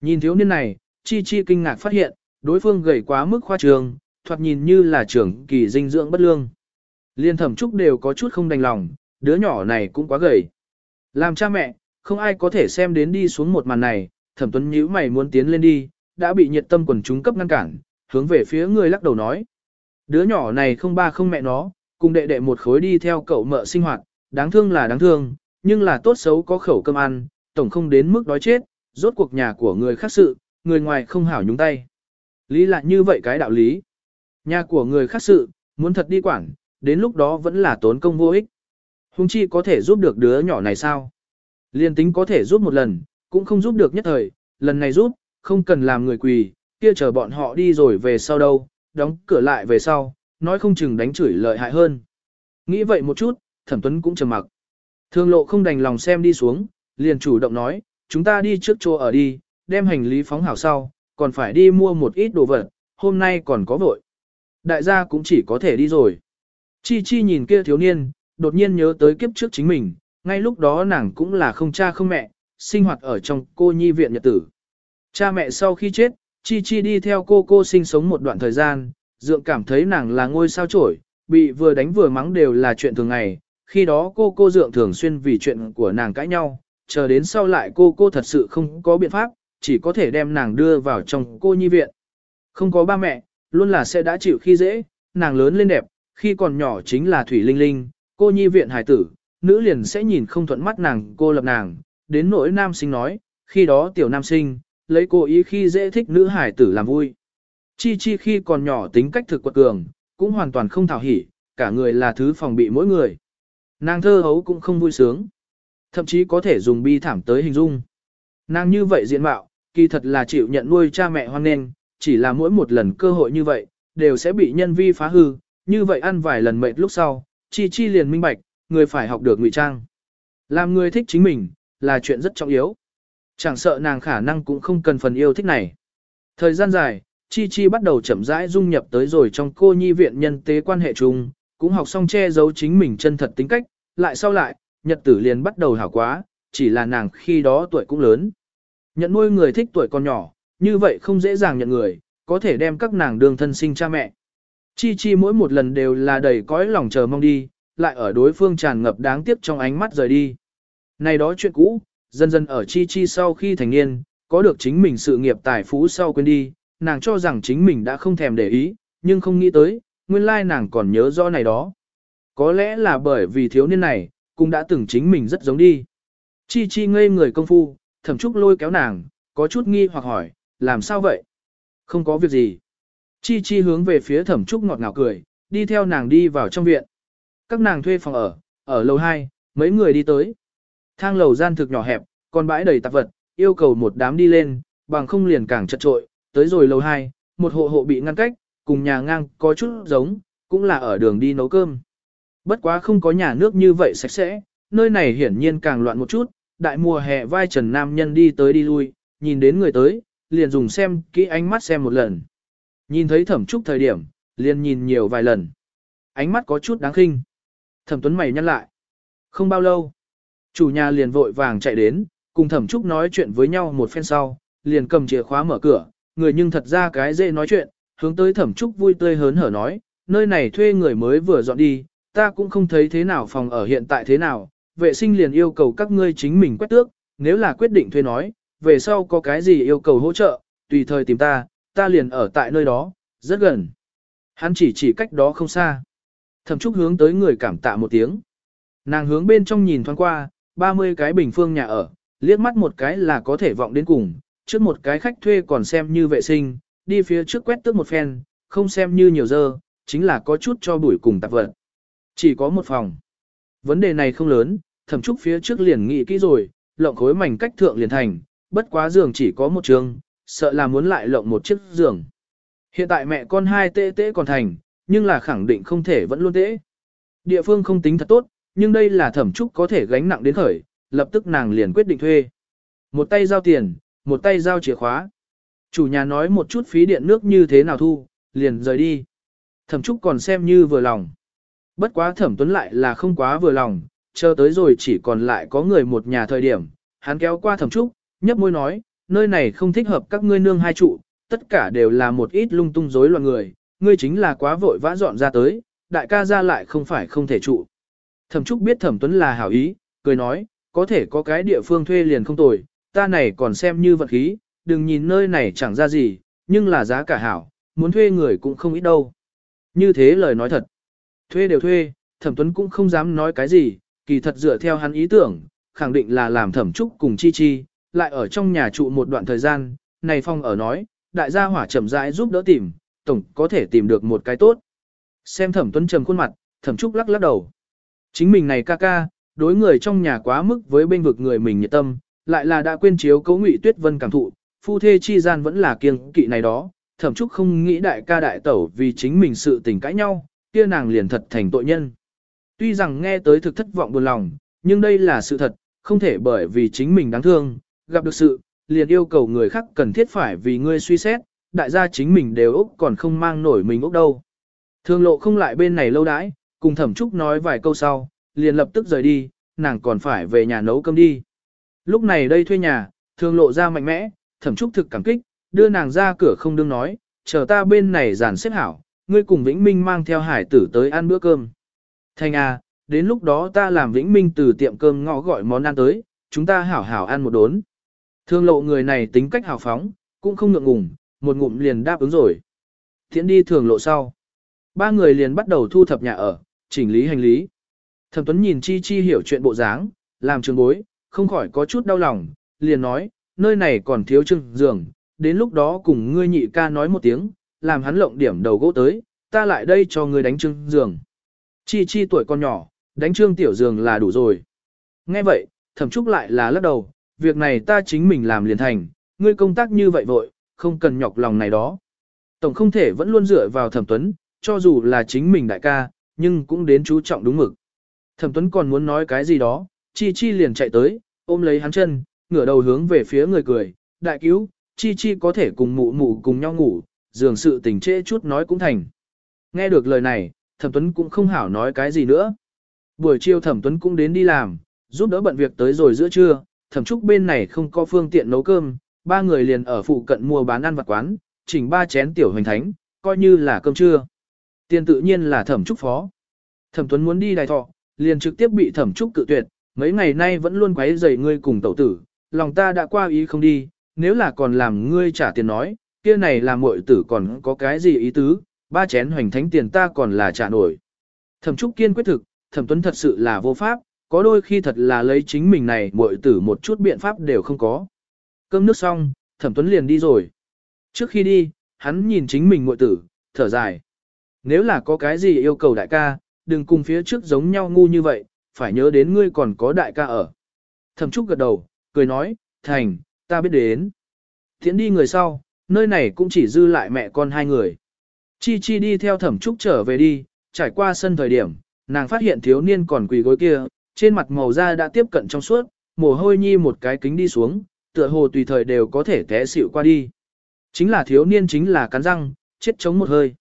Nhìn thiếu niên này, Chi Chi kinh ngạc phát hiện, đối phương gầy quá mức khoa trường, thoạt nhìn như là trưởng kỳ dinh dưỡng bất lương. Liên thẩm trúc đều có chút không đành lòng, đứa nhỏ này cũng quá gầy. Làm cha mẹ, không ai có thể xem đến đi xuống một màn này, thẩm tuấn nhíu mày muốn tiến lên đi, đã bị nhiệt tâm quần chúng cấp ngăn cản, hướng về phía người lắc đầu nói. Đứa nhỏ này không ba không mẹ nó, cùng đệ đệ một khối đi theo cậu mợ sinh hoạt, đáng thương là đáng thương, nhưng là tốt xấu có khẩu cơm ăn, tổng không đến mức đói chết, rốt cuộc nhà của người khác sự, người ngoài không hảo nhúng tay. Lý là như vậy cái đạo lý. Nhà của người khác sự, muốn thật đi quản, đến lúc đó vẫn là tốn công vô ích. Hùng chi có thể giúp được đứa nhỏ này sao? Liên tính có thể giúp một lần, cũng không giúp được nhất thời, lần này giúp, không cần làm người quỳ, kia chờ bọn họ đi rồi về sau đâu, đóng cửa lại về sau, nói không chừng đánh chửi lợi hại hơn. Nghĩ vậy một chút, thẩm tuấn cũng trầm mặc. Thương lộ không đành lòng xem đi xuống, liền chủ động nói, chúng ta đi trước chỗ ở đi, đem hành lý phóng hảo sau, còn phải đi mua một ít đồ vật, hôm nay còn có vội. Đại gia cũng chỉ có thể đi rồi. Chi Chi nhìn kia thiếu niên, đột nhiên nhớ tới kiếp trước chính mình, ngay lúc đó nàng cũng là không cha không mẹ, sinh hoạt ở trong cô nhi viện nhật tử. Cha mẹ sau khi chết, Chi Chi đi theo cô cô sinh sống một đoạn thời gian, dượng cảm thấy nàng là ngôi sao trổi, bị vừa đánh vừa mắng đều là chuyện thường ngày, khi đó cô cô dượng thường xuyên vì chuyện của nàng cãi nhau, chờ đến sau lại cô cô thật sự không có biện pháp, chỉ có thể đem nàng đưa vào trong cô nhi viện. Không có ba mẹ, luôn là sẽ đã chịu khi dễ, nàng lớn lên đẹp, khi còn nhỏ chính là Thủy Linh Linh, cô nhi viện hài tử, nữ liền sẽ nhìn không thuận mắt nàng cô lập nàng, đến nỗi nam sinh nói, khi đó tiểu nam sinh, lấy cô ý khi dễ thích nữ hải tử làm vui. Chi chi khi còn nhỏ tính cách thực quật cường, cũng hoàn toàn không thảo hỉ, cả người là thứ phòng bị mỗi người. Nàng thơ hấu cũng không vui sướng. Thậm chí có thể dùng bi thảm tới hình dung. Nàng như vậy diện mạo, kỳ thật là chịu nhận nuôi cha mẹ hoang nên, chỉ là mỗi một lần cơ hội như vậy, đều sẽ bị nhân vi phá hư, như vậy ăn vài lần mệt lúc sau, chi chi liền minh bạch, người phải học được ngụy trang. Làm người thích chính mình, là chuyện rất trọng yếu. Chẳng sợ nàng khả năng cũng không cần phần yêu thích này. Thời gian dài, Chi Chi bắt đầu chậm rãi dung nhập tới rồi trong cô nhi viện nhân tế quan hệ chung, cũng học xong che giấu chính mình chân thật tính cách, lại sau lại, nhật tử liền bắt đầu hảo quá, chỉ là nàng khi đó tuổi cũng lớn. Nhận nuôi người thích tuổi còn nhỏ, như vậy không dễ dàng nhận người, có thể đem các nàng đường thân sinh cha mẹ. Chi Chi mỗi một lần đều là đầy cõi lòng chờ mong đi, lại ở đối phương tràn ngập đáng tiếc trong ánh mắt rời đi. Này đó chuyện cũ, dần dần ở Chi Chi sau khi thành niên, có được chính mình sự nghiệp tài phú sau quên đi, nàng cho rằng chính mình đã không thèm để ý, nhưng không nghĩ tới, nguyên lai nàng còn nhớ rõ này đó. Có lẽ là bởi vì thiếu niên này, cũng đã từng chính mình rất giống đi. Chi Chi ngây người công phu, thẩm trúc lôi kéo nàng, có chút nghi hoặc hỏi, làm sao vậy? Không có việc gì. Chi Chi hướng về phía thẩm trúc ngọt ngào cười, đi theo nàng đi vào trong viện. Các nàng thuê phòng ở, ở lầu 2, mấy người đi tới. Thang lầu gian thực nhỏ hẹp, còn bãi đầy tạp vật, yêu cầu một đám đi lên, bằng không liền càng chật trội, tới rồi lầu 2, một hộ hộ bị ngăn cách, cùng nhà ngang có chút giống, cũng là ở đường đi nấu cơm. Bất quá không có nhà nước như vậy sạch sẽ, nơi này hiển nhiên càng loạn một chút, đại mùa hè vai trần nam nhân đi tới đi lui, nhìn đến người tới, liền dùng xem kỹ ánh mắt xem một lần. Nhìn thấy thẩm trúc thời điểm, liền nhìn nhiều vài lần. Ánh mắt có chút đáng khinh. Thẩm tuấn mày nhăn lại. Không bao lâu, chủ nhà liền vội vàng chạy đến, cùng thẩm trúc nói chuyện với nhau một phen sau, liền cầm chìa khóa mở cửa, người nhưng thật ra cái dễ nói chuyện, hướng tới thẩm trúc vui tươi hớn hở nói, nơi này thuê người mới vừa dọn đi, ta cũng không thấy thế nào phòng ở hiện tại thế nào, vệ sinh liền yêu cầu các ngươi chính mình quét tước, nếu là quyết định thuê nói, về sau có cái gì yêu cầu hỗ trợ, tùy thời tìm ta, ta liền ở tại nơi đó, rất gần. Hắn chỉ chỉ cách đó không xa. Thẩm trúc hướng tới người cảm tạ một tiếng. Nàng hướng bên trong nhìn thoáng qua, 30 cái bình phương nhà ở, liếc mắt một cái là có thể vọng đến cùng, trước một cái khách thuê còn xem như vệ sinh, đi phía trước quét tước một phen, không xem như nhiều dơ, chính là có chút cho bụi cùng tạp vật. Chỉ có một phòng. Vấn đề này không lớn, thẩm trúc phía trước liền nghĩ kỹ rồi, lộng khối mảnh cách thượng liền thành, bất quá giường chỉ có một trường, sợ là muốn lại lộng một chiếc giường. Hiện tại mẹ con hai tê tê còn thành, nhưng là khẳng định không thể vẫn luôn tê. Địa phương không tính thật tốt, nhưng đây là thẩm trúc có thể gánh nặng đến khởi, lập tức nàng liền quyết định thuê. Một tay giao tiền, một tay giao chìa khóa. Chủ nhà nói một chút phí điện nước như thế nào thu, liền rời đi. Thẩm trúc còn xem như vừa lòng. Bất quá thẩm tuấn lại là không quá vừa lòng, chờ tới rồi chỉ còn lại có người một nhà thời điểm, hắn kéo qua thẩm trúc, nhấp môi nói, nơi này không thích hợp các ngươi nương hai trụ, tất cả đều là một ít lung tung rối loạn người, ngươi chính là quá vội vã dọn ra tới, đại ca ra lại không phải không thể trụ. Thẩm Trúc biết Thẩm Tuấn là hảo ý, cười nói, có thể có cái địa phương thuê liền không tồi, ta này còn xem như vật khí, đừng nhìn nơi này chẳng ra gì, nhưng là giá cả hảo, muốn thuê người cũng không ít đâu. Như thế lời nói thật. Thuê đều thuê, Thẩm Tuấn cũng không dám nói cái gì, kỳ thật dựa theo hắn ý tưởng, khẳng định là làm Thẩm Trúc cùng Chi Chi, lại ở trong nhà trụ một đoạn thời gian, này Phong ở nói, đại gia hỏa chậm rãi giúp đỡ tìm, tổng có thể tìm được một cái tốt. Xem Thẩm Tuấn trầm khuôn mặt, Thẩm Trúc lắc lắc đầu. Chính mình này ca ca, đối người trong nhà quá mức với bên vực người mình nhiệt tâm, lại là đã quên chiếu cấu ngụy tuyết vân cảm thụ, phu thê chi gian vẫn là kiêng kỵ này đó, thậm chúc không nghĩ đại ca đại tẩu vì chính mình sự tình cãi nhau, kia nàng liền thật thành tội nhân. Tuy rằng nghe tới thực thất vọng buồn lòng, nhưng đây là sự thật, không thể bởi vì chính mình đáng thương, gặp được sự, liền yêu cầu người khác cần thiết phải vì ngươi suy xét, đại gia chính mình đều Úc còn không mang nổi mình Úc đâu. thường lộ không lại bên này lâu đãi, cùng thẩm trúc nói vài câu sau, liền lập tức rời đi, nàng còn phải về nhà nấu cơm đi. Lúc này đây thuê nhà, thương lộ ra mạnh mẽ, thẩm trúc thực cảm kích, đưa nàng ra cửa không đương nói, chờ ta bên này giàn xếp hảo, ngươi cùng Vĩnh Minh mang theo hải tử tới ăn bữa cơm. Thanh à, đến lúc đó ta làm Vĩnh Minh từ tiệm cơm ngõ gọi món ăn tới, chúng ta hảo hảo ăn một đốn. Thương lộ người này tính cách hào phóng, cũng không ngượng ngùng, một ngụm liền đáp ứng rồi. Thiện đi thường lộ sau. Ba người liền bắt đầu thu thập nhà ở, chỉnh lý hành lý. Thẩm Tuấn nhìn Chi Chi hiểu chuyện bộ dáng, làm trường bối, không khỏi có chút đau lòng, liền nói, nơi này còn thiếu chừng giường, đến lúc đó cùng ngươi nhị ca nói một tiếng, làm hắn lộng điểm đầu gỗ tới, ta lại đây cho ngươi đánh trưng giường. Chi Chi tuổi còn nhỏ, đánh trương tiểu giường là đủ rồi. Nghe vậy, thẩm trúc lại là lắc đầu, việc này ta chính mình làm liền thành, ngươi công tác như vậy vội, không cần nhọc lòng này đó. Tổng không thể vẫn luôn dựa vào thẩm tuấn, cho dù là chính mình đại ca, nhưng cũng đến chú trọng đúng mực. Thẩm Tuấn còn muốn nói cái gì đó, Chi Chi liền chạy tới, ôm lấy hắn chân, ngửa đầu hướng về phía người cười, đại cứu, Chi Chi có thể cùng mụ mụ cùng nhau ngủ, dường sự tình trễ chút nói cũng thành. Nghe được lời này, Thẩm Tuấn cũng không hảo nói cái gì nữa. Buổi chiều Thẩm Tuấn cũng đến đi làm, giúp đỡ bận việc tới rồi giữa trưa, Thẩm Trúc bên này không có phương tiện nấu cơm, ba người liền ở phụ cận mua bán ăn vặt quán, chỉnh ba chén tiểu hoành thánh, coi như là cơm trưa. Tiền tự nhiên là thẩm trúc phó. Thẩm Tuấn muốn đi đài thọ, liền trực tiếp bị thẩm trúc cự tuyệt, mấy ngày nay vẫn luôn quấy rầy ngươi cùng tẩu tử, lòng ta đã qua ý không đi, nếu là còn làm ngươi trả tiền nói, kia này là muội tử còn có cái gì ý tứ, ba chén hoành thánh tiền ta còn là trả nổi. Thẩm trúc kiên quyết thực, thẩm Tuấn thật sự là vô pháp, có đôi khi thật là lấy chính mình này muội tử một chút biện pháp đều không có. Cơm nước xong, thẩm Tuấn liền đi rồi. Trước khi đi, hắn nhìn chính mình muội tử, thở dài nếu là có cái gì yêu cầu đại ca, đừng cùng phía trước giống nhau ngu như vậy, phải nhớ đến ngươi còn có đại ca ở. Thẩm Trúc gật đầu, cười nói, thành, ta biết đến. Thiện đi người sau, nơi này cũng chỉ dư lại mẹ con hai người. Chi Chi đi theo Thẩm Trúc trở về đi, trải qua sân thời điểm, nàng phát hiện thiếu niên còn quỳ gối kia, trên mặt màu da đã tiếp cận trong suốt, mồ hôi nhi một cái kính đi xuống, tựa hồ tùy thời đều có thể té xỉu qua đi. Chính là thiếu niên chính là cắn răng, chết chống một hơi.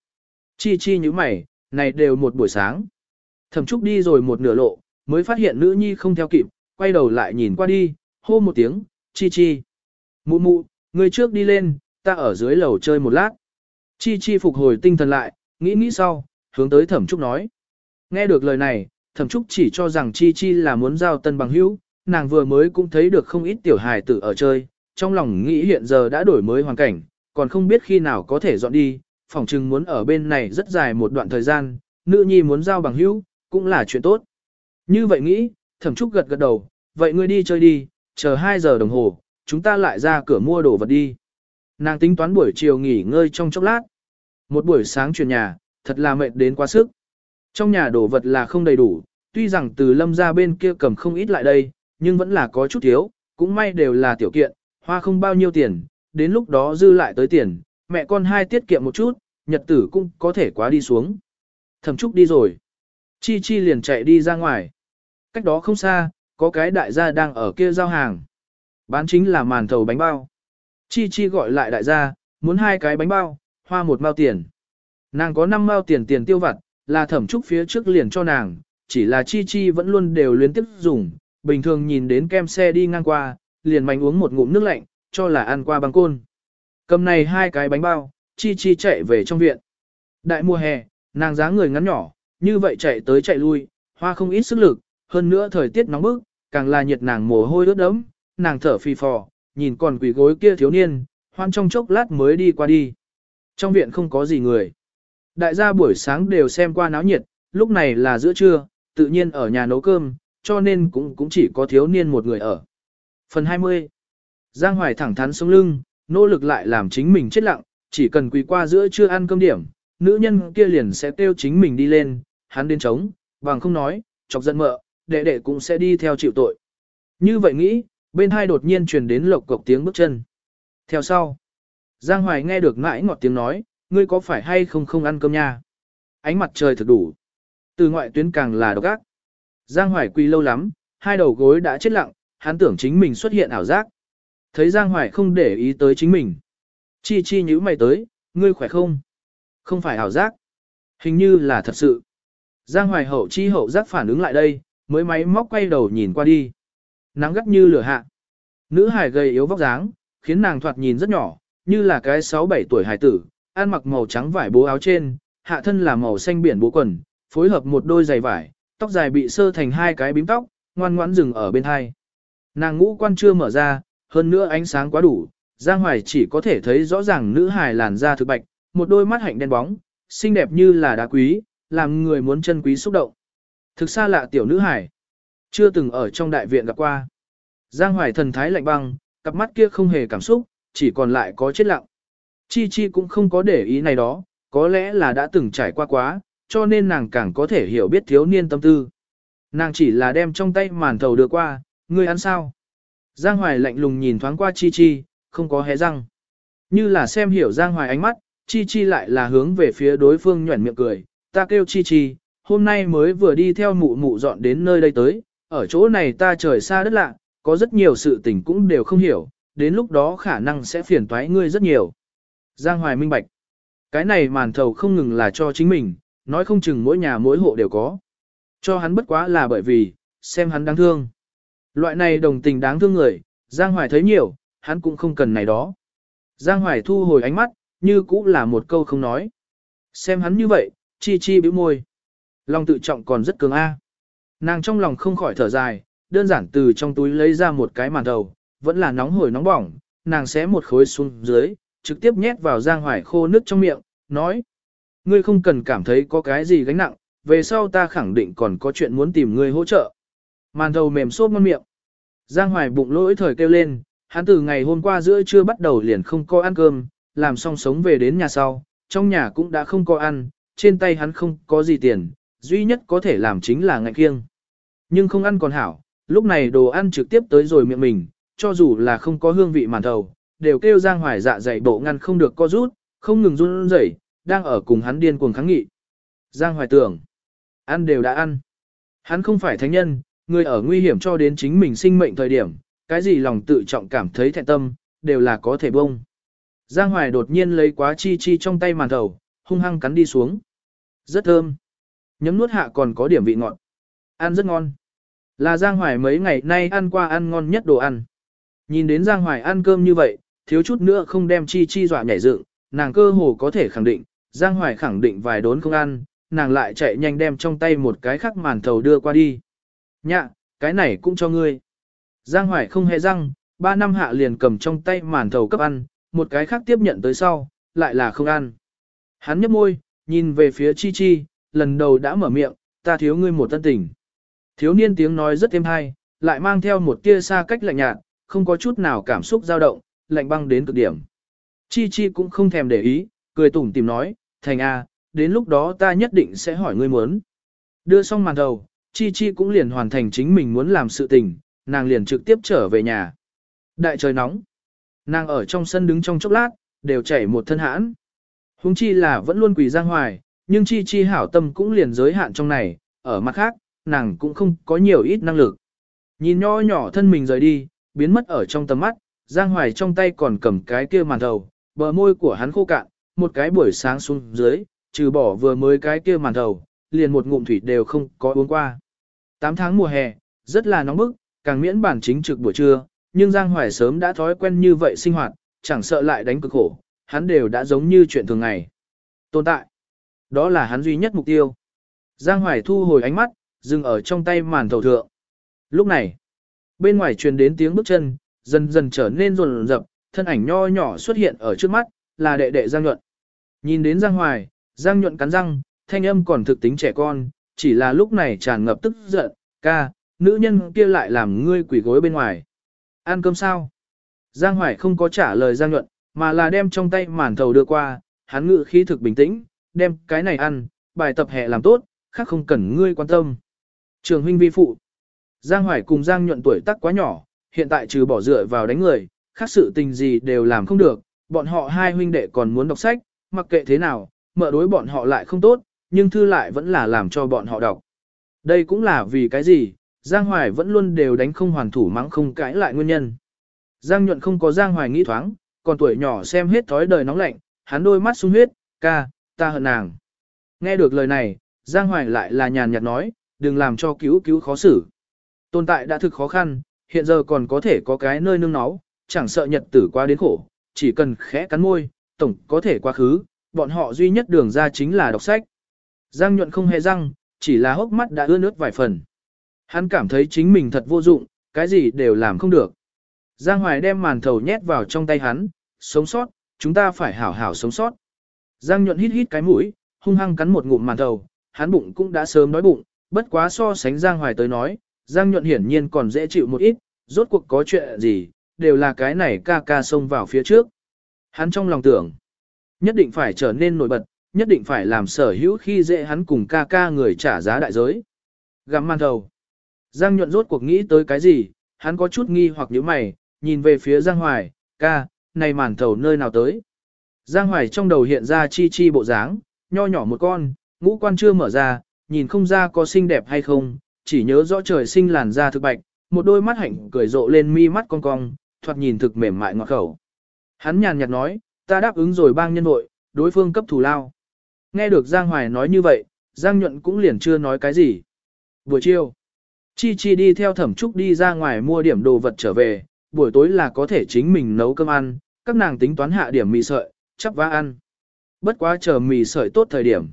Chi chi như mày, này đều một buổi sáng. Thẩm Trúc đi rồi một nửa lộ, mới phát hiện nữ nhi không theo kịp, quay đầu lại nhìn qua đi, hô một tiếng, chi chi. Mụ mụ, người trước đi lên, ta ở dưới lầu chơi một lát. Chi chi phục hồi tinh thần lại, nghĩ nghĩ sau, hướng tới thẩm trúc nói. Nghe được lời này, thẩm trúc chỉ cho rằng chi chi là muốn giao tân bằng hữu, nàng vừa mới cũng thấy được không ít tiểu hài tử ở chơi, trong lòng nghĩ hiện giờ đã đổi mới hoàn cảnh, còn không biết khi nào có thể dọn đi, phỏng chừng muốn ở bên này rất dài một đoạn thời gian, nữ nhi muốn giao bằng hữu, cũng là chuyện tốt. Như vậy nghĩ, thẩm trúc gật gật đầu, vậy ngươi đi chơi đi, chờ 2 giờ đồng hồ, chúng ta lại ra cửa mua đồ vật đi. Nàng tính toán buổi chiều nghỉ ngơi trong chốc lát. Một buổi sáng chuyển nhà, thật là mệt đến quá sức. Trong nhà đồ vật là không đầy đủ, tuy rằng từ lâm ra bên kia cầm không ít lại đây, nhưng vẫn là có chút thiếu, cũng may đều là tiểu kiện, hoa không bao nhiêu tiền, đến lúc đó dư lại tới tiền, mẹ con hai tiết kiệm một chút, nhật tử cũng có thể quá đi xuống. Thẩm Trúc đi rồi. Chi Chi liền chạy đi ra ngoài. Cách đó không xa, có cái đại gia đang ở kia giao hàng. Bán chính là màn thầu bánh bao. Chi Chi gọi lại đại gia, muốn hai cái bánh bao, hoa một mao tiền. Nàng có 5 mao tiền tiền tiêu vặt, là thẩm trúc phía trước liền cho nàng, chỉ là Chi Chi vẫn luôn đều luyến tiếp dùng, bình thường nhìn đến kem xe đi ngang qua, liền mạnh uống một ngụm nước lạnh, cho là ăn qua băng côn. Cầm này hai cái bánh bao, Chi Chi chạy về trong viện. Đại mùa hè, nàng dáng người ngắn nhỏ, như vậy chạy tới chạy lui, hoa không ít sức lực, hơn nữa thời tiết nóng bức, càng là nhiệt nàng mồ hôi ướt đẫm, nàng thở phì phò, nhìn còn quỷ gối kia thiếu niên, hoan trong chốc lát mới đi qua đi. Trong viện không có gì người. Đại gia buổi sáng đều xem qua náo nhiệt, lúc này là giữa trưa, tự nhiên ở nhà nấu cơm, cho nên cũng cũng chỉ có thiếu niên một người ở. Phần 20 Giang Hoài thẳng thắn sống lưng, nỗ lực lại làm chính mình chết lặng, chỉ cần quỳ qua giữa chưa ăn cơm điểm, nữ nhân kia liền sẽ tiêu chính mình đi lên, hắn đến trống, bằng không nói, chọc giận mợ, đệ đệ cũng sẽ đi theo chịu tội. Như vậy nghĩ, bên hai đột nhiên truyền đến lộc cộc tiếng bước chân. Theo sau, Giang Hoài nghe được mãi ngọt tiếng nói, ngươi có phải hay không không ăn cơm nha? Ánh mặt trời thực đủ. Từ ngoại tuyến càng là độc ác. Giang Hoài quỳ lâu lắm, hai đầu gối đã chết lặng, hắn tưởng chính mình xuất hiện ảo giác. Thấy Giang Hoài không để ý tới chính mình. Chi chi nhíu mày tới, ngươi khỏe không? Không phải ảo giác. Hình như là thật sự. Giang Hoài hậu chi hậu giác phản ứng lại đây, mới máy móc quay đầu nhìn qua đi. Nắng gắt như lửa hạ. Nữ hài gầy yếu vóc dáng, khiến nàng thoạt nhìn rất nhỏ, như là cái 6-7 tuổi hải tử, ăn mặc màu trắng vải bố áo trên, hạ thân là màu xanh biển bố quần, phối hợp một đôi giày vải, tóc dài bị sơ thành hai cái bím tóc, ngoan ngoãn dừng ở bên hai. Nàng ngũ quan chưa mở ra, hơn nữa ánh sáng quá đủ, Giang Hoài chỉ có thể thấy rõ ràng nữ hài làn da thực bạch, một đôi mắt hạnh đen bóng, xinh đẹp như là đá quý, làm người muốn chân quý xúc động. Thực xa lạ tiểu nữ hài, chưa từng ở trong đại viện gặp qua. Giang Hoài thần thái lạnh băng, cặp mắt kia không hề cảm xúc, chỉ còn lại có chết lặng. Chi Chi cũng không có để ý này đó, có lẽ là đã từng trải qua quá, cho nên nàng càng có thể hiểu biết thiếu niên tâm tư. Nàng chỉ là đem trong tay màn thầu đưa qua, ngươi ăn sao? Giang Hoài lạnh lùng nhìn thoáng qua Chi Chi, không có hé răng. Như là xem hiểu Giang Hoài ánh mắt, Chi Chi lại là hướng về phía đối phương nhuẩn miệng cười, ta kêu Chi Chi, hôm nay mới vừa đi theo mụ mụ dọn đến nơi đây tới, ở chỗ này ta trời xa đất lạ, có rất nhiều sự tình cũng đều không hiểu, đến lúc đó khả năng sẽ phiền toái ngươi rất nhiều. Giang Hoài minh bạch, cái này màn thầu không ngừng là cho chính mình, nói không chừng mỗi nhà mỗi hộ đều có. Cho hắn bất quá là bởi vì, xem hắn đáng thương. Loại này đồng tình đáng thương người, Giang Hoài thấy nhiều, hắn cũng không cần này đó. Giang Hoài thu hồi ánh mắt, như cũng là một câu không nói. Xem hắn như vậy, chi chi bĩu môi. Lòng tự trọng còn rất cường a. Nàng trong lòng không khỏi thở dài, đơn giản từ trong túi lấy ra một cái màn đầu, vẫn là nóng hổi nóng bỏng, nàng xé một khối xuống dưới, trực tiếp nhét vào Giang Hoài khô nước trong miệng, nói. Ngươi không cần cảm thấy có cái gì gánh nặng, về sau ta khẳng định còn có chuyện muốn tìm ngươi hỗ trợ. Màn đầu mềm xốp ngon miệng. Giang Hoài bụng lỗi thời kêu lên, hắn từ ngày hôm qua giữa trưa bắt đầu liền không có ăn cơm, làm xong sống về đến nhà sau, trong nhà cũng đã không có ăn, trên tay hắn không có gì tiền, duy nhất có thể làm chính là ngại kiêng. Nhưng không ăn còn hảo, lúc này đồ ăn trực tiếp tới rồi miệng mình, cho dù là không có hương vị màn thầu, đều kêu Giang Hoài dạ dày bộ ngăn không được co rút, không ngừng run rẩy, đang ở cùng hắn điên cuồng kháng nghị. Giang Hoài tưởng, ăn đều đã ăn. Hắn không phải thánh nhân, người ở nguy hiểm cho đến chính mình sinh mệnh thời điểm, cái gì lòng tự trọng cảm thấy thẹn tâm, đều là có thể bông. Giang Hoài đột nhiên lấy quá chi chi trong tay màn thầu, hung hăng cắn đi xuống. Rất thơm. Nhấm nuốt hạ còn có điểm vị ngọt. Ăn rất ngon. Là Giang Hoài mấy ngày nay ăn qua ăn ngon nhất đồ ăn. Nhìn đến Giang Hoài ăn cơm như vậy, thiếu chút nữa không đem chi chi dọa nhảy dựng, nàng cơ hồ có thể khẳng định, Giang Hoài khẳng định vài đốn không ăn, nàng lại chạy nhanh đem trong tay một cái khắc màn thầu đưa qua đi. Nhạ, cái này cũng cho ngươi. Giang Hoài không hề răng, ba năm hạ liền cầm trong tay màn thầu cấp ăn, một cái khác tiếp nhận tới sau, lại là không ăn. Hắn nhấp môi, nhìn về phía Chi Chi, lần đầu đã mở miệng, ta thiếu ngươi một tân tình. Thiếu niên tiếng nói rất êm hay, lại mang theo một tia xa cách lạnh nhạt, không có chút nào cảm xúc dao động, lạnh băng đến cực điểm. Chi Chi cũng không thèm để ý, cười tủm tìm nói, thành A, đến lúc đó ta nhất định sẽ hỏi ngươi muốn. Đưa xong màn đầu, Chi Chi cũng liền hoàn thành chính mình muốn làm sự tình, nàng liền trực tiếp trở về nhà. Đại trời nóng. Nàng ở trong sân đứng trong chốc lát, đều chảy một thân hãn. Huống chi là vẫn luôn quỳ Giang Hoài, nhưng chi chi hảo tâm cũng liền giới hạn trong này, ở mặt khác, nàng cũng không có nhiều ít năng lực. Nhìn nho nhỏ thân mình rời đi, biến mất ở trong tầm mắt, Giang Hoài trong tay còn cầm cái kia màn thầu, bờ môi của hắn khô cạn, một cái buổi sáng xuống dưới, trừ bỏ vừa mới cái kia màn thầu, liền một ngụm thủy đều không có uống qua. 8 tháng mùa hè, rất là nóng bức, càng miễn bản chính trực buổi trưa, nhưng Giang Hoài sớm đã thói quen như vậy sinh hoạt, chẳng sợ lại đánh cực khổ, hắn đều đã giống như chuyện thường ngày. Tồn tại. Đó là hắn duy nhất mục tiêu. Giang Hoài thu hồi ánh mắt, dừng ở trong tay màn thầu thượng. Lúc này, bên ngoài truyền đến tiếng bước chân, dần dần trở nên rồn rập, thân ảnh nho nhỏ xuất hiện ở trước mắt, là đệ đệ Giang Nhuận. Nhìn đến Giang Hoài, Giang Nhuận cắn răng, thanh âm còn thực tính trẻ con, chỉ là lúc này tràn ngập tức giận, ca, nữ nhân kia lại làm ngươi quỷ gối bên ngoài. Ăn cơm sao? Giang Hoài không có trả lời Giang Nhuận, mà là đem trong tay màn thầu đưa qua, hắn ngự khí thực bình tĩnh, đem cái này ăn, bài tập hè làm tốt, khác không cần ngươi quan tâm. Trường huynh vi phụ. Giang Hoài cùng Giang Nhuận tuổi tác quá nhỏ, hiện tại trừ bỏ dựa vào đánh người, khác sự tình gì đều làm không được, bọn họ hai huynh đệ còn muốn đọc sách, mặc kệ thế nào, mợ đối bọn họ lại không tốt, nhưng thư lại vẫn là làm cho bọn họ đọc. Đây cũng là vì cái gì, Giang Hoài vẫn luôn đều đánh không hoàn thủ mắng không cãi lại nguyên nhân. Giang nhuận không có Giang Hoài nghĩ thoáng, còn tuổi nhỏ xem hết thói đời nóng lạnh, hắn đôi mắt sung huyết, ca, ta hận nàng. Nghe được lời này, Giang Hoài lại là nhàn nhạt nói, đừng làm cho cứu cứu khó xử. Tồn tại đã thực khó khăn, hiện giờ còn có thể có cái nơi nương náu, chẳng sợ nhật tử qua đến khổ, chỉ cần khẽ cắn môi, tổng có thể quá khứ, bọn họ duy nhất đường ra chính là đọc sách. Giang nhuận không hề răng, chỉ là hốc mắt đã ướt nước vài phần. Hắn cảm thấy chính mình thật vô dụng, cái gì đều làm không được. Giang Hoài đem màn thầu nhét vào trong tay hắn, sống sót, chúng ta phải hảo hảo sống sót. Giang nhuận hít hít cái mũi, hung hăng cắn một ngụm màn thầu, hắn bụng cũng đã sớm đói bụng, bất quá so sánh Giang Hoài tới nói, Giang nhuận hiển nhiên còn dễ chịu một ít, rốt cuộc có chuyện gì, đều là cái này ca ca xông vào phía trước. Hắn trong lòng tưởng, nhất định phải trở nên nổi bật, nhất định phải làm sở hữu khi dễ hắn cùng ca ca người trả giá đại giới. Gặm man đầu, Giang nhuận rốt cuộc nghĩ tới cái gì, hắn có chút nghi hoặc nhíu mày, nhìn về phía Giang Hoài, ca, này màn thầu nơi nào tới. Giang Hoài trong đầu hiện ra chi chi bộ dáng, nho nhỏ một con, ngũ quan chưa mở ra, nhìn không ra có xinh đẹp hay không, chỉ nhớ rõ trời sinh làn da thực bạch, một đôi mắt hạnh cười rộ lên mi mắt cong cong, thoạt nhìn thực mềm mại ngọt khẩu. Hắn nhàn nhạt nói, ta đáp ứng rồi bang nhân nội, đối phương cấp thù lao. Nghe được Giang Hoài nói như vậy, Giang Nhuận cũng liền chưa nói cái gì. Buổi chiều, Chi Chi đi theo thẩm trúc đi ra ngoài mua điểm đồ vật trở về, buổi tối là có thể chính mình nấu cơm ăn, các nàng tính toán hạ điểm mì sợi, chắp vá ăn. Bất quá chờ mì sợi tốt thời điểm.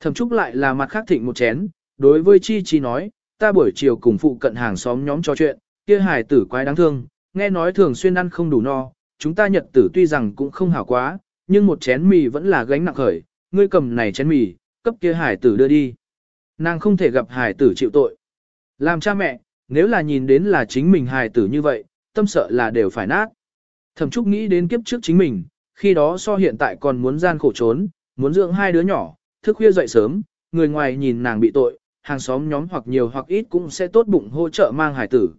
Thẩm trúc lại là mặt khác thịnh một chén, đối với Chi Chi nói, ta buổi chiều cùng phụ cận hàng xóm nhóm trò chuyện, kia hài tử quái đáng thương, nghe nói thường xuyên ăn không đủ no, chúng ta nhật tử tuy rằng cũng không hảo quá, nhưng một chén mì vẫn là gánh nặng khởi, ngươi cầm này chén mì, cấp kia hải tử đưa đi. Nàng không thể gặp hải tử chịu tội. Làm cha mẹ, nếu là nhìn đến là chính mình hải tử như vậy, tâm sợ là đều phải nát. Thẩm Trúc nghĩ đến kiếp trước chính mình, khi đó so hiện tại còn muốn gian khổ trốn, muốn dưỡng hai đứa nhỏ, thức khuya dậy sớm, người ngoài nhìn nàng bị tội, hàng xóm nhóm hoặc nhiều hoặc ít cũng sẽ tốt bụng hỗ trợ mang hải tử.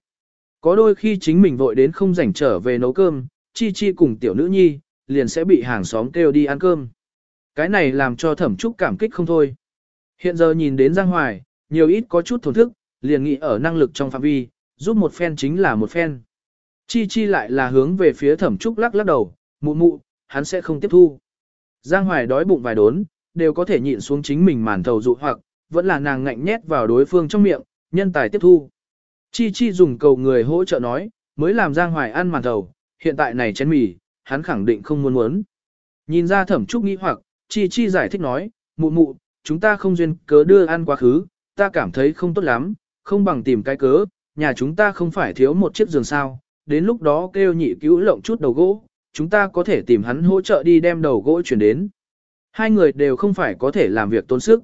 Có đôi khi chính mình vội đến không rảnh trở về nấu cơm, chi chi cùng tiểu nữ nhi, liền sẽ bị hàng xóm kêu đi ăn cơm. Cái này làm cho thẩm trúc cảm kích không thôi. Hiện giờ nhìn đến Giang Hoài, nhiều ít có chút thổn thức, liền nghĩ ở năng lực trong phạm vi, giúp một phen chính là một phen. Chi chi lại là hướng về phía thẩm trúc lắc lắc đầu, mụ mụ, hắn sẽ không tiếp thu. Giang Hoài đói bụng vài đốn, đều có thể nhịn xuống chính mình màn thầu dụ hoặc, vẫn là nàng ngạnh nhét vào đối phương trong miệng, nhân tài tiếp thu. Chi chi dùng cầu người hỗ trợ nói, mới làm Giang Hoài ăn màn thầu, hiện tại này chén mì, hắn khẳng định không muốn muốn. Nhìn ra thẩm trúc nghĩ hoặc, Chi Chi giải thích nói, mụ mụ, chúng ta không duyên cớ đưa ăn quá khứ, ta cảm thấy không tốt lắm, không bằng tìm cái cớ, nhà chúng ta không phải thiếu một chiếc giường sao, đến lúc đó kêu nhị cứu lộng chút đầu gỗ, chúng ta có thể tìm hắn hỗ trợ đi đem đầu gỗ chuyển đến. Hai người đều không phải có thể làm việc tốn sức.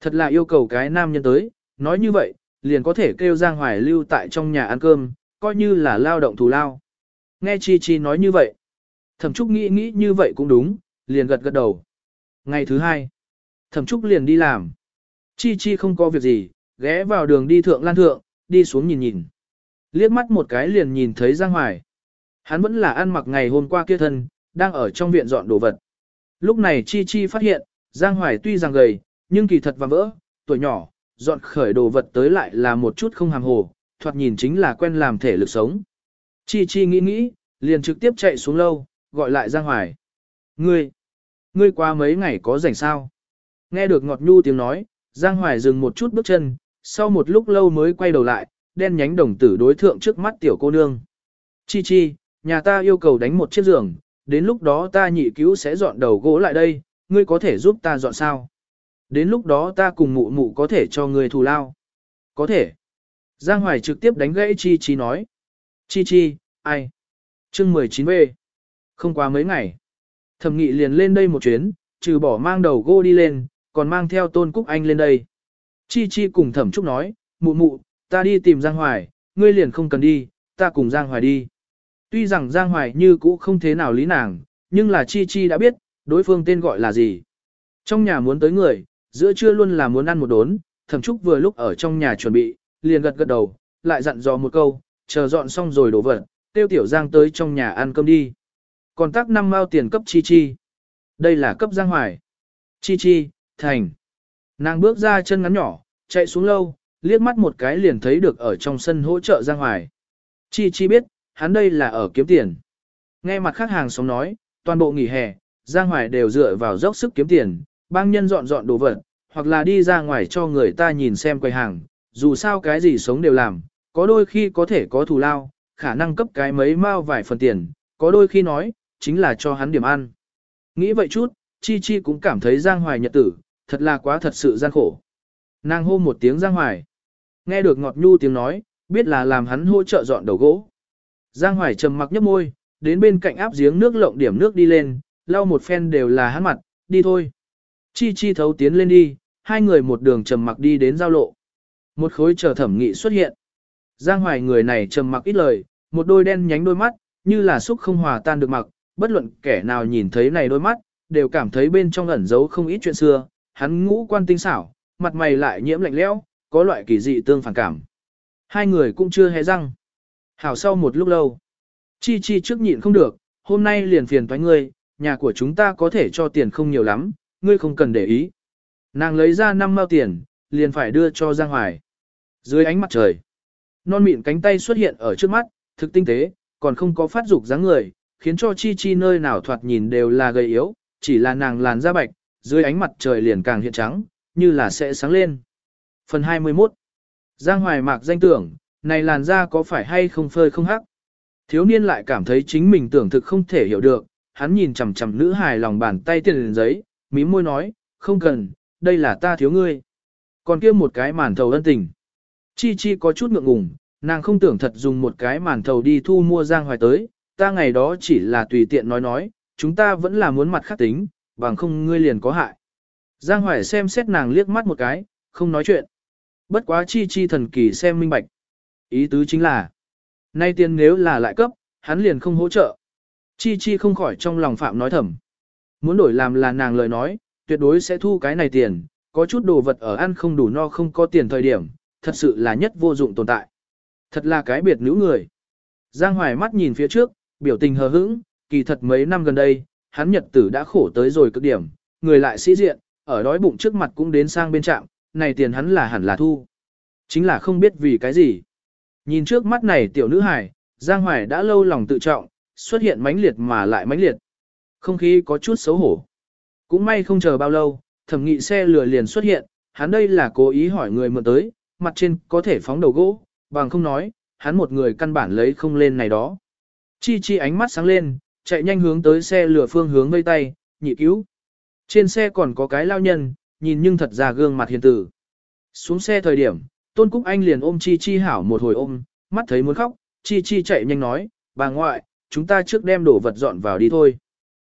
Thật là yêu cầu cái nam nhân tới, nói như vậy, liền có thể kêu Giang Hoài lưu tại trong nhà ăn cơm, coi như là lao động thù lao. Nghe Chi Chi nói như vậy. Thẩm Trúc nghĩ nghĩ như vậy cũng đúng, liền gật gật đầu. Ngày thứ hai, thẩm trúc liền đi làm. Chi chi không có việc gì, ghé vào đường đi thượng lan thượng, đi xuống nhìn nhìn. Liếc mắt một cái liền nhìn thấy Giang Hoài. Hắn vẫn là ăn mặc ngày hôm qua kia thân, đang ở trong viện dọn đồ vật. Lúc này Chi Chi phát hiện, Giang Hoài tuy rằng gầy, nhưng kỳ thật và vỡ, tuổi nhỏ, dọn khởi đồ vật tới lại là một chút không hàm hồ, thoạt nhìn chính là quen làm thể lực sống. Chi Chi nghĩ nghĩ, liền trực tiếp chạy xuống lâu, gọi lại Giang Hoài. Ngươi, ngươi qua mấy ngày có rảnh sao? Nghe được ngọt nhu tiếng nói, Giang Hoài dừng một chút bước chân, sau một lúc lâu mới quay đầu lại, đen nhánh đồng tử đối thượng trước mắt tiểu cô nương. Chi chi, nhà ta yêu cầu đánh một chiếc giường, đến lúc đó ta nhị cứu sẽ dọn đầu gỗ lại đây, ngươi có thể giúp ta dọn sao? Đến lúc đó ta cùng mụ mụ có thể cho ngươi thù lao. Có thể. Giang Hoài trực tiếp đánh gãy Chi Chi nói. Chi Chi, ai? chương 19B. Không qua mấy ngày. Thẩm nghị liền lên đây một chuyến, trừ bỏ mang đầu gô đi lên, còn mang theo tôn cúc anh lên đây. Chi Chi cùng thẩm trúc nói, mụ mụ, ta đi tìm Giang Hoài, ngươi liền không cần đi, ta cùng Giang Hoài đi. Tuy rằng Giang Hoài như cũ không thế nào lý nàng, nhưng là Chi Chi đã biết, đối phương tên gọi là gì. Trong nhà muốn tới người, giữa trưa luôn là muốn ăn một đốn, thẩm trúc vừa lúc ở trong nhà chuẩn bị, liền gật gật đầu, lại dặn dò một câu, chờ dọn xong rồi đổ vật, tiêu tiểu Giang tới trong nhà ăn cơm đi. Còn tác năm mao tiền cấp Chi Chi. Đây là cấp Giang Hoài. Chi Chi, thành. Nàng bước ra chân ngắn nhỏ, chạy xuống lâu, liếc mắt một cái liền thấy được ở trong sân hỗ trợ Giang Hoài. Chi Chi biết, hắn đây là ở kiếm tiền. Nghe mặt khác hàng xóm nói, toàn bộ nghỉ hè, Giang Hoài đều dựa vào dốc sức kiếm tiền, bang nhân dọn dọn đồ vật, hoặc là đi ra ngoài cho người ta nhìn xem quầy hàng, dù sao cái gì sống đều làm, có đôi khi có thể có thù lao, khả năng cấp cái mấy mao vài phần tiền, có đôi khi nói, chính là cho hắn điểm ăn. Nghĩ vậy chút, Chi Chi cũng cảm thấy Giang Hoài nhật tử, thật là quá thật sự gian khổ. Nàng hô một tiếng Giang Hoài. Nghe được ngọt nhu tiếng nói, biết là làm hắn hỗ trợ dọn đầu gỗ. Giang Hoài trầm mặc nhấp môi, đến bên cạnh áp giếng nước lộng điểm nước đi lên, lau một phen đều là hắn mặt, đi thôi. Chi chi thấu tiến lên đi, hai người một đường trầm mặc đi đến giao lộ. Một khối chờ thẩm nghị xuất hiện. Giang Hoài người này trầm mặc ít lời, một đôi đen nhánh đôi mắt, như là xúc không hòa tan được mặc, bất luận kẻ nào nhìn thấy này đôi mắt, đều cảm thấy bên trong ẩn giấu không ít chuyện xưa, hắn ngũ quan tinh xảo, mặt mày lại nhiễm lạnh lẽo, có loại kỳ dị tương phản cảm. Hai người cũng chưa hé răng. Hảo sau một lúc lâu. Chi chi trước nhịn không được, hôm nay liền phiền toái ngươi, nhà của chúng ta có thể cho tiền không nhiều lắm, ngươi không cần để ý. Nàng lấy ra năm mao tiền, liền phải đưa cho Giang Hoài. Dưới ánh mặt trời, non mịn cánh tay xuất hiện ở trước mắt, thực tinh tế, còn không có phát dục dáng người, khiến cho chi chi nơi nào thoạt nhìn đều là gầy yếu, chỉ là nàng làn da bạch, dưới ánh mặt trời liền càng hiện trắng, như là sẽ sáng lên. Phần 21 Giang Hoài Mạc danh tưởng, này làn da có phải hay không phơi không hắc? Thiếu niên lại cảm thấy chính mình tưởng thực không thể hiểu được, hắn nhìn chằm chằm nữ hài lòng bàn tay tiền giấy, mím môi nói, không cần, đây là ta thiếu ngươi. Còn kia một cái màn thầu ân tình. Chi Chi có chút ngượng ngùng, nàng không tưởng thật dùng một cái màn thầu đi thu mua Giang Hoài tới, ta ngày đó chỉ là tùy tiện nói nói, chúng ta vẫn là muốn mặt khắc tính, bằng không ngươi liền có hại. Giang Hoài xem xét nàng liếc mắt một cái, không nói chuyện. Bất quá chi chi thần kỳ xem minh bạch. Ý tứ chính là, nay tiền nếu là lại cấp, hắn liền không hỗ trợ. Chi chi không khỏi trong lòng phạm nói thầm. Muốn đổi làm là nàng lời nói, tuyệt đối sẽ thu cái này tiền, có chút đồ vật ở ăn không đủ no không có tiền thời điểm, thật sự là nhất vô dụng tồn tại. Thật là cái biệt nữ người. Giang Hoài mắt nhìn phía trước, biểu tình hờ hững, kỳ thật mấy năm gần đây, hắn nhật tử đã khổ tới rồi cực điểm, người lại sĩ diện, ở đói bụng trước mặt cũng đến sang bên trạm, này tiền hắn là hẳn là thu. Chính là không biết vì cái gì. Nhìn trước mắt này tiểu nữ hài, Giang Hoài đã lâu lòng tự trọng, xuất hiện mãnh liệt mà lại mãnh liệt. Không khí có chút xấu hổ. Cũng may không chờ bao lâu, thẩm nghị xe lửa liền xuất hiện, hắn đây là cố ý hỏi người mượn tới, mặt trên có thể phóng đầu gỗ, bằng không nói, hắn một người căn bản lấy không lên này đó. Chi chi ánh mắt sáng lên, chạy nhanh hướng tới xe lửa phương hướng vây tay, nhị cứu. Trên xe còn có cái lao nhân, nhìn nhưng thật ra gương mặt hiền tử. Xuống xe thời điểm, Tôn Cúc Anh liền ôm Chi Chi hảo một hồi ôm, mắt thấy muốn khóc, Chi Chi chạy nhanh nói, bà ngoại, chúng ta trước đem đồ vật dọn vào đi thôi.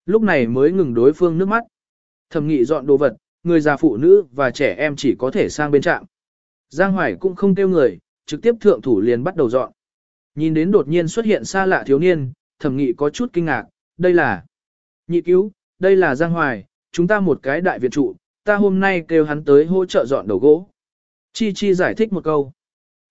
Lúc này mới ngừng đối phương nước mắt. Thẩm nghị dọn đồ vật, người già phụ nữ và trẻ em chỉ có thể sang bên trạm. Giang Hoài cũng không kêu người, trực tiếp thượng thủ liền bắt đầu dọn. Nhìn đến đột nhiên xuất hiện xa lạ thiếu niên, thẩm nghị có chút kinh ngạc, đây là nhị cứu, đây là Giang Hoài, chúng ta một cái đại viện trụ, ta hôm nay kêu hắn tới hỗ trợ dọn đầu gỗ. Chi Chi giải thích một câu.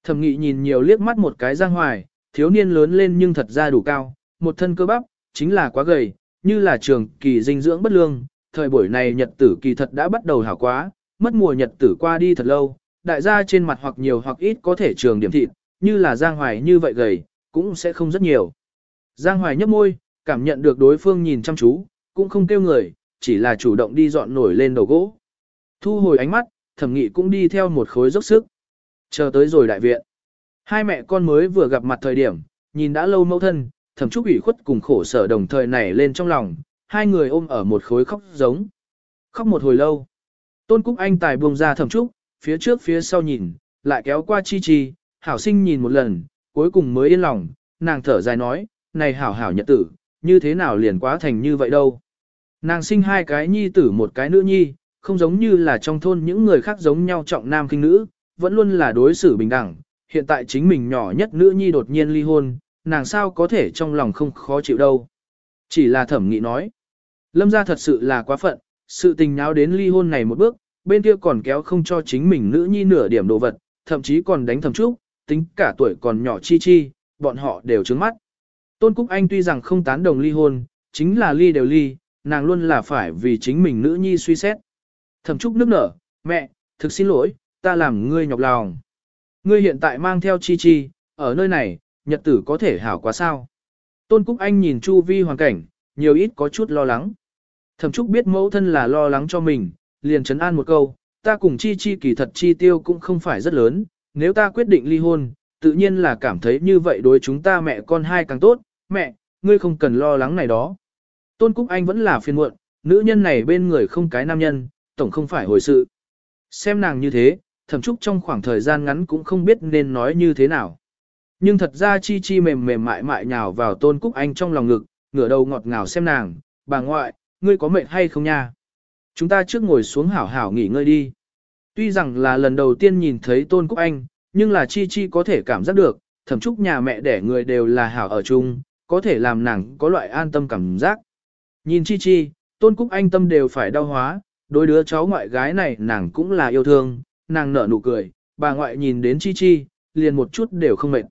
Thẩm nghị nhìn nhiều liếc mắt một cái Giang Hoài, thiếu niên lớn lên nhưng thật ra đủ cao, một thân cơ bắp, chính là quá gầy, như là trường kỳ dinh dưỡng bất lương, thời buổi này nhật tử kỳ thật đã bắt đầu hảo quá, mất mùa nhật tử qua đi thật lâu, đại gia trên mặt hoặc nhiều hoặc ít có thể trường điểm thịt, như là Giang Hoài như vậy gầy, cũng sẽ không rất nhiều. Giang Hoài nhấp môi, cảm nhận được đối phương nhìn chăm chú, cũng không kêu người, chỉ là chủ động đi dọn nổi lên đầu gỗ. Thu hồi ánh mắt, thẩm nghị cũng đi theo một khối dốc sức. Chờ tới rồi đại viện. Hai mẹ con mới vừa gặp mặt thời điểm, nhìn đã lâu mẫu thân, thẩm trúc ủy khuất cùng khổ sở đồng thời nảy lên trong lòng, hai người ôm ở một khối khóc giống. Khóc một hồi lâu. Tôn Cúc Anh tài buông ra thẩm trúc, phía trước phía sau nhìn, lại kéo qua chi chi, hảo sinh nhìn một lần, cuối cùng mới yên lòng, nàng thở dài nói, này hảo hảo nhật tử, như thế nào liền quá thành như vậy đâu. Nàng sinh hai cái nhi tử một cái nữ nhi, không giống như là trong thôn những người khác giống nhau trọng nam kinh nữ, vẫn luôn là đối xử bình đẳng. Hiện tại chính mình nhỏ nhất nữ nhi đột nhiên ly hôn, nàng sao có thể trong lòng không khó chịu đâu. Chỉ là thẩm nghị nói. Lâm gia thật sự là quá phận, sự tình nháo đến ly hôn này một bước, bên kia còn kéo không cho chính mình nữ nhi nửa điểm đồ vật, thậm chí còn đánh thầm trúc, tính cả tuổi còn nhỏ chi chi, bọn họ đều trướng mắt. Tôn Cúc Anh tuy rằng không tán đồng ly hôn, chính là ly đều ly, nàng luôn là phải vì chính mình nữ nhi suy xét. Thẩm Trúc nước nở, mẹ, thực xin lỗi, ta làm ngươi nhọc lòng. Ngươi hiện tại mang theo chi chi, ở nơi này, nhật tử có thể hảo quá sao. Tôn Cúc Anh nhìn chu vi hoàn cảnh, nhiều ít có chút lo lắng. Thẩm Trúc biết mẫu thân là lo lắng cho mình, liền chấn an một câu, ta cùng chi chi kỳ thật chi tiêu cũng không phải rất lớn, nếu ta quyết định ly hôn, tự nhiên là cảm thấy như vậy đối chúng ta mẹ con hai càng tốt, mẹ, ngươi không cần lo lắng này đó. Tôn Cúc Anh vẫn là phiền muộn, nữ nhân này bên người không cái nam nhân, tổng không phải hồi sự. Xem nàng như thế, thẩm trúc trong khoảng thời gian ngắn cũng không biết nên nói như thế nào. Nhưng thật ra chi chi mềm mềm mại mại nhào vào Tôn Cúc Anh trong lòng ngực, ngửa đầu ngọt ngào xem nàng, bà ngoại, ngươi có mệt hay không nha? Chúng ta trước ngồi xuống hảo hảo nghỉ ngơi đi. Tuy rằng là lần đầu tiên nhìn thấy Tôn Cúc Anh, nhưng là Chi Chi có thể cảm giác được, thẩm chúc nhà mẹ đẻ người đều là hảo ở chung, có thể làm nàng có loại an tâm cảm giác. Nhìn Chi Chi, Tôn Cúc Anh tâm đều phải đau hóa, đôi đứa cháu ngoại gái này nàng cũng là yêu thương, nàng nở nụ cười, bà ngoại nhìn đến Chi Chi, liền một chút đều không mệt.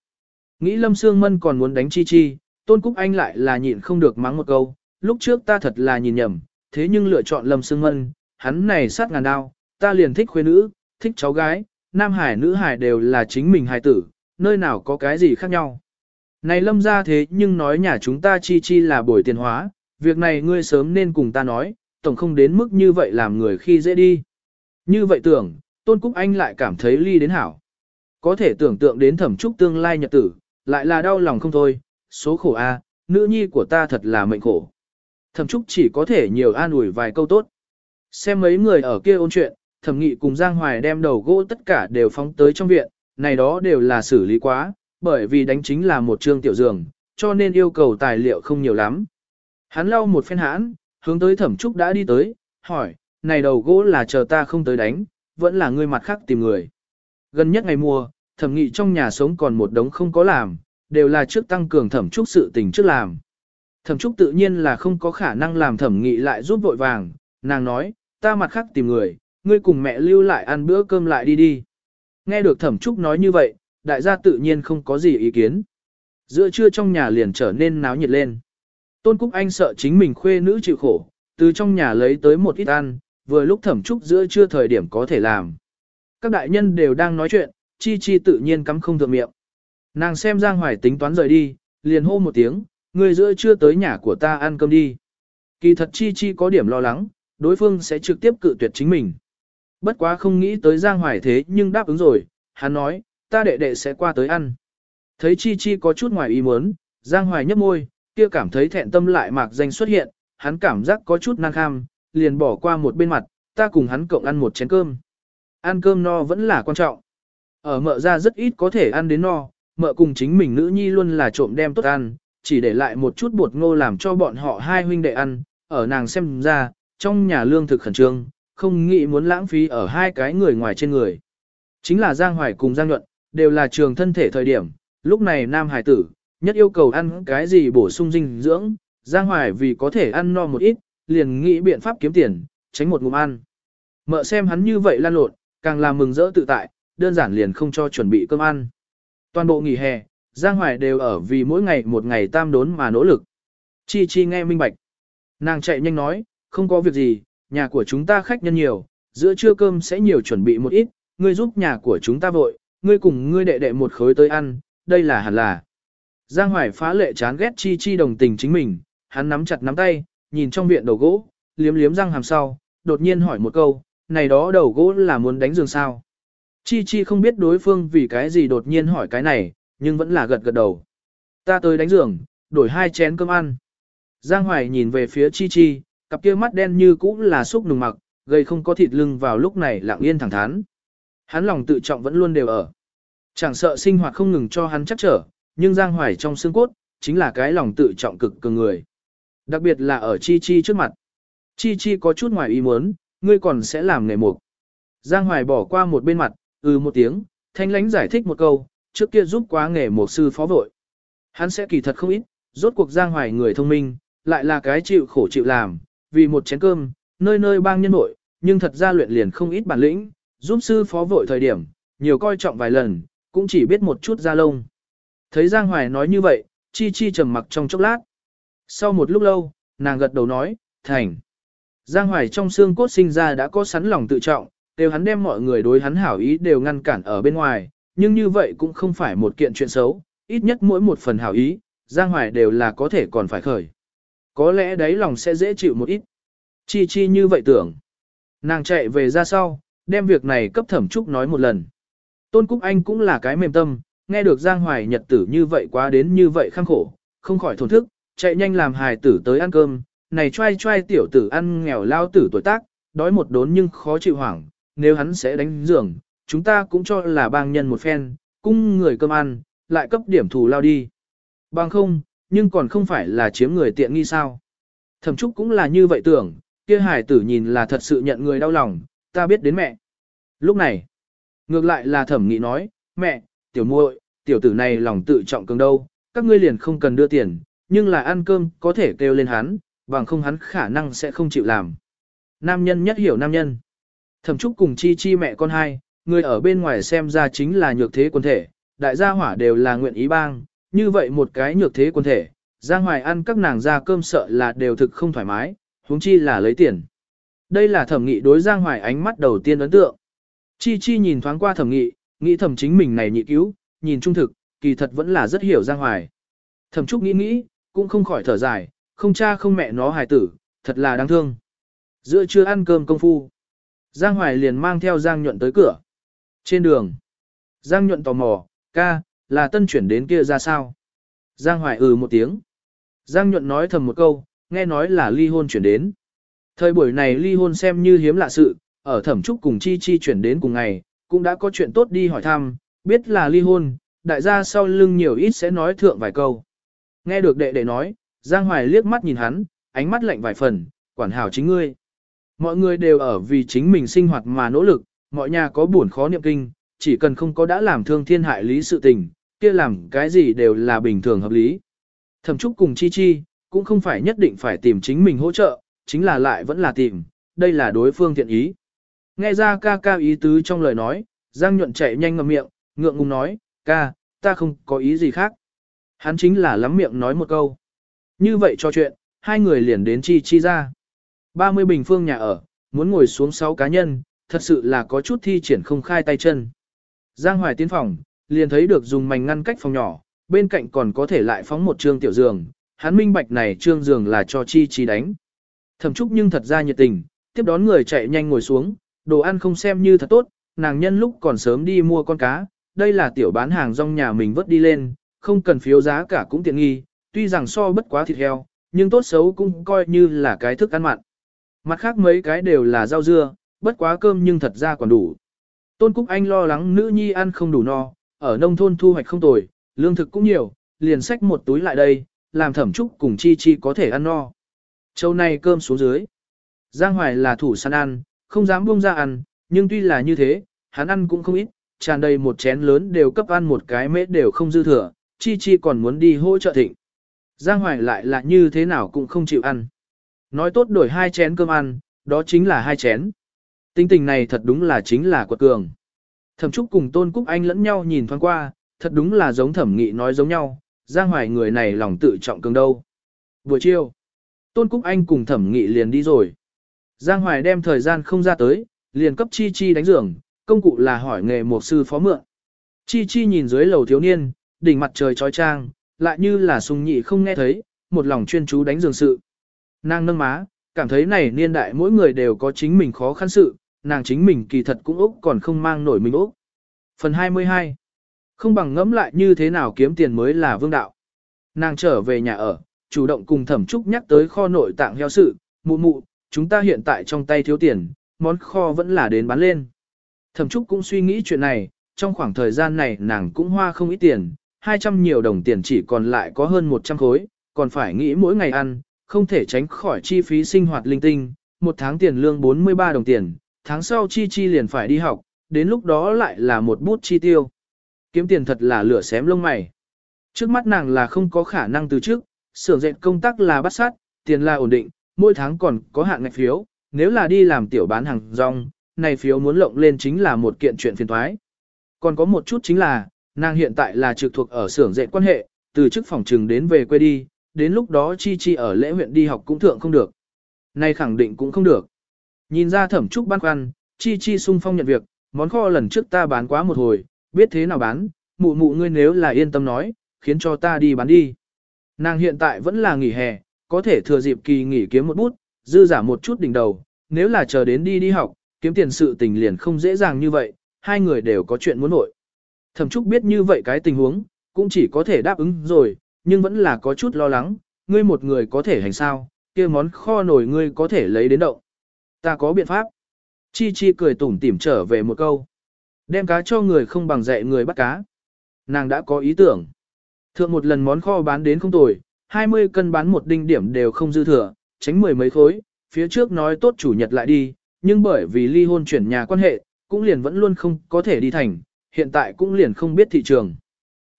Nghĩ Lâm Sương Mân còn muốn đánh Chi Chi, Tôn Cúc Anh lại là nhịn không được mắng một câu, lúc trước ta thật là nhìn nhầm, thế nhưng lựa chọn Lâm Sương Mân, hắn này sát ngàn đao, ta liền thích khuê nữ, thích cháu gái, nam hải nữ hải đều là chính mình hài tử, nơi nào có cái gì khác nhau. Này lâm ra thế nhưng nói nhà chúng ta chi chi là bồi tiền hóa, việc này ngươi sớm nên cùng ta nói, tổng không đến mức như vậy làm người khi dễ đi. Như vậy tưởng, Tôn Cúc Anh lại cảm thấy ly đến hảo. Có thể tưởng tượng đến thẩm trúc tương lai nhật tử, lại là đau lòng không thôi, số khổ a, nữ nhi của ta thật là mệnh khổ. Thẩm trúc chỉ có thể nhiều an ủi vài câu tốt. Xem mấy người ở kia ôn chuyện, thẩm nghị cùng Giang Hoài đem đầu gỗ tất cả đều phóng tới trong viện, này đó đều là xử lý quá, bởi vì đánh chính là một trương tiểu giường, cho nên yêu cầu tài liệu không nhiều lắm. Hắn lau một phen hãn, hướng tới thẩm trúc đã đi tới, hỏi, này đầu gỗ là chờ ta không tới đánh, vẫn là ngươi mặt khác tìm người. Gần nhất ngày mùa, thẩm nghị trong nhà sống còn một đống không có làm, đều là trước tăng cường thẩm trúc sự tình trước làm. Thẩm trúc tự nhiên là không có khả năng làm thẩm nghị lại giúp vội vàng, nàng nói, ta mặt khác tìm người, ngươi cùng mẹ lưu lại ăn bữa cơm lại đi đi. Nghe được thẩm trúc nói như vậy, đại gia tự nhiên không có gì ý kiến. Giữa trưa trong nhà liền trở nên náo nhiệt lên. Tôn Cúc Anh sợ chính mình khuê nữ chịu khổ, từ trong nhà lấy tới một ít ăn, vừa lúc thẩm trúc giữa trưa thời điểm có thể làm. Các đại nhân đều đang nói chuyện, chi chi tự nhiên cắm không thượng miệng. Nàng xem Giang Hoài tính toán rời đi, liền hô một tiếng, người giữa trưa tới nhà của ta ăn cơm đi. Kỳ thật chi chi có điểm lo lắng, đối phương sẽ trực tiếp cự tuyệt chính mình. Bất quá không nghĩ tới Giang Hoài thế nhưng đáp ứng rồi, hắn nói, ta đệ đệ sẽ qua tới ăn. Thấy Chi Chi có chút ngoài ý muốn, Giang Hoài nhấp môi, kia cảm thấy thẹn tâm lại mạc danh xuất hiện, hắn cảm giác có chút năng kham, liền bỏ qua một bên mặt, ta cùng hắn cộng ăn một chén cơm. Ăn cơm no vẫn là quan trọng. Ở mợ ra rất ít có thể ăn đến no, mợ cùng chính mình nữ nhi luôn là trộm đem tốt ăn, chỉ để lại một chút bột ngô làm cho bọn họ hai huynh đệ ăn, ở nàng xem ra, trong nhà lương thực khẩn trương, không nghĩ muốn lãng phí ở hai cái người ngoài trên người. Chính là Giang Hoài cùng Giang Nhuận, đều là trường thân thể thời điểm, lúc này nam hải tử, nhất yêu cầu ăn cái gì bổ sung dinh dưỡng, Giang Hoài vì có thể ăn no một ít, liền nghĩ biện pháp kiếm tiền, tránh một ngụm ăn. Mợ xem hắn như vậy lan lộn, càng làm mừng rỡ tự tại, đơn giản liền không cho chuẩn bị cơm ăn. Toàn bộ nghỉ hè, Giang Hoài đều ở vì mỗi ngày một ngày tam đốn mà nỗ lực. Chi Chi nghe minh bạch. Nàng chạy nhanh nói, không có việc gì, nhà của chúng ta khách nhân nhiều, giữa trưa cơm sẽ nhiều chuẩn bị một ít, ngươi giúp nhà của chúng ta vội, ngươi cùng ngươi đệ đệ một khối tới ăn, đây là hẳn là. Giang Hoài phá lệ chán ghét Chi Chi đồng tình chính mình, hắn nắm chặt nắm tay, nhìn trong viện đầu gỗ, liếm liếm răng hàm sau, đột nhiên hỏi một câu, này đó đầu gỗ là muốn đánh giường sao? Chi Chi không biết đối phương vì cái gì đột nhiên hỏi cái này, nhưng vẫn là gật gật đầu. Ta tới đánh giường, đổi hai chén cơm ăn. Giang Hoài nhìn về phía Chi Chi, cặp kia mắt đen như cũ là xúc nùng mặc, gây không có thịt lưng vào lúc này lặng yên thẳng thắn. Hắn lòng tự trọng vẫn luôn đều ở. Chẳng sợ sinh hoạt không ngừng cho hắn chắc trở, nhưng Giang Hoài trong xương cốt, chính là cái lòng tự trọng cực cường người. Đặc biệt là ở Chi Chi trước mặt. Chi Chi có chút ngoài ý muốn, ngươi còn sẽ làm nghề mục. Giang Hoài bỏ qua một bên mặt, ừ một tiếng, thanh lánh giải thích một câu, trước kia giúp quá nghề mục sư phó vội. Hắn sẽ kỳ thật không ít, rốt cuộc Giang Hoài người thông minh, lại là cái chịu khổ chịu làm, vì một chén cơm, nơi nơi bang nhân nội, nhưng thật ra luyện liền không ít bản lĩnh, giúp sư phó vội thời điểm, nhiều coi trọng vài lần, cũng chỉ biết một chút ra lông. Thấy Giang Hoài nói như vậy, Chi Chi trầm mặc trong chốc lát. Sau một lúc lâu, nàng gật đầu nói, thành. Giang Hoài trong xương cốt sinh ra đã có sẵn lòng tự trọng, đều hắn đem mọi người đối hắn hảo ý đều ngăn cản ở bên ngoài, nhưng như vậy cũng không phải một kiện chuyện xấu, ít nhất mỗi một phần hảo ý, Giang Hoài đều là có thể còn phải khởi. Có lẽ đấy lòng sẽ dễ chịu một ít. Chi chi như vậy tưởng. Nàng chạy về ra sau, đem việc này cấp thẩm trúc nói một lần. Tôn Cúc Anh cũng là cái mềm tâm, nghe được Giang Hoài nhật tử như vậy quá đến như vậy khăng khổ, không khỏi thổn thức, chạy nhanh làm hài tử tới ăn cơm, này trai trai tiểu tử ăn nghèo lao tử tuổi tác, đói một đốn nhưng khó chịu hoảng, nếu hắn sẽ đánh giường, chúng ta cũng cho là bang nhân một phen, cung người cơm ăn, lại cấp điểm thù lao đi. Bằng không, nhưng còn không phải là chiếm người tiện nghi sao. Thẩm Trúc cũng là như vậy tưởng, kia hải tử nhìn là thật sự nhận người đau lòng, ta biết đến mẹ. Lúc này, ngược lại là thẩm nghị nói, mẹ, tiểu muội, tiểu tử này lòng tự trọng cường đâu, các ngươi liền không cần đưa tiền, nhưng là ăn cơm có thể kêu lên hắn, bằng không hắn khả năng sẽ không chịu làm. Nam nhân nhất hiểu nam nhân. Thẩm Trúc cùng chi chi mẹ con hai, người ở bên ngoài xem ra chính là nhược thế quân thể, đại gia hỏa đều là nguyện ý bang, như vậy một cái nhược thế quân thể, Giang Hoài ăn các nàng ra cơm sợ là đều thực không thoải mái, huống chi là lấy tiền. Đây là thẩm nghị đối Giang Hoài ánh mắt đầu tiên ấn tượng. Chi Chi nhìn thoáng qua thẩm nghị, nghĩ thẩm chính mình này nhị cứu, nhìn trung thực, kỳ thật vẫn là rất hiểu Giang Hoài. Thẩm Trúc nghĩ nghĩ, cũng không khỏi thở dài, không cha không mẹ nó hài tử, thật là đáng thương. Giữa trưa ăn cơm công phu. Giang Hoài liền mang theo Giang Nhuận tới cửa. Trên đường, Giang Nhuận tò mò, ca, là tân chuyển đến kia ra sao? Giang Hoài ừ một tiếng. Giang Nhuận nói thầm một câu, nghe nói là ly hôn chuyển đến. Thời buổi này ly hôn xem như hiếm lạ sự, ở thẩm trúc cùng Chi Chi chuyển đến cùng ngày, cũng đã có chuyện tốt đi hỏi thăm, biết là ly hôn, đại gia sau lưng nhiều ít sẽ nói thượng vài câu. Nghe được đệ đệ nói, Giang Hoài liếc mắt nhìn hắn, ánh mắt lạnh vài phần, quản hảo chính ngươi. Mọi người đều ở vì chính mình sinh hoạt mà nỗ lực, mọi nhà có buồn khó niệm kinh, chỉ cần không có đã làm thương thiên hại lý sự tình, kia làm cái gì đều là bình thường hợp lý. Thẩm Trúc cùng Chi Chi, cũng không phải nhất định phải tìm chính mình hỗ trợ, chính là lại vẫn là tìm, đây là đối phương thiện ý. Nghe ra ca ca ý tứ trong lời nói, Giang nhuận chạy nhanh ngậm miệng, ngượng ngùng nói, ca, ta không có ý gì khác. Hắn chính là lắm miệng nói một câu. Như vậy cho chuyện, hai người liền đến Chi Chi ra. 30 bình phương nhà ở, muốn ngồi xuống 6 cá nhân, thật sự là có chút thi triển không khai tay chân. Giang Hoài tiến phòng, liền thấy được dùng mảnh ngăn cách phòng nhỏ, bên cạnh còn có thể lại phóng một trương tiểu giường, hắn minh bạch này trương giường là cho chi chi đánh. Thẩm Trúc nhưng thật ra nhiệt tình, tiếp đón người chạy nhanh ngồi xuống, đồ ăn không xem như thật tốt, nàng nhân lúc còn sớm đi mua con cá, đây là tiểu bán hàng rong nhà mình vớt đi lên, không cần phiếu giá cả cũng tiện nghi, tuy rằng so bất quá thịt heo, nhưng tốt xấu cũng coi như là cái thức ăn mặn. Mặt khác mấy cái đều là rau dưa, bất quá cơm nhưng thật ra còn đủ. Tôn Cúc Anh lo lắng nữ nhi ăn không đủ no, ở nông thôn thu hoạch không tồi, lương thực cũng nhiều, liền xách một túi lại đây, làm thẩm trúc cùng chi chi có thể ăn no. Châu này cơm xuống dưới. Giang Hoài là thủ săn ăn, không dám buông ra ăn, nhưng tuy là như thế, hắn ăn cũng không ít, tràn đầy một chén lớn đều cấp ăn một cái mễ đều không dư thừa, chi chi còn muốn đi hỗ trợ thịnh. Giang Hoài lại là như thế nào cũng không chịu ăn. Nói tốt đổi hai chén cơm ăn, đó chính là hai chén. Tính tình này thật đúng là chính là quật cường. Thẩm Trúc cùng Tôn Cúc Anh lẫn nhau nhìn thoáng qua, thật đúng là giống thẩm nghị nói giống nhau, Giang Hoài người này lòng tự trọng cường đâu. Buổi chiều, Tôn Cúc Anh cùng thẩm nghị liền đi rồi. Giang Hoài đem thời gian không ra tới, liền cấp Chi Chi đánh giường, công cụ là hỏi nghề một sư phó mượn. Chi Chi nhìn dưới lầu thiếu niên, đỉnh mặt trời trói trang, lại như là sung nhị không nghe thấy, một lòng chuyên chú đánh giường sự. Nàng nâng má, cảm thấy này niên đại mỗi người đều có chính mình khó khăn sự, nàng chính mình kỳ thật cũng Úc còn không mang nổi mình Úc. Phần 22 Không bằng ngẫm lại như thế nào kiếm tiền mới là vương đạo. Nàng trở về nhà ở, chủ động cùng thẩm trúc nhắc tới kho nội tạng heo sự, mụ mụ, chúng ta hiện tại trong tay thiếu tiền, món kho vẫn là đến bán lên. Thẩm trúc cũng suy nghĩ chuyện này, trong khoảng thời gian này nàng cũng hoa không ít tiền, 200 nhiều đồng tiền chỉ còn lại có hơn 100 khối, còn phải nghĩ mỗi ngày ăn, không thể tránh khỏi chi phí sinh hoạt linh tinh, một tháng tiền lương 43 đồng tiền, tháng sau chi chi liền phải đi học, đến lúc đó lại là một bút chi tiêu. Kiếm tiền thật là lửa xém lông mày. Trước mắt nàng là không có khả năng từ trước, xưởng dệt công tác là bắt sát, tiền là ổn định, mỗi tháng còn có hạn ngạch phiếu, nếu là đi làm tiểu bán hàng rong, này phiếu muốn lộng lên chính là một kiện chuyện phiền thoái. Còn có một chút chính là, nàng hiện tại là trực thuộc ở xưởng dệt quan hệ, từ chức phòng trừng đến về quê đi, đến lúc đó chi chi ở lễ huyện đi học cũng thượng không được. Này khẳng định cũng không được. Nhìn ra thẩm trúc băn khoăn, chi chi sung phong nhận việc, món kho lần trước ta bán quá một hồi, biết thế nào bán, mụ mụ ngươi nếu là yên tâm nói, khiến cho ta đi bán đi. Nàng hiện tại vẫn là nghỉ hè, có thể thừa dịp kỳ nghỉ kiếm một bút, dư giả một chút đỉnh đầu, nếu là chờ đến đi đi học, kiếm tiền sự tình liền không dễ dàng như vậy, hai người đều có chuyện muốn nội. Thẩm Trúc biết như vậy cái tình huống, cũng chỉ có thể đáp ứng rồi, nhưng vẫn là có chút lo lắng, ngươi một người có thể hành sao, kia món kho nổi ngươi có thể lấy đến động. Ta có biện pháp. Chi Chi cười tủm tỉm trở về một câu. Đem cá cho người không bằng dạy người bắt cá. Nàng đã có ý tưởng. Thượng một lần món kho bán đến không tồi, 20 cân bán một đinh điểm đều không dư thừa, tránh mười mấy khối, phía trước nói tốt chủ nhật lại đi, nhưng bởi vì ly hôn chuyển nhà quan hệ, cũng liền vẫn luôn không có thể đi thành, hiện tại cũng liền không biết thị trường.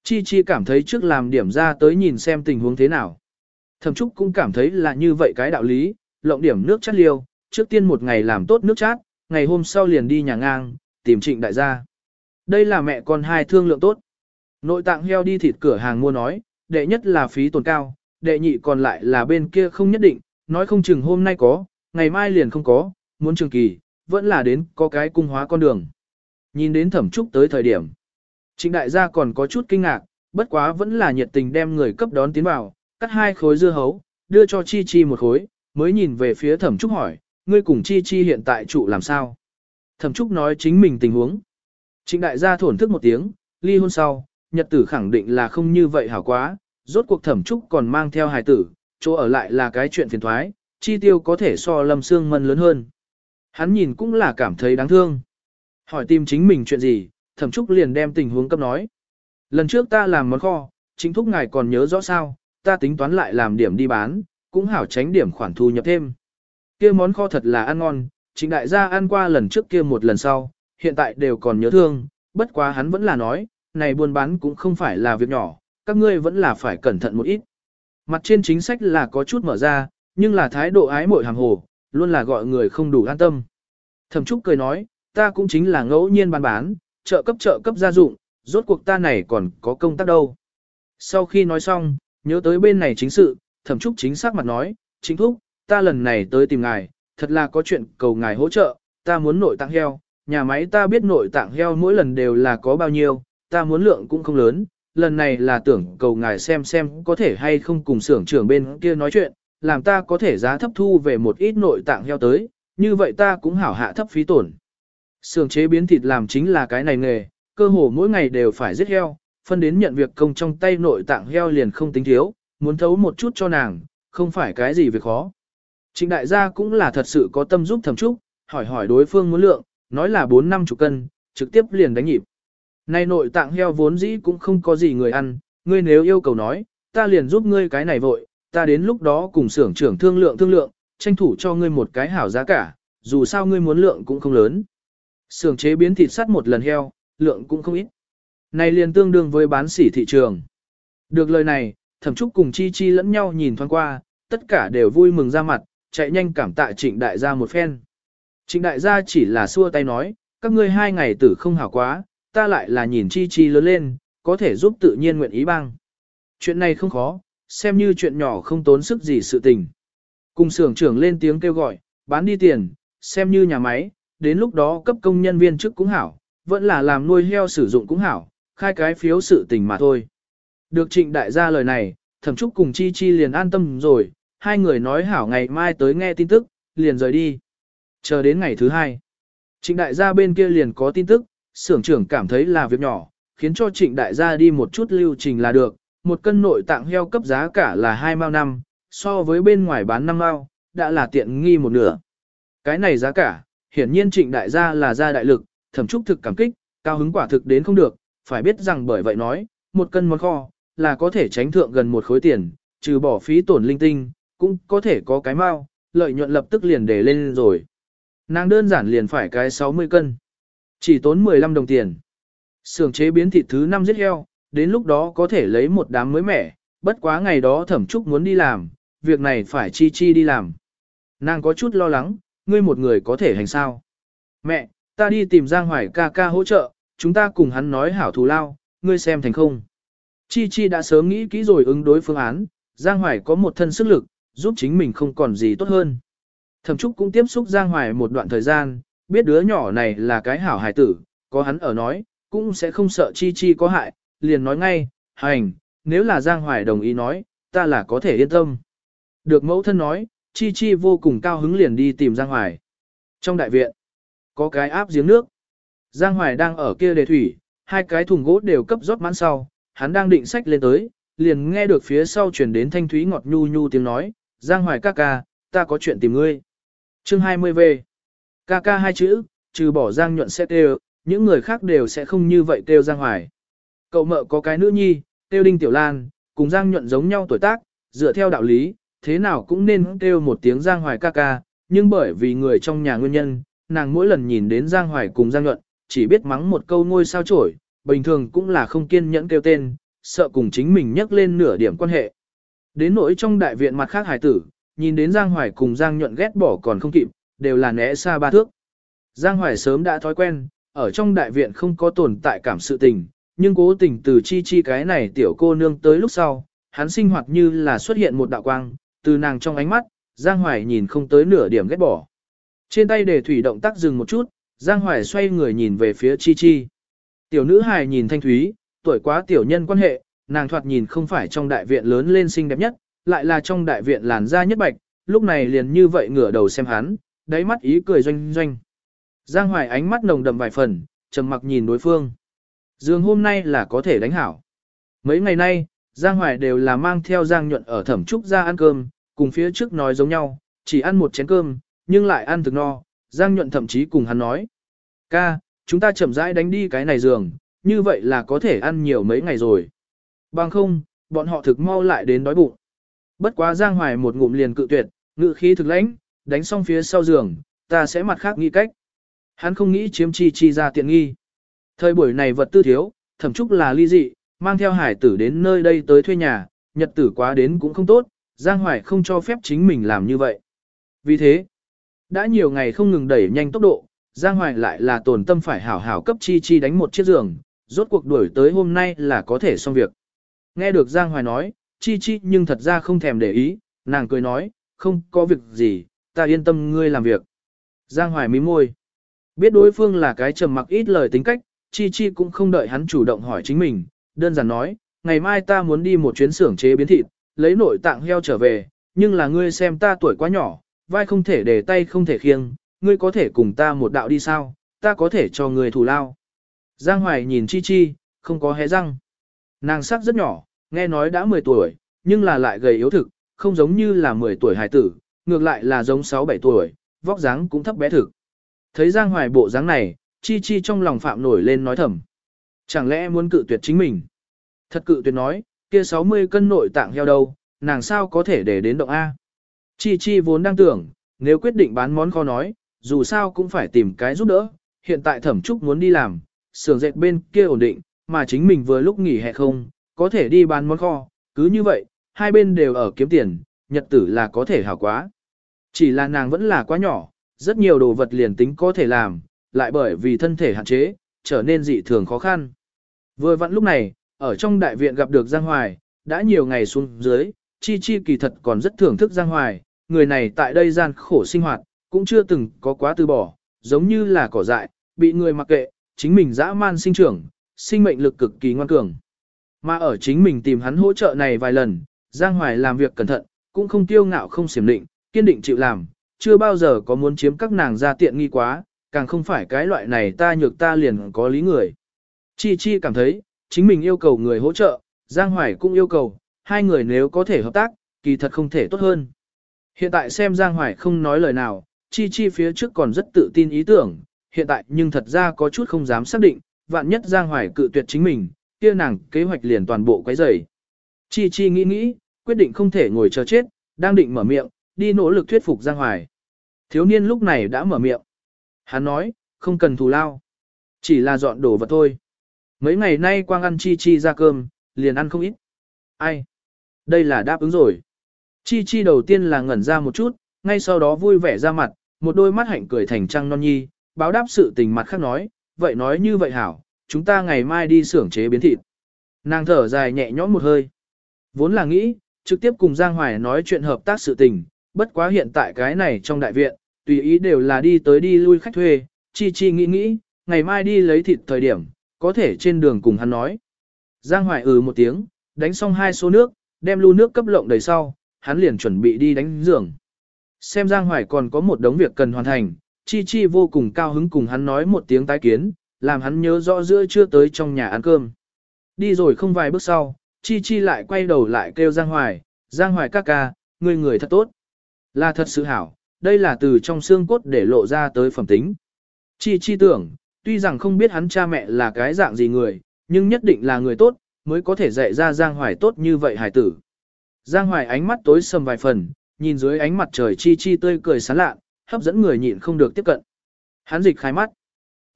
Chi Chi cảm thấy trước làm điểm ra tới nhìn xem tình huống thế nào. Thẩm Trúc cũng cảm thấy là như vậy cái đạo lý, lộng điểm nước chát liêu, trước tiên một ngày làm tốt nước chát, ngày hôm sau liền đi nhà ngang, tìm trịnh đại gia. Đây là mẹ con hai thương lượng tốt. Nội tạng heo đi thịt cửa hàng mua nói, đệ nhất là phí tồn cao, đệ nhị còn lại là bên kia không nhất định, nói không chừng hôm nay có, ngày mai liền không có, muốn trường kỳ, vẫn là đến có cái cung hóa con đường. Nhìn đến thẩm trúc tới thời điểm. Trịnh đại gia còn có chút kinh ngạc, bất quá vẫn là nhiệt tình đem người cấp đón tiến vào, cắt hai khối dưa hấu, đưa cho Chi Chi một khối, mới nhìn về phía thẩm trúc hỏi, ngươi cùng Chi Chi hiện tại trụ làm sao? Thẩm trúc nói chính mình tình huống. Trịnh đại gia thổn thức một tiếng, ly hôn sau, nhật tử khẳng định là không như vậy hảo quá, rốt cuộc thẩm trúc còn mang theo hài tử, chỗ ở lại là cái chuyện phiền thoái, chi tiêu có thể so lâm xương mân lớn hơn. Hắn nhìn cũng là cảm thấy đáng thương. Hỏi tìm chính mình chuyện gì, thẩm trúc liền đem tình huống cấp nói. Lần trước ta làm món kho, chính thúc ngài còn nhớ rõ sao, ta tính toán lại làm điểm đi bán, cũng hảo tránh điểm khoản thu nhập thêm kia món kho thật là ăn ngon, chính đại gia ăn qua lần trước kia một lần sau, hiện tại đều còn nhớ thương, bất quá hắn vẫn là nói, này buôn bán cũng không phải là việc nhỏ, các ngươi vẫn là phải cẩn thận một ít. Mặt trên chính sách là có chút mở ra, nhưng là thái độ ái mội hàng hồ, luôn là gọi người không đủ an tâm. Thẩm Trúc cười nói, ta cũng chính là ngẫu nhiên bán bán, trợ cấp trợ cấp gia dụng, rốt cuộc ta này còn có công tác đâu. Sau khi nói xong, nhớ tới bên này chính sự, Thẩm Trúc chính xác mặt nói, chính thúc, ta lần này tới tìm ngài, thật là có chuyện cầu ngài hỗ trợ, ta muốn nội tạng heo, nhà máy ta biết nội tạng heo mỗi lần đều là có bao nhiêu, ta muốn lượng cũng không lớn, lần này là tưởng cầu ngài xem xem có thể hay không cùng xưởng trưởng bên kia nói chuyện, làm ta có thể giá thấp thu về một ít nội tạng heo tới, như vậy ta cũng hảo hạ thấp phí tổn. Xưởng chế biến thịt làm chính là cái này nghề, cơ hồ mỗi ngày đều phải giết heo, phân đến nhận việc công trong tay nội tạng heo liền không tính thiếu, muốn thấu một chút cho nàng, không phải cái gì việc khó. Trịnh đại gia cũng là thật sự có tâm giúp thẩm trúc, hỏi hỏi đối phương muốn lượng, nói là 4 năm chục cân, trực tiếp liền đánh nhịp. Này nội tạng heo vốn dĩ cũng không có gì người ăn, ngươi nếu yêu cầu nói, ta liền giúp ngươi cái này vội, ta đến lúc đó cùng xưởng trưởng thương lượng thương lượng, tranh thủ cho ngươi một cái hảo giá cả, dù sao ngươi muốn lượng cũng không lớn. Xưởng chế biến thịt sắt một lần heo, lượng cũng không ít. Này liền tương đương với bán sỉ thị trường. Được lời này, thẩm trúc cùng chi chi lẫn nhau nhìn thoáng qua, tất cả đều vui mừng ra mặt, chạy nhanh cảm tạ trịnh đại gia một phen. Trịnh đại gia chỉ là xua tay nói, các ngươi hai ngày tử không hảo quá, ta lại là nhìn chi chi lớn lên, có thể giúp tự nhiên nguyện ý băng. Chuyện này không khó, xem như chuyện nhỏ không tốn sức gì sự tình. Cùng xưởng trưởng lên tiếng kêu gọi, bán đi tiền, xem như nhà máy, đến lúc đó cấp công nhân viên chức cũng hảo, vẫn là làm nuôi heo sử dụng cũng hảo, khai cái phiếu sự tình mà thôi. Được trịnh đại gia lời này, thẩm trúc cùng chi chi liền an tâm rồi, hai người nói hảo ngày mai tới nghe tin tức, liền rời đi. Chờ đến ngày thứ hai, trịnh đại gia bên kia liền có tin tức, xưởng trưởng cảm thấy là việc nhỏ, khiến cho trịnh đại gia đi một chút lưu trình là được, một cân nội tạng heo cấp giá cả là hai mao năm, so với bên ngoài bán năm mao, đã là tiện nghi một nửa. Cái này giá cả, hiển nhiên trịnh đại gia là gia đại lực, thẩm trúc thực cảm kích, cao hứng quả thực đến không được, phải biết rằng bởi vậy nói, một cân món kho, là có thể tránh thượng gần một khối tiền, trừ bỏ phí tổn linh tinh, cũng có thể có cái mao, lợi nhuận lập tức liền để lên rồi. Nàng đơn giản liền phải cái 60 cân, chỉ tốn 15 đồng tiền. Sưởng chế biến thịt thứ 5 giết heo, đến lúc đó có thể lấy một đám mới mẻ, bất quá ngày đó thẩm trúc muốn đi làm, việc này phải chi chi đi làm. Nàng có chút lo lắng, ngươi một người có thể hành sao. Mẹ, ta đi tìm Giang Hoài ca ca hỗ trợ, chúng ta cùng hắn nói hảo thù lao, ngươi xem thành không. Chi Chi đã sớm nghĩ kỹ rồi ứng đối phương án, Giang Hoài có một thân sức lực, giúp chính mình không còn gì tốt hơn. Thẩm Trúc cũng tiếp xúc Giang Hoài một đoạn thời gian, biết đứa nhỏ này là cái hảo hài tử, có hắn ở nói, cũng sẽ không sợ Chi Chi có hại, liền nói ngay, hành, nếu là Giang Hoài đồng ý nói, ta là có thể yên tâm. Được mẫu thân nói, Chi Chi vô cùng cao hứng liền đi tìm Giang Hoài. Trong đại viện, có cái áp giếng nước. Giang Hoài đang ở kia đề thủy, hai cái thùng gỗ đều cấp rót mãn sau, hắn đang định sách lên tới, liền nghe được phía sau truyền đến thanh thúy ngọt nhu nhu tiếng nói, Giang Hoài ca ca, ta có chuyện tìm ngươi. Chương 20V Ca ca hai chữ, trừ bỏ Giang nhuận sẽ kêu, những người khác đều sẽ không như vậy kêu Giang Hoài. Cậu mợ có cái nữ nhi, kêu Đinh Tiểu Lan, cùng Giang nhuận giống nhau tuổi tác, dựa theo đạo lý, thế nào cũng nên kêu một tiếng Giang Hoài ca ca, nhưng bởi vì người trong nhà nguyên nhân, nàng mỗi lần nhìn đến Giang Hoài cùng Giang nhuận, chỉ biết mắng một câu ngôi sao chổi, bình thường cũng là không kiên nhẫn kêu tên, sợ cùng chính mình nhắc lên nửa điểm quan hệ. Đến nỗi trong đại viện mặt khác hải tử, nhìn đến Giang Hoài cùng Giang nhuận ghét bỏ còn không kịp, đều là né xa ba thước. Giang Hoài sớm đã thói quen, ở trong đại viện không có tồn tại cảm sự tình, nhưng cố tình từ chi chi cái này tiểu cô nương tới lúc sau, hắn sinh hoạt như là xuất hiện một đạo quang, từ nàng trong ánh mắt, Giang Hoài nhìn không tới nửa điểm ghét bỏ. Trên tay để thủy động tác dừng một chút, Giang Hoài xoay người nhìn về phía Chi Chi. Tiểu nữ hài nhìn thanh thúy, tuổi quá tiểu nhân quan hệ, nàng thoạt nhìn không phải trong đại viện lớn lên xinh đẹp nhất, lại là trong đại viện làn da nhất bạch, lúc này liền như vậy ngửa đầu xem hắn, đáy mắt ý cười doanh doanh. Giang Hoài ánh mắt nồng đậm vài phần, trầm mặc nhìn đối phương. Dương hôm nay là có thể đánh hảo. Mấy ngày nay, Giang Hoài đều là mang theo Giang Nhuận ở thẩm trúc ra ăn cơm, cùng phía trước nói giống nhau, chỉ ăn một chén cơm, nhưng lại ăn thực no, Giang Nhuận thậm chí cùng hắn nói. Ca, chúng ta chậm rãi đánh đi cái này giường, như vậy là có thể ăn nhiều mấy ngày rồi. Bằng không, bọn họ thực mau lại đến đói bụng. Bất quá Giang Hoài một ngụm liền cự tuyệt, ngự khí thực lãnh, đánh xong phía sau giường, ta sẽ mặt khác nghĩ cách. Hắn không nghĩ chiếm chi chi ra tiện nghi. Thời buổi này vật tư thiếu, thậm chúc là ly dị, mang theo hải tử đến nơi đây tới thuê nhà, nhật tử quá đến cũng không tốt, Giang Hoài không cho phép chính mình làm như vậy. Vì thế, đã nhiều ngày không ngừng đẩy nhanh tốc độ, Giang Hoài lại là tổn tâm phải hảo hảo cấp chi chi đánh một chiếc giường, rốt cuộc đuổi tới hôm nay là có thể xong việc. Nghe được Giang Hoài nói, chi chi nhưng thật ra không thèm để ý, nàng cười nói, không có việc gì, ta yên tâm ngươi làm việc. Giang Hoài mím môi. Biết đối phương là cái trầm mặc ít lời tính cách, chi chi cũng không đợi hắn chủ động hỏi chính mình, đơn giản nói, ngày mai ta muốn đi một chuyến xưởng chế biến thịt, lấy nội tạng heo trở về, nhưng là ngươi xem ta tuổi quá nhỏ, vai không thể để tay không thể khiêng, ngươi có thể cùng ta một đạo đi sao, ta có thể cho ngươi thủ lao. Giang Hoài nhìn Chi Chi, không có hé răng. Nàng sắc rất nhỏ, nghe nói đã 10 tuổi, nhưng là lại gầy yếu thực, không giống như là 10 tuổi hài tử, ngược lại là giống 6-7 tuổi, vóc dáng cũng thấp bé thực. Thấy Giang Hoài bộ dáng này, Chi Chi trong lòng phạm nổi lên nói thầm. Chẳng lẽ muốn cự tuyệt chính mình? Thật cự tuyệt nói, kia 60 cân nội tạng heo đâu, nàng sao có thể để đến động A. Chi Chi vốn đang tưởng, nếu quyết định bán món kho nói, dù sao cũng phải tìm cái giúp đỡ, hiện tại thẩm trúc muốn đi làm, xưởng dệt bên kia ổn định, mà chính mình vừa lúc nghỉ hè không, có thể đi bán món kho, cứ như vậy, hai bên đều ở kiếm tiền, nhật tử là có thể hảo quá. Chỉ là nàng vẫn là quá nhỏ, rất nhiều đồ vật liền tính có thể làm, lại bởi vì thân thể hạn chế, trở nên dị thường khó khăn. Vừa vặn lúc này, ở trong đại viện gặp được Giang Hoài, đã nhiều ngày xuống dưới, Chi Chi kỳ thật còn rất thưởng thức Giang Hoài, người này tại đây gian khổ sinh hoạt, cũng chưa từng có quá từ bỏ, giống như là cỏ dại, bị người mặc kệ, chính mình dã man sinh trưởng, sinh mệnh lực cực kỳ ngoan cường. Mà ở chính mình tìm hắn hỗ trợ này vài lần, Giang Hoài làm việc cẩn thận, cũng không tiêu ngạo không xiểm định, kiên định chịu làm, chưa bao giờ có muốn chiếm các nàng ra tiện nghi quá, càng không phải cái loại này ta nhược ta liền có lý người. Chi Chi cảm thấy, chính mình yêu cầu người hỗ trợ, Giang Hoài cũng yêu cầu, hai người nếu có thể hợp tác, kỳ thật không thể tốt hơn. Hiện tại xem Giang Hoài không nói lời nào, Chi Chi phía trước còn rất tự tin ý tưởng, hiện tại nhưng thật ra có chút không dám xác định, vạn nhất Giang Hoài cự tuyệt chính mình, kia nàng kế hoạch liền toàn bộ quấy rầy. Chi Chi nghĩ nghĩ, quyết định không thể ngồi chờ chết, đang định mở miệng, đi nỗ lực thuyết phục Giang Hoài. Thiếu niên lúc này đã mở miệng. Hắn nói, không cần thù lao. Chỉ là dọn đồ vật thôi. Mấy ngày nay quang ăn Chi Chi ra cơm, liền ăn không ít. Ai? Đây là đáp ứng rồi. Chi Chi đầu tiên là ngẩn ra một chút, ngay sau đó vui vẻ ra mặt, một đôi mắt hạnh cười thành trăng non nhi, báo đáp sự tình mặt khác nói, vậy nói như vậy hảo, chúng ta ngày mai đi xưởng chế biến thịt. Nàng thở dài nhẹ nhõm một hơi. Vốn là nghĩ, trực tiếp cùng Giang Hoài nói chuyện hợp tác sự tình, bất quá hiện tại cái này trong đại viện, tùy ý đều là đi tới đi lui khách thuê, chi chi nghĩ nghĩ, ngày mai đi lấy thịt thời điểm, có thể trên đường cùng hắn nói. Giang Hoài ừ một tiếng, đánh xong hai số nước, đem lu nước cấp lộng đầy sau, hắn liền chuẩn bị đi đánh giường. Xem Giang Hoài còn có một đống việc cần hoàn thành, Chi Chi vô cùng cao hứng cùng hắn nói một tiếng tái kiến, làm hắn nhớ rõ giữa chưa tới trong nhà ăn cơm. Đi rồi không vài bước sau, Chi Chi lại quay đầu lại kêu Giang Hoài, Giang Hoài ca ca, người người thật tốt. Là thật sự hảo, đây là từ trong xương cốt để lộ ra tới phẩm tính. Chi Chi tưởng, tuy rằng không biết hắn cha mẹ là cái dạng gì người, nhưng nhất định là người tốt, mới có thể dạy ra Giang Hoài tốt như vậy hải tử. Giang Hoài ánh mắt tối sầm vài phần, nhìn dưới ánh mặt trời Chi Chi tươi cười sán lạ, hấp dẫn người nhịn không được tiếp cận. Hắn dịch khai mắt.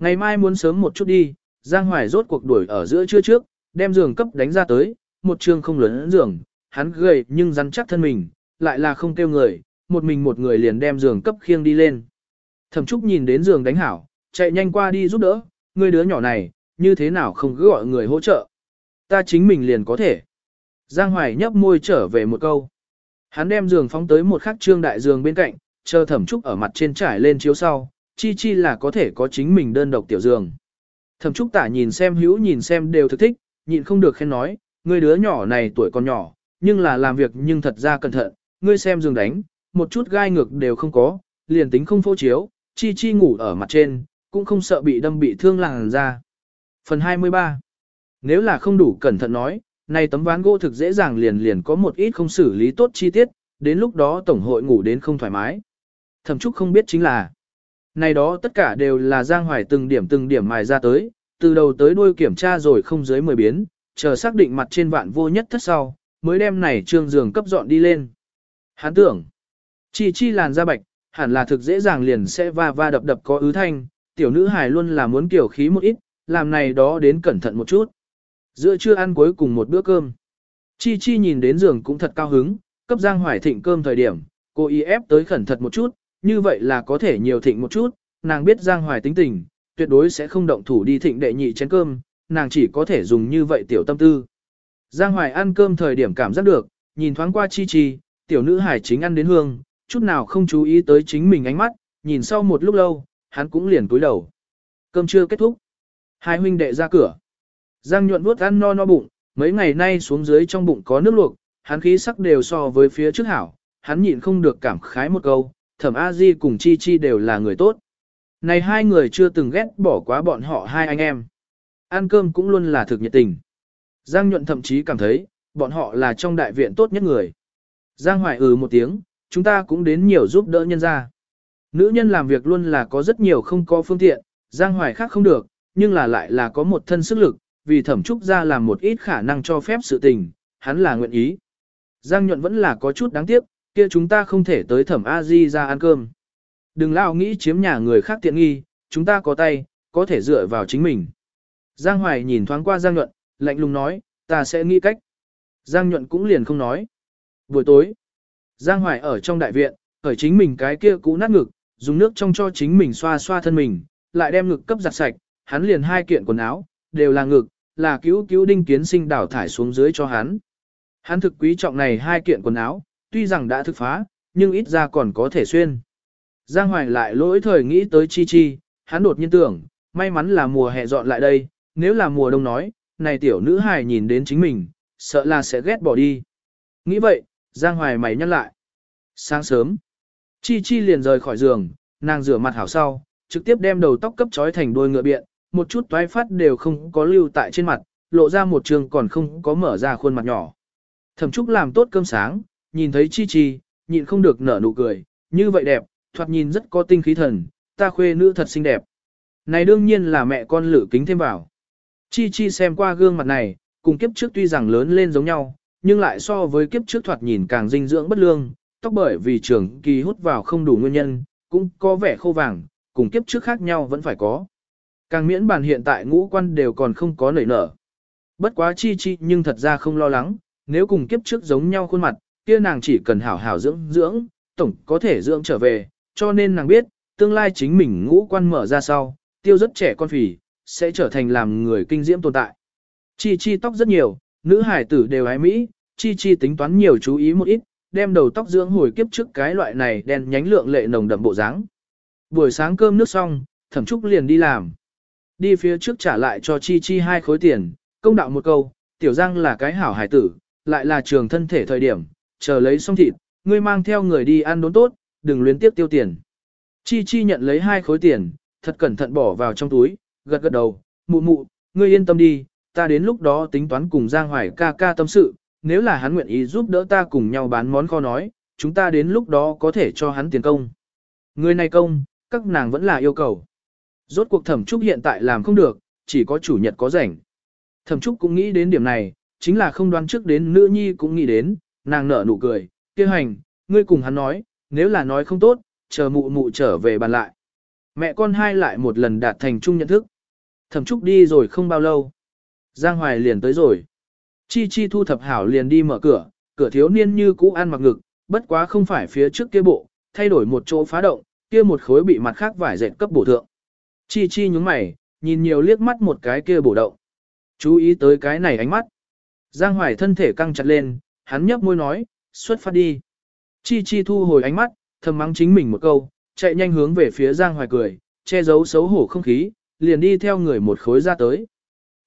Ngày mai muốn sớm một chút đi, Giang Hoài rốt cuộc đuổi ở giữa trưa trước, đem giường cấp đánh ra tới, một trường không lớn giường, hắn gầy nhưng rắn chắc thân mình, lại là không kêu người, một mình một người liền đem giường cấp khiêng đi lên. Thẩm Trúc nhìn đến giường đánh hảo, chạy nhanh qua đi giúp đỡ, người đứa nhỏ này, như thế nào không cứ gọi người hỗ trợ. Ta chính mình liền có thể. Giang Hoài nhấp môi trở về một câu. Hắn đem giường phóng tới một khắc trương đại giường bên cạnh, chờ thẩm trúc ở mặt trên trải lên chiếu sau, chi chi là có thể có chính mình đơn độc tiểu giường. Thẩm trúc tả nhìn xem hữu nhìn xem đều thực thích, nhịn không được khen nói, người đứa nhỏ này tuổi còn nhỏ, nhưng là làm việc nhưng thật ra cẩn thận, ngươi xem giường đánh, một chút gai ngược đều không có, liền tính không phô chiếu, chi chi ngủ ở mặt trên, cũng không sợ bị đâm bị thương làn ra. Phần 23 Nếu là không đủ cẩn thận nói, này tấm ván gỗ thực dễ dàng liền liền có một ít không xử lý tốt chi tiết, đến lúc đó tổng hội ngủ đến không thoải mái. Thẩm Trúc không biết chính là, này đó tất cả đều là Giang Hoài từng điểm từng điểm mài ra tới, từ đầu tới đuôi kiểm tra rồi không dưới 10 biến, chờ xác định mặt trên vạn vô nhất thất sau, mới đem này trương giường cấp dọn đi lên. Hắn tưởng, chi chi làn da bạch, hẳn là thực dễ dàng liền sẽ va va đập đập có ứ thanh, tiểu nữ hài luôn là muốn kiểu khí một ít, làm này đó đến cẩn thận một chút. Giữa trưa ăn cuối cùng một bữa cơm. Chi Chi nhìn đến giường cũng thật cao hứng, cấp Giang Hoài thịnh cơm thời điểm, cô y ép tới khẩn thật một chút, như vậy là có thể nhiều thịnh một chút, nàng biết Giang Hoài tính tình, tuyệt đối sẽ không động thủ đi thịnh đệ nhị chén cơm, nàng chỉ có thể dùng như vậy tiểu tâm tư. Giang Hoài ăn cơm thời điểm cảm giác được, nhìn thoáng qua Chi Chi, tiểu nữ hải chính ăn đến hương, chút nào không chú ý tới chính mình ánh mắt, nhìn sau một lúc lâu, hắn cũng liền cúi đầu. Cơm chưa kết thúc. Hai huynh đệ ra cửa. Giang nhuận vuốt ăn no no bụng, mấy ngày nay xuống dưới trong bụng có nước luộc, hắn khí sắc đều so với phía trước hảo, hắn nhịn không được cảm khái một câu, thẩm A Di cùng Chi Chi đều là người tốt. Này hai người chưa từng ghét bỏ quá bọn họ hai anh em. Ăn cơm cũng luôn là thực nhiệt tình. Giang nhuận thậm chí cảm thấy, bọn họ là trong đại viện tốt nhất người. Giang hoài ừ một tiếng, chúng ta cũng đến nhiều giúp đỡ nhân ra. Nữ nhân làm việc luôn là có rất nhiều không có phương tiện, Giang hoài khác không được, nhưng là lại là có một thân sức lực, vì thẩm trúc ra làm một ít khả năng cho phép sự tình, hắn là nguyện ý. Giang nhuận vẫn là có chút đáng tiếc, kia chúng ta không thể tới thẩm A-di ra ăn cơm. Đừng lao nghĩ chiếm nhà người khác tiện nghi, chúng ta có tay, có thể dựa vào chính mình. Giang Hoài nhìn thoáng qua Giang nhuận, lạnh lùng nói, ta sẽ nghĩ cách. Giang nhuận cũng liền không nói. Buổi tối, Giang Hoài ở trong đại viện, ở chính mình cái kia cũ nát ngực, dùng nước trong cho chính mình xoa xoa thân mình, lại đem ngực cấp giặt sạch, hắn liền hai kiện quần áo, đều là ngực, là cứu cứu đinh kiến sinh đảo thải xuống dưới cho hắn. Hắn thực quý trọng này hai kiện quần áo, tuy rằng đã thực phá, nhưng ít ra còn có thể xuyên. Giang Hoài lại lỗi thời nghĩ tới Chi Chi, hắn đột nhiên tưởng, may mắn là mùa hè dọn lại đây, nếu là mùa đông nói, này tiểu nữ hài nhìn đến chính mình, sợ là sẽ ghét bỏ đi. Nghĩ vậy, Giang Hoài mày nhăn lại. Sáng sớm, Chi Chi liền rời khỏi giường, nàng rửa mặt hảo sau, trực tiếp đem đầu tóc cấp trói thành đuôi ngựa biện, một chút toái phát đều không có lưu tại trên mặt, lộ ra một trường còn không có mở ra khuôn mặt nhỏ. Thẩm Trúc làm tốt cơm sáng, nhìn thấy Chi Chi, nhịn không được nở nụ cười, như vậy đẹp, thoạt nhìn rất có tinh khí thần, ta khuê nữ thật xinh đẹp. Này đương nhiên là mẹ con lử kính thêm vào. Chi Chi xem qua gương mặt này, cùng kiếp trước tuy rằng lớn lên giống nhau, nhưng lại so với kiếp trước thoạt nhìn càng dinh dưỡng bất lương, tóc bởi vì trường kỳ hút vào không đủ nguyên nhân, cũng có vẻ khô vàng, cùng kiếp trước khác nhau vẫn phải có. Càng miễn bàn hiện tại ngũ quan đều còn không có nảy nở. Bất quá chi chi nhưng thật ra không lo lắng, nếu cùng kiếp trước giống nhau khuôn mặt, kia nàng chỉ cần hảo hảo dưỡng dưỡng, tổng có thể dưỡng trở về, cho nên nàng biết, tương lai chính mình ngũ quan mở ra sau, tiêu rất trẻ con phì, sẽ trở thành làm người kinh diễm tồn tại. Chi chi tóc rất nhiều, nữ hải tử đều ái Mỹ, chi chi tính toán nhiều chú ý một ít, đem đầu tóc dưỡng hồi kiếp trước cái loại này đen nhánh lượng lệ nồng đậm bộ dáng. Buổi sáng cơm nước xong, thẩm trúc liền đi làm. Đi phía trước trả lại cho chi chi hai khối tiền, công đạo một câu, tiểu giang là cái hảo hải tử, lại là trường thân thể thời điểm, chờ lấy xong thịt, ngươi mang theo người đi ăn đốn tốt, đừng luyến tiếp tiêu tiền. Chi chi nhận lấy hai khối tiền, thật cẩn thận bỏ vào trong túi, gật gật đầu, mụ mụ, ngươi yên tâm đi, ta đến lúc đó tính toán cùng Giang Hoài ca ca tâm sự, nếu là hắn nguyện ý giúp đỡ ta cùng nhau bán món kho nói, chúng ta đến lúc đó có thể cho hắn tiền công. Người này công, các nàng vẫn là yêu cầu. Rốt cuộc thẩm trúc hiện tại làm không được, chỉ có chủ nhật có rảnh. Thẩm trúc cũng nghĩ đến điểm này, chính là không đoán trước đến nữ nhi cũng nghĩ đến, nàng nở nụ cười, kia hành, ngươi cùng hắn nói, nếu là nói không tốt, chờ mụ mụ trở về bàn lại. Mẹ con hai lại một lần đạt thành chung nhận thức. Thẩm trúc đi rồi không bao lâu. Giang Hoài liền tới rồi. Chi Chi thu thập hảo liền đi mở cửa, cửa thiếu niên như cũ ăn mặc ngực, bất quá không phải phía trước kia bộ, thay đổi một chỗ phá động, kia một khối bị mặt khác vải dệt cấp bổ thượng. Chi Chi nhúng mày, nhìn nhiều liếc mắt một cái kia bổ động. Chú ý tới cái này ánh mắt. Giang Hoài thân thể căng chặt lên, hắn nhấp môi nói, xuất phát đi. Chi Chi thu hồi ánh mắt, thầm mắng chính mình một câu, chạy nhanh hướng về phía Giang Hoài cười, che giấu xấu hổ không khí, liền đi theo người một khối ra tới.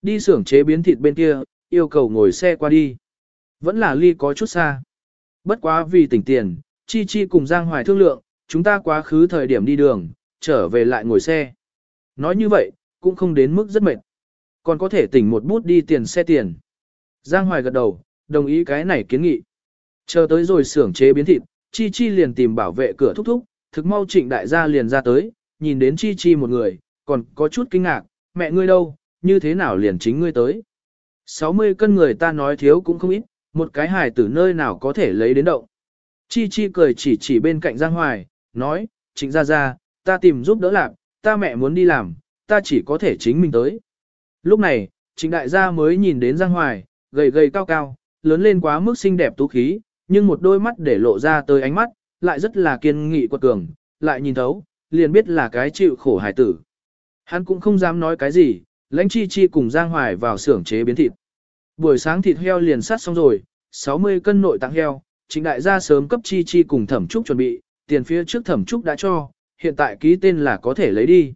Đi xưởng chế biến thịt bên kia, yêu cầu ngồi xe qua đi. Vẫn là ly có chút xa. Bất quá vì tỉnh tiền, Chi Chi cùng Giang Hoài thương lượng, chúng ta quá khứ thời điểm đi đường, trở về lại ngồi xe. Nói như vậy, cũng không đến mức rất mệt. Còn có thể tỉnh một bút đi tiền xe tiền. Giang Hoài gật đầu, đồng ý cái này kiến nghị. Chờ tới rồi xưởng chế biến thịt, Chi Chi liền tìm bảo vệ cửa thúc thúc, thực mau trịnh đại gia liền ra tới, nhìn đến Chi Chi một người, còn có chút kinh ngạc, mẹ ngươi đâu, như thế nào liền chính ngươi tới. 60 cân người ta nói thiếu cũng không ít, một cái hài tử nơi nào có thể lấy đến động. Chi Chi cười chỉ chỉ bên cạnh Giang Hoài, nói, trịnh gia gia, ta tìm giúp đỡ làm, ta mẹ muốn đi làm, ta chỉ có thể chính mình tới. Lúc này, trịnh đại gia mới nhìn đến Giang Hoài, gầy gầy cao cao, lớn lên quá mức xinh đẹp tú khí, nhưng một đôi mắt để lộ ra tới ánh mắt, lại rất là kiên nghị quật cường, lại nhìn thấu, liền biết là cái chịu khổ hải tử. Hắn cũng không dám nói cái gì, lãnh chi chi cùng Giang Hoài vào xưởng chế biến thịt. Buổi sáng thịt heo liền sát xong rồi, 60 cân nội tạng heo, chính đại gia sớm cấp chi chi cùng thẩm trúc chuẩn bị, tiền phía trước thẩm trúc đã cho, hiện tại ký tên là có thể lấy đi.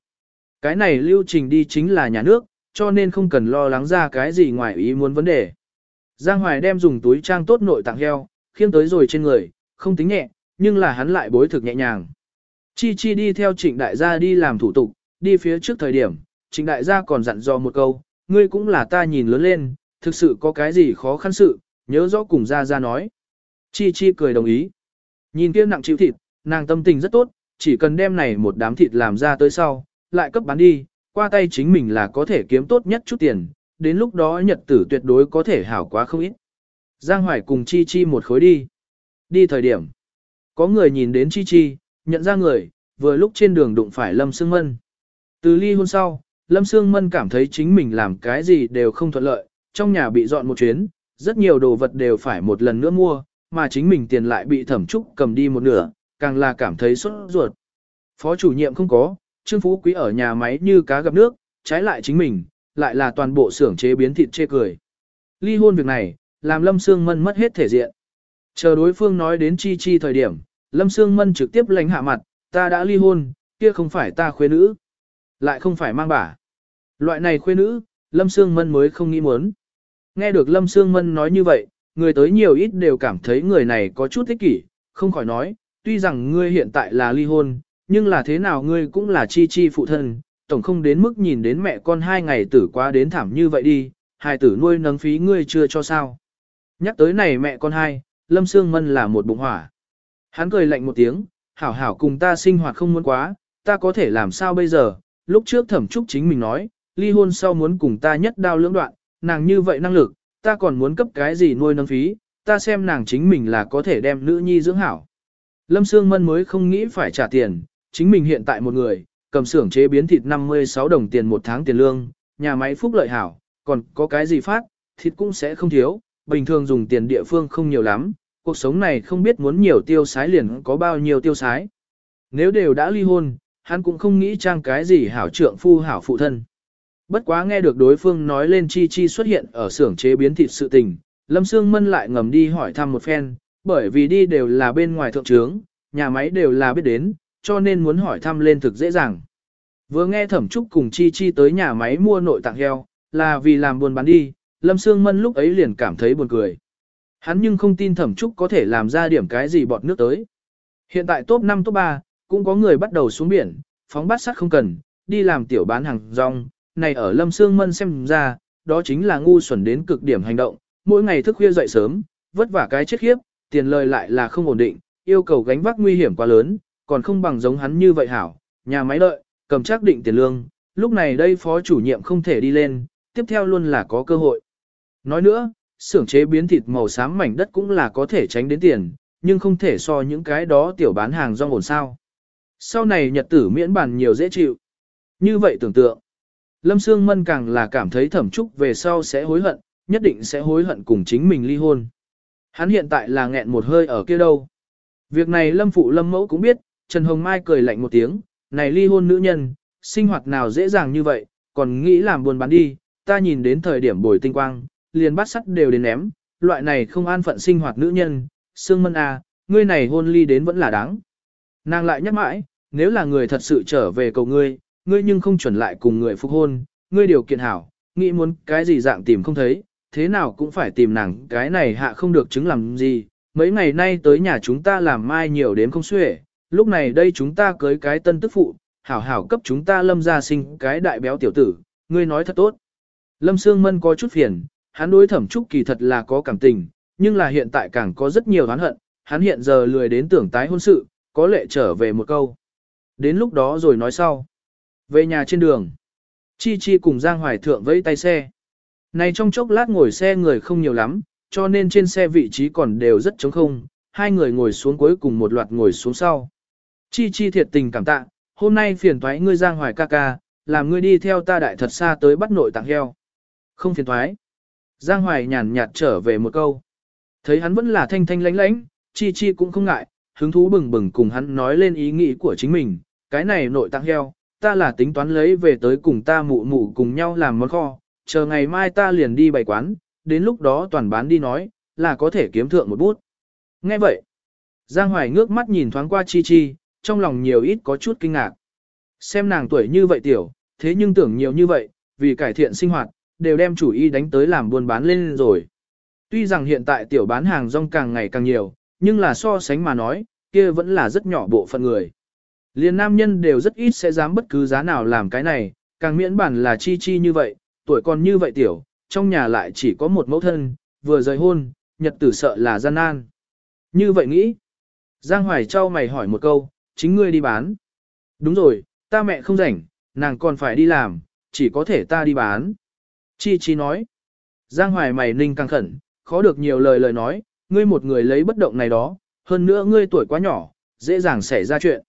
Cái này lưu trình đi chính là nhà nước, cho nên không cần lo lắng ra cái gì ngoài ý muốn vấn đề. Giang Hoài đem dùng túi trang tốt nội tạng heo, khiêng tới rồi trên người, không tính nhẹ, nhưng là hắn lại bối thực nhẹ nhàng. Chi Chi đi theo trịnh đại gia đi làm thủ tục, đi phía trước thời điểm, trịnh đại gia còn dặn dò một câu, ngươi cũng là ta nhìn lớn lên, thực sự có cái gì khó khăn sự, nhớ rõ cùng gia gia nói. Chi Chi cười đồng ý. Nhìn kia nặng chịu thịt, nàng tâm tình rất tốt, chỉ cần đem này một đám thịt làm ra tới sau, lại cấp bán đi, qua tay chính mình là có thể kiếm tốt nhất chút tiền, đến lúc đó nhật tử tuyệt đối có thể hảo quá không ít. Giang Hoài cùng Chi Chi một khối đi. Đi thời điểm. Có người nhìn đến Chi Chi, nhận ra người, vừa lúc trên đường đụng phải Lâm Sương Mân. Từ ly hôn sau, Lâm Sương Mân cảm thấy chính mình làm cái gì đều không thuận lợi, trong nhà bị dọn một chuyến, rất nhiều đồ vật đều phải một lần nữa mua, mà chính mình tiền lại bị thẩm trúc cầm đi một nửa, càng là cảm thấy sốt ruột. Phó chủ nhiệm không có, Trương Phú Quý ở nhà máy như cá gặp nước, trái lại chính mình, lại là toàn bộ xưởng chế biến thịt chê cười. Ly hôn việc này, làm Lâm Sương Mân mất hết thể diện. Chờ đối phương nói đến chi chi thời điểm, Lâm Sương Mân trực tiếp lánh hạ mặt, ta đã ly hôn, kia không phải ta khuê nữ, lại không phải mang bả. Loại này khuê nữ, Lâm Sương Mân mới không nghĩ muốn. Nghe được Lâm Sương Mân nói như vậy, người tới nhiều ít đều cảm thấy người này có chút thích kỷ, không khỏi nói, tuy rằng ngươi hiện tại là ly hôn, nhưng là thế nào ngươi cũng là chi chi phụ thân, tổng không đến mức nhìn đến mẹ con hai ngày tử quá đến thảm như vậy đi, hai tử nuôi nấng phí ngươi chưa cho sao. Nhắc tới này mẹ con hai, Lâm Sương Mân là một bụng hỏa. Hắn cười lạnh một tiếng, hảo hảo cùng ta sinh hoạt không muốn quá, ta có thể làm sao bây giờ, lúc trước thẩm trúc chính mình nói, ly hôn sau muốn cùng ta nhất đao lưỡng đoạn, nàng như vậy năng lực, ta còn muốn cấp cái gì nuôi nâng phí, ta xem nàng chính mình là có thể đem nữ nhi dưỡng hảo. Lâm Sương Mân mới không nghĩ phải trả tiền, chính mình hiện tại một người, cầm xưởng chế biến thịt 56 đồng tiền một tháng tiền lương, nhà máy phúc lợi hảo, còn có cái gì phát, thịt cũng sẽ không thiếu, bình thường dùng tiền địa phương không nhiều lắm, cuộc sống này không biết muốn nhiều tiêu sái liền có bao nhiêu tiêu sái. Nếu đều đã ly hôn, hắn cũng không nghĩ trang cái gì hảo trượng phu hảo phụ thân. Bất quá nghe được đối phương nói lên chi chi xuất hiện ở xưởng chế biến thịt sự tình, Lâm Sương Mân lại ngầm đi hỏi thăm một phen, bởi vì đi đều là bên ngoài thượng trướng, nhà máy đều là biết đến, cho nên muốn hỏi thăm lên thực dễ dàng. Vừa nghe Thẩm Trúc cùng Chi Chi tới nhà máy mua nội tạng heo, là vì làm buôn bán đi, Lâm Sương Mân lúc ấy liền cảm thấy buồn cười. Hắn nhưng không tin Thẩm Trúc có thể làm ra điểm cái gì bọt nước tới. Hiện tại top 5 top 3, cũng có người bắt đầu xuống biển, phóng bát sắt không cần, đi làm tiểu bán hàng rong, này ở Lâm Sương Mân xem ra, đó chính là ngu xuẩn đến cực điểm hành động, mỗi ngày thức khuya dậy sớm, vất vả cái chết khiếp, tiền lời lại là không ổn định, yêu cầu gánh vác nguy hiểm quá lớn, còn không bằng giống hắn như vậy hảo, nhà máy đợi, cầm chắc định tiền lương, lúc này đây phó chủ nhiệm không thể đi lên, tiếp theo luôn là có cơ hội. Nói nữa, xưởng chế biến thịt màu xám mảnh đất cũng là có thể tránh đến tiền, nhưng không thể so những cái đó tiểu bán hàng rong ổn sao. Sau này nhật tử miễn bàn nhiều dễ chịu. Như vậy tưởng tượng, Lâm Sương Mân càng là cảm thấy thẩm trúc về sau sẽ hối hận, nhất định sẽ hối hận cùng chính mình ly hôn. Hắn hiện tại là nghẹn một hơi ở kia đâu. Việc này Lâm Phụ Lâm Mẫu cũng biết, Trần Hồng Mai cười lạnh một tiếng, này ly hôn nữ nhân, sinh hoạt nào dễ dàng như vậy, còn nghĩ làm buồn bán đi, ta nhìn đến thời điểm bồi tinh quang, liền bắt sắt đều đến ném, loại này không an phận sinh hoạt nữ nhân, Sương Mân à, ngươi này hôn ly đến vẫn là đáng. Nàng lại nhắc mãi, nếu là người thật sự trở về cầu ngươi, ngươi nhưng không chuẩn lại cùng người phục hôn, ngươi điều kiện hảo, nghĩ muốn cái gì dạng tìm không thấy, thế nào cũng phải tìm nàng cái này hạ không được chứng làm gì. Mấy ngày nay tới nhà chúng ta làm mai nhiều đến không xuể, lúc này đây chúng ta cưới cái tân tức phụ, hảo hảo cấp chúng ta lâm gia sinh cái đại béo tiểu tử, ngươi nói thật tốt. Lâm Sương Mân có chút phiền, hắn đối thẩm trúc kỳ thật là có cảm tình, nhưng là hiện tại càng có rất nhiều oán hận, hắn hiện giờ lười đến tưởng tái hôn sự, có lệ trở về một câu. Đến lúc đó rồi nói sau. Về nhà trên đường, Chi Chi cùng Giang Hoài Thượng vẫy tay xe. Này trong chốc lát ngồi xe người không nhiều lắm, cho nên trên xe vị trí còn đều rất trống không, hai người ngồi xuống cuối cùng một loạt ngồi xuống sau. Chi Chi thiệt tình cảm tạ, hôm nay phiền thoái ngươi Giang Hoài ca ca, làm ngươi đi theo ta đại thật xa tới bắt nội tặng heo. Không phiền thoái. Giang Hoài nhàn nhạt trở về một câu. Thấy hắn vẫn là thanh thanh lánh lánh, Chi Chi cũng không ngại, hứng thú bừng bừng cùng hắn nói lên ý nghĩ của chính mình, cái này nội tặng heo, ta là tính toán lấy về tới cùng ta mụ mụ cùng nhau làm món kho, chờ ngày mai ta liền đi bày quán, đến lúc đó toàn bán đi nói, là có thể kiếm thượng một bút. Nghe vậy, Giang Hoài ngước mắt nhìn thoáng qua Chi Chi, trong lòng nhiều ít có chút kinh ngạc. Xem nàng tuổi như vậy tiểu, thế nhưng tưởng nhiều như vậy, vì cải thiện sinh hoạt, đều đem chủ ý đánh tới làm buôn bán lên rồi. Tuy rằng hiện tại tiểu bán hàng rong càng ngày càng nhiều, nhưng là so sánh mà nói, kia vẫn là rất nhỏ bộ phận người. Liên nam nhân đều rất ít sẽ dám bất cứ giá nào làm cái này, càng miễn bản là chi chi như vậy, tuổi còn như vậy tiểu, trong nhà lại chỉ có một mẫu thân, vừa rời hôn, nhật tử sợ là gian nan. Như vậy nghĩ. Giang Hoài Châu mày hỏi một câu, chính ngươi đi bán. Đúng rồi, ta mẹ không rảnh, nàng còn phải đi làm, chỉ có thể ta đi bán. Chi Chi nói. Giang Hoài mày ninh căng khẩn, khó được nhiều lời lời nói, ngươi một người lấy bất động này đó, hơn nữa ngươi tuổi quá nhỏ, dễ dàng xảy ra chuyện.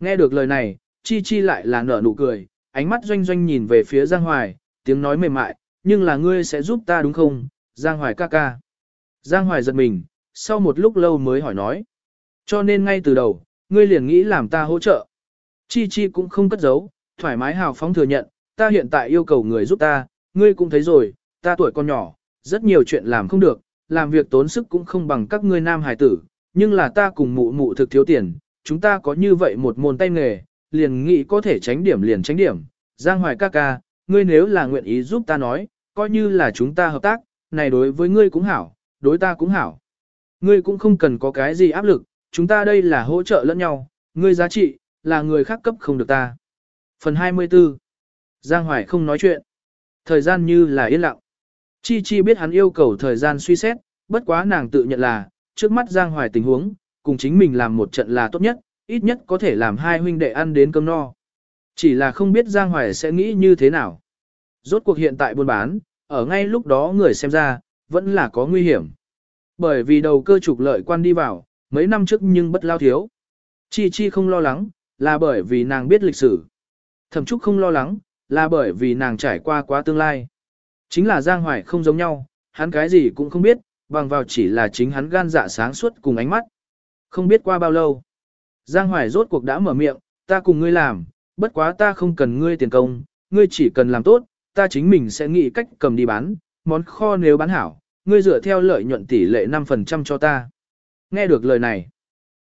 Nghe được lời này, Chi Chi lại là nở nụ cười, ánh mắt doanh doanh nhìn về phía Giang Hoài, tiếng nói mềm mại, nhưng là ngươi sẽ giúp ta đúng không, Giang Hoài ca ca. Giang Hoài giật mình, sau một lúc lâu mới hỏi nói. Cho nên ngay từ đầu, ngươi liền nghĩ làm ta hỗ trợ. Chi Chi cũng không cất giấu, thoải mái hào phóng thừa nhận, ta hiện tại yêu cầu người giúp ta, ngươi cũng thấy rồi, ta tuổi còn nhỏ, rất nhiều chuyện làm không được, làm việc tốn sức cũng không bằng các ngươi nam hài tử, nhưng là ta cùng mụ mụ thực thiếu tiền, chúng ta có như vậy một môn tay nghề, liền nghĩ có thể tránh điểm liền tránh điểm. Giang Hoài ca ca, ngươi nếu là nguyện ý giúp ta nói, coi như là chúng ta hợp tác, này đối với ngươi cũng hảo, đối ta cũng hảo. Ngươi cũng không cần có cái gì áp lực, chúng ta đây là hỗ trợ lẫn nhau, ngươi giá trị, là người khác cấp không được ta. Phần 24 Giang Hoài không nói chuyện. Thời gian như là yên lặng. Chi Chi biết hắn yêu cầu thời gian suy xét, bất quá nàng tự nhận là, trước mắt Giang Hoài tình huống, cùng chính mình làm một trận là tốt nhất, ít nhất có thể làm hai huynh đệ ăn đến cơm no. Chỉ là không biết Giang Hoài sẽ nghĩ như thế nào. Rốt cuộc hiện tại buôn bán, ở ngay lúc đó người xem ra, vẫn là có nguy hiểm. Bởi vì đầu cơ trục lợi quan đi vào, mấy năm trước nhưng bất lao thiếu. Chi Chi không lo lắng, là bởi vì nàng biết lịch sử. Thẩm Trúc không lo lắng, là bởi vì nàng trải qua quá tương lai. Chính là Giang Hoài không giống nhau, hắn cái gì cũng không biết, bằng vào chỉ là chính hắn gan dạ sáng suốt cùng ánh mắt. Không biết qua bao lâu. Giang Hoài rốt cuộc đã mở miệng, ta cùng ngươi làm, bất quá ta không cần ngươi tiền công, ngươi chỉ cần làm tốt, ta chính mình sẽ nghĩ cách cầm đi bán, món kho nếu bán hảo, ngươi dựa theo lợi nhuận tỷ lệ 5% cho ta. Nghe được lời này,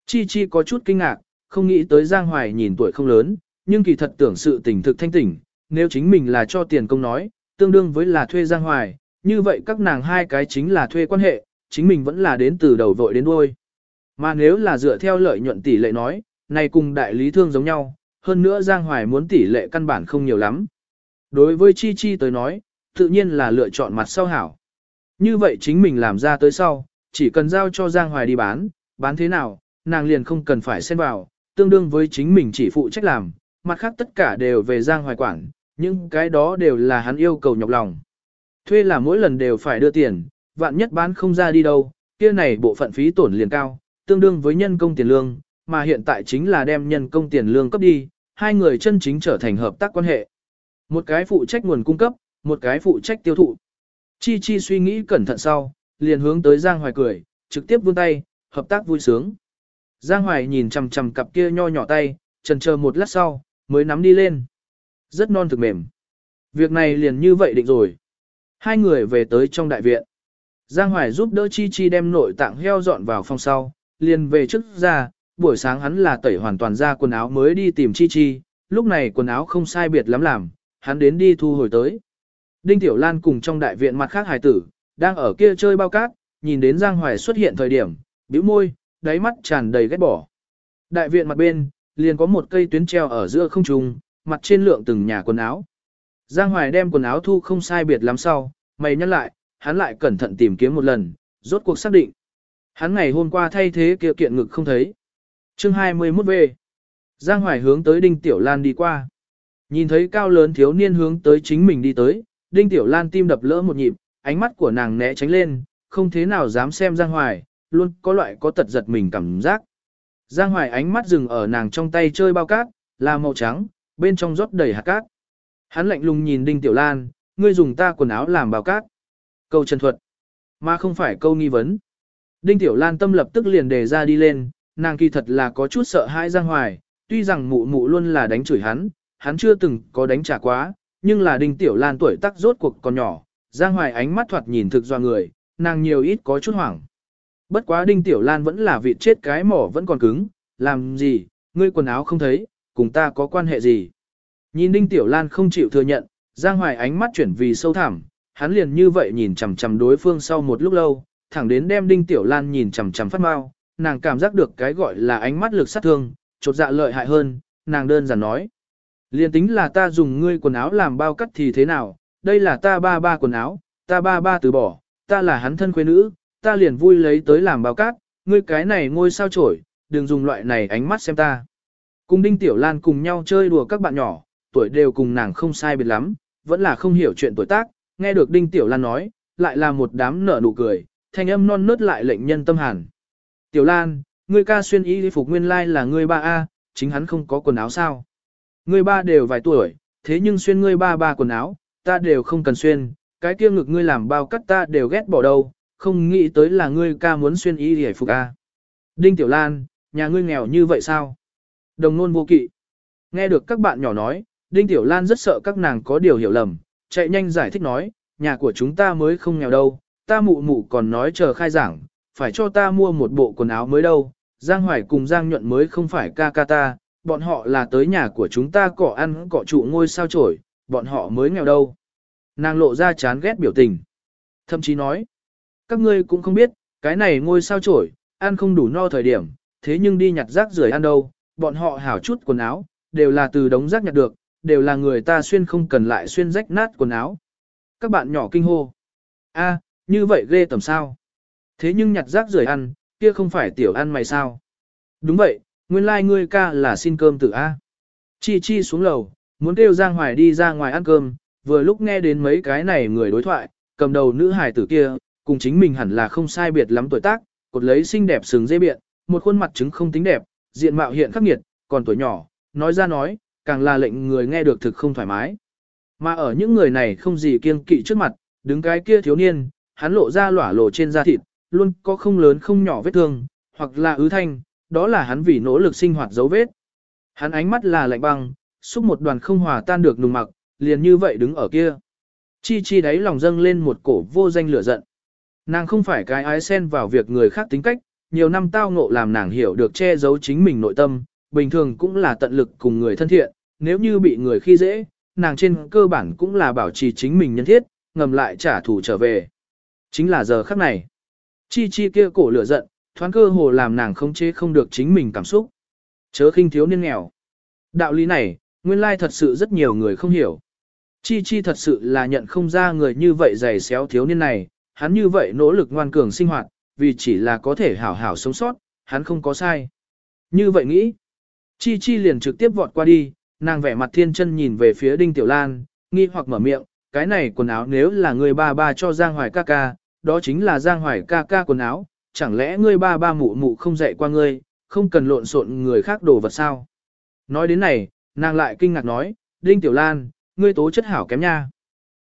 Chi Chi có chút kinh ngạc, không nghĩ tới Giang Hoài nhìn tuổi không lớn, nhưng kỳ thật tưởng sự tình thực thanh tỉnh, nếu chính mình là cho tiền công nói, tương đương với là thuê Giang Hoài, như vậy các nàng hai cái chính là thuê quan hệ, chính mình vẫn là đến từ đầu vội đến đuôi. Mà nếu là dựa theo lợi nhuận tỷ lệ nói, này cùng đại lý thương giống nhau, hơn nữa Giang Hoài muốn tỷ lệ căn bản không nhiều lắm. Đối với Chi Chi tới nói, tự nhiên là lựa chọn mặt sau hảo. Như vậy chính mình làm ra tới sau, chỉ cần giao cho Giang Hoài đi bán, bán thế nào, nàng liền không cần phải xen vào, tương đương với chính mình chỉ phụ trách làm, mặt khác tất cả đều về Giang Hoài quản, nhưng cái đó đều là hắn yêu cầu nhọc lòng. Thuê là mỗi lần đều phải đưa tiền, vạn nhất bán không ra đi đâu, kia này bộ phận phí tổn liền cao, tương đương với nhân công tiền lương, mà hiện tại chính là đem nhân công tiền lương cấp đi, hai người chân chính trở thành hợp tác quan hệ. Một cái phụ trách nguồn cung cấp, một cái phụ trách tiêu thụ. Chi Chi suy nghĩ cẩn thận sau, liền hướng tới Giang Hoài cười, trực tiếp vươn tay, hợp tác vui sướng. Giang Hoài nhìn chằm chằm cặp kia nho nhỏ tay, chần chờ một lát sau, mới nắm đi lên. Rất non thực mềm. Việc này liền như vậy định rồi. Hai người về tới trong đại viện. Giang Hoài giúp đỡ Chi Chi đem nội tạng heo dọn vào phòng sau, liền về trước ra, buổi sáng hắn là tẩy hoàn toàn ra quần áo mới đi tìm Chi Chi, lúc này quần áo không sai biệt lắm làm, hắn đến đi thu hồi tới. Đinh Tiểu Lan cùng trong đại viện mặt khác hài tử, đang ở kia chơi bao cát, nhìn đến Giang Hoài xuất hiện thời điểm, bĩu môi, đáy mắt tràn đầy ghét bỏ. Đại viện mặt bên, liền có một cây tuyến treo ở giữa không trung, mặt trên lượng từng nhà quần áo. Giang Hoài đem quần áo thu không sai biệt lắm sau, mày nhắc lại, hắn lại cẩn thận tìm kiếm một lần, rốt cuộc xác định. Hắn ngày hôm qua thay thế kia kiện ngực không thấy. chương 21 về. Giang Hoài hướng tới Đinh Tiểu Lan đi qua. Nhìn thấy cao lớn thiếu niên hướng tới chính mình đi tới, Đinh Tiểu Lan tim đập lỡ một nhịp, ánh mắt của nàng né tránh lên, không thế nào dám xem Giang Hoài, luôn có loại có tật giật mình cảm giác. Giang Hoài ánh mắt dừng ở nàng trong tay chơi bao cát, là màu trắng, bên trong rót đầy hạt cát. Hắn lạnh lùng nhìn Đinh Tiểu Lan, ngươi dùng ta quần áo làm bao cát. Câu chân thuật, mà không phải câu nghi vấn. Đinh Tiểu Lan tâm lập tức liền đề ra đi lên, nàng kỳ thật là có chút sợ hãi Giang Hoài, tuy rằng mụ mụ luôn là đánh chửi hắn, hắn chưa từng có đánh trả quá, nhưng là Đinh Tiểu Lan tuổi tác rốt cuộc còn nhỏ, Giang Hoài ánh mắt thoạt nhìn thực do người, nàng nhiều ít có chút hoảng. Bất quá Đinh Tiểu Lan vẫn là vị chết cái mỏ vẫn còn cứng, làm gì, ngươi quần áo không thấy, cùng ta có quan hệ gì. Nhìn Đinh Tiểu Lan không chịu thừa nhận, Giang Hoài ánh mắt chuyển vì sâu thẳm, hắn liền như vậy nhìn chằm chằm đối phương sau một lúc lâu, thẳng đến đem Đinh Tiểu Lan nhìn chằm chằm phát mau, nàng cảm giác được cái gọi là ánh mắt lực sát thương, chột dạ lợi hại hơn, nàng đơn giản nói. Liền tính là ta dùng ngươi quần áo làm bao cắt thì thế nào, đây là ta ba ba quần áo, ta ba ba từ bỏ, ta là hắn thân quê nữ, ta liền vui lấy tới làm bao cát, ngươi cái này ngôi sao trổi, đừng dùng loại này ánh mắt xem ta. Cùng Đinh Tiểu Lan cùng nhau chơi đùa các bạn nhỏ, tuổi đều cùng nàng không sai biệt lắm, vẫn là không hiểu chuyện tuổi tác, nghe được Đinh Tiểu Lan nói, lại là một đám nở nụ cười, thanh âm non nớt lại lệnh nhân tâm hàn. Tiểu Lan, ngươi ca xuyên y phục nguyên lai là ngươi ba A, chính hắn không có quần áo sao. Ngươi ba đều vài tuổi, thế nhưng xuyên ngươi ba ba quần áo, ta đều không cần xuyên, cái kia ngực ngươi làm bao cắt ta đều ghét bỏ đâu, không nghĩ tới là ngươi ca muốn xuyên y hề phục A. Đinh Tiểu Lan, nhà ngươi nghèo như vậy sao? Đồng nôn vô kỵ. Nghe được các bạn nhỏ nói, Đinh Tiểu Lan rất sợ các nàng có điều hiểu lầm, chạy nhanh giải thích nói, nhà của chúng ta mới không nghèo đâu, ta mụ mụ còn nói chờ khai giảng, phải cho ta mua một bộ quần áo mới đâu, Giang Hoài cùng Giang Nhuận mới không phải ca ca ta, bọn họ là tới nhà của chúng ta cỏ ăn cỏ trụ ngôi sao trổi, bọn họ mới nghèo đâu. Nàng lộ ra chán ghét biểu tình. Thậm chí nói, các ngươi cũng không biết, cái này ngôi sao trổi, ăn không đủ no thời điểm, thế nhưng đi nhặt rác rưởi ăn đâu, bọn họ hảo chút quần áo, đều là từ đống rác nhặt được, đều là người ta xuyên không cần lại xuyên rách nát quần áo. Các bạn nhỏ kinh hô. a như vậy ghê tầm sao? Thế nhưng nhặt rác rưởi ăn, kia không phải tiểu ăn mày sao? Đúng vậy, nguyên lai like ngươi ca là xin cơm tử A. Chi chi xuống lầu, muốn kêu Giang Hoài đi ra ngoài ăn cơm, vừa lúc nghe đến mấy cái này người đối thoại, cầm đầu nữ hài tử kia, cùng chính mình hẳn là không sai biệt lắm tuổi tác, cột lấy xinh đẹp sừng dây biện, một khuôn mặt trứng không tính đẹp, diện mạo hiện khắc nghiệt, còn tuổi nhỏ, nói ra nói, càng là lệnh người nghe được thực không thoải mái. Mà ở những người này không gì kiêng kỵ trước mặt, đứng cái kia thiếu niên, hắn lộ ra lỏa lộ trên da thịt, luôn có không lớn không nhỏ vết thương, hoặc là ứ thanh, đó là hắn vì nỗ lực sinh hoạt dấu vết. Hắn ánh mắt là lạnh băng, xúc một đoàn không hòa tan được nùng mặc, liền như vậy đứng ở kia. Chi chi đáy lòng dâng lên một cổ vô danh lửa giận. Nàng không phải cái ái xen vào việc người khác tính cách, nhiều năm tao ngộ làm nàng hiểu được che giấu chính mình nội tâm, bình thường cũng là tận lực cùng người thân thiện, nếu như bị người khi dễ, nàng trên cơ bản cũng là bảo trì chính mình nhân thiết, ngầm lại trả thù trở về. Chính là giờ khắc này. Chi chi kia cổ lửa giận, thoáng cơ hồ làm nàng không chế không được chính mình cảm xúc. Chớ khinh thiếu niên nghèo. Đạo lý này, nguyên lai thật sự rất nhiều người không hiểu. Chi chi thật sự là nhận không ra người như vậy dày xéo thiếu niên này, hắn như vậy nỗ lực ngoan cường sinh hoạt, vì chỉ là có thể hảo hảo sống sót, hắn không có sai. Như vậy nghĩ, Chi Chi liền trực tiếp vọt qua đi, nàng vẻ mặt thiên chân nhìn về phía Đinh Tiểu Lan, nghi hoặc mở miệng, cái này quần áo nếu là người ba ba cho Giang Hoài ca ca, đó chính là Giang Hoài ca ca quần áo, chẳng lẽ ngươi ba ba mụ mụ không dạy qua ngươi, không cần lộn xộn người khác đồ vật sao? Nói đến này, nàng lại kinh ngạc nói, Đinh Tiểu Lan, ngươi tố chất hảo kém nha.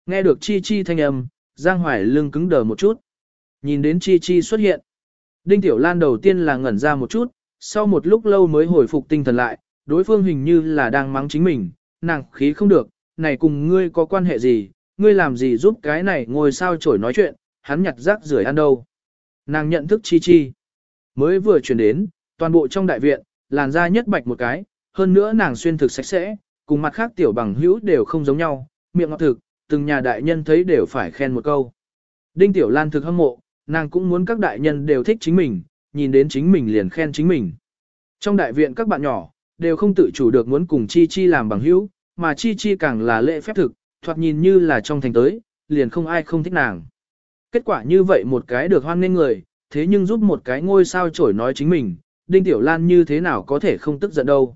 Nghe được Chi Chi thanh âm, Giang Hoài lưng cứng đờ một chút. Nhìn đến Chi Chi xuất hiện. Đinh Tiểu Lan đầu tiên là ngẩn ra một chút, sau một lúc lâu mới hồi phục tinh thần lại, đối phương hình như là đang mắng chính mình, nàng khí không được, này cùng ngươi có quan hệ gì, ngươi làm gì giúp cái này ngồi sao chổi nói chuyện, hắn nhặt rác rưởi ăn đâu. Nàng nhận thức chi chi. Mới vừa chuyển đến, toàn bộ trong đại viện, làn da nhất bạch một cái, hơn nữa nàng xuyên thực sạch sẽ, cùng mặt khác tiểu bằng hữu đều không giống nhau, miệng ngọt thực, từng nhà đại nhân thấy đều phải khen một câu. Đinh Tiểu Lan thực hâm mộ, nàng cũng muốn các đại nhân đều thích chính mình, nhìn đến chính mình liền khen chính mình. Trong đại viện các bạn nhỏ, đều không tự chủ được muốn cùng Chi Chi làm bằng hữu, mà Chi Chi càng là lễ phép thực, thoạt nhìn như là trong thành tới, liền không ai không thích nàng. Kết quả như vậy một cái được hoan nghênh người, thế nhưng giúp một cái ngôi sao chổi nói chính mình, Đinh Tiểu Lan như thế nào có thể không tức giận đâu.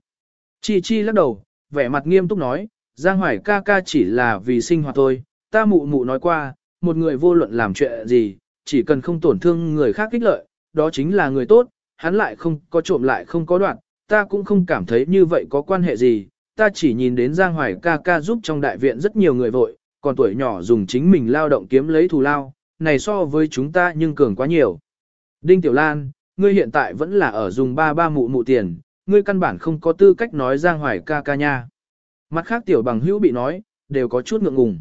Chi Chi lắc đầu, vẻ mặt nghiêm túc nói, Giang Hoài ca ca chỉ là vì sinh hoạt thôi, ta mụ mụ nói qua, một người vô luận làm chuyện gì, chỉ cần không tổn thương người khác kích lợi, đó chính là người tốt, hắn lại không có trộm lại không có đoạn, ta cũng không cảm thấy như vậy có quan hệ gì, ta chỉ nhìn đến Giang Hoài ca ca giúp trong đại viện rất nhiều người vội, còn tuổi nhỏ dùng chính mình lao động kiếm lấy thù lao, này so với chúng ta nhưng cường quá nhiều. Đinh Tiểu Lan, ngươi hiện tại vẫn là ở dùng ba ba mụ mụ tiền, ngươi căn bản không có tư cách nói Giang Hoài ca ca nha. Mặt khác tiểu bằng hữu bị nói, đều có chút ngượng ngùng.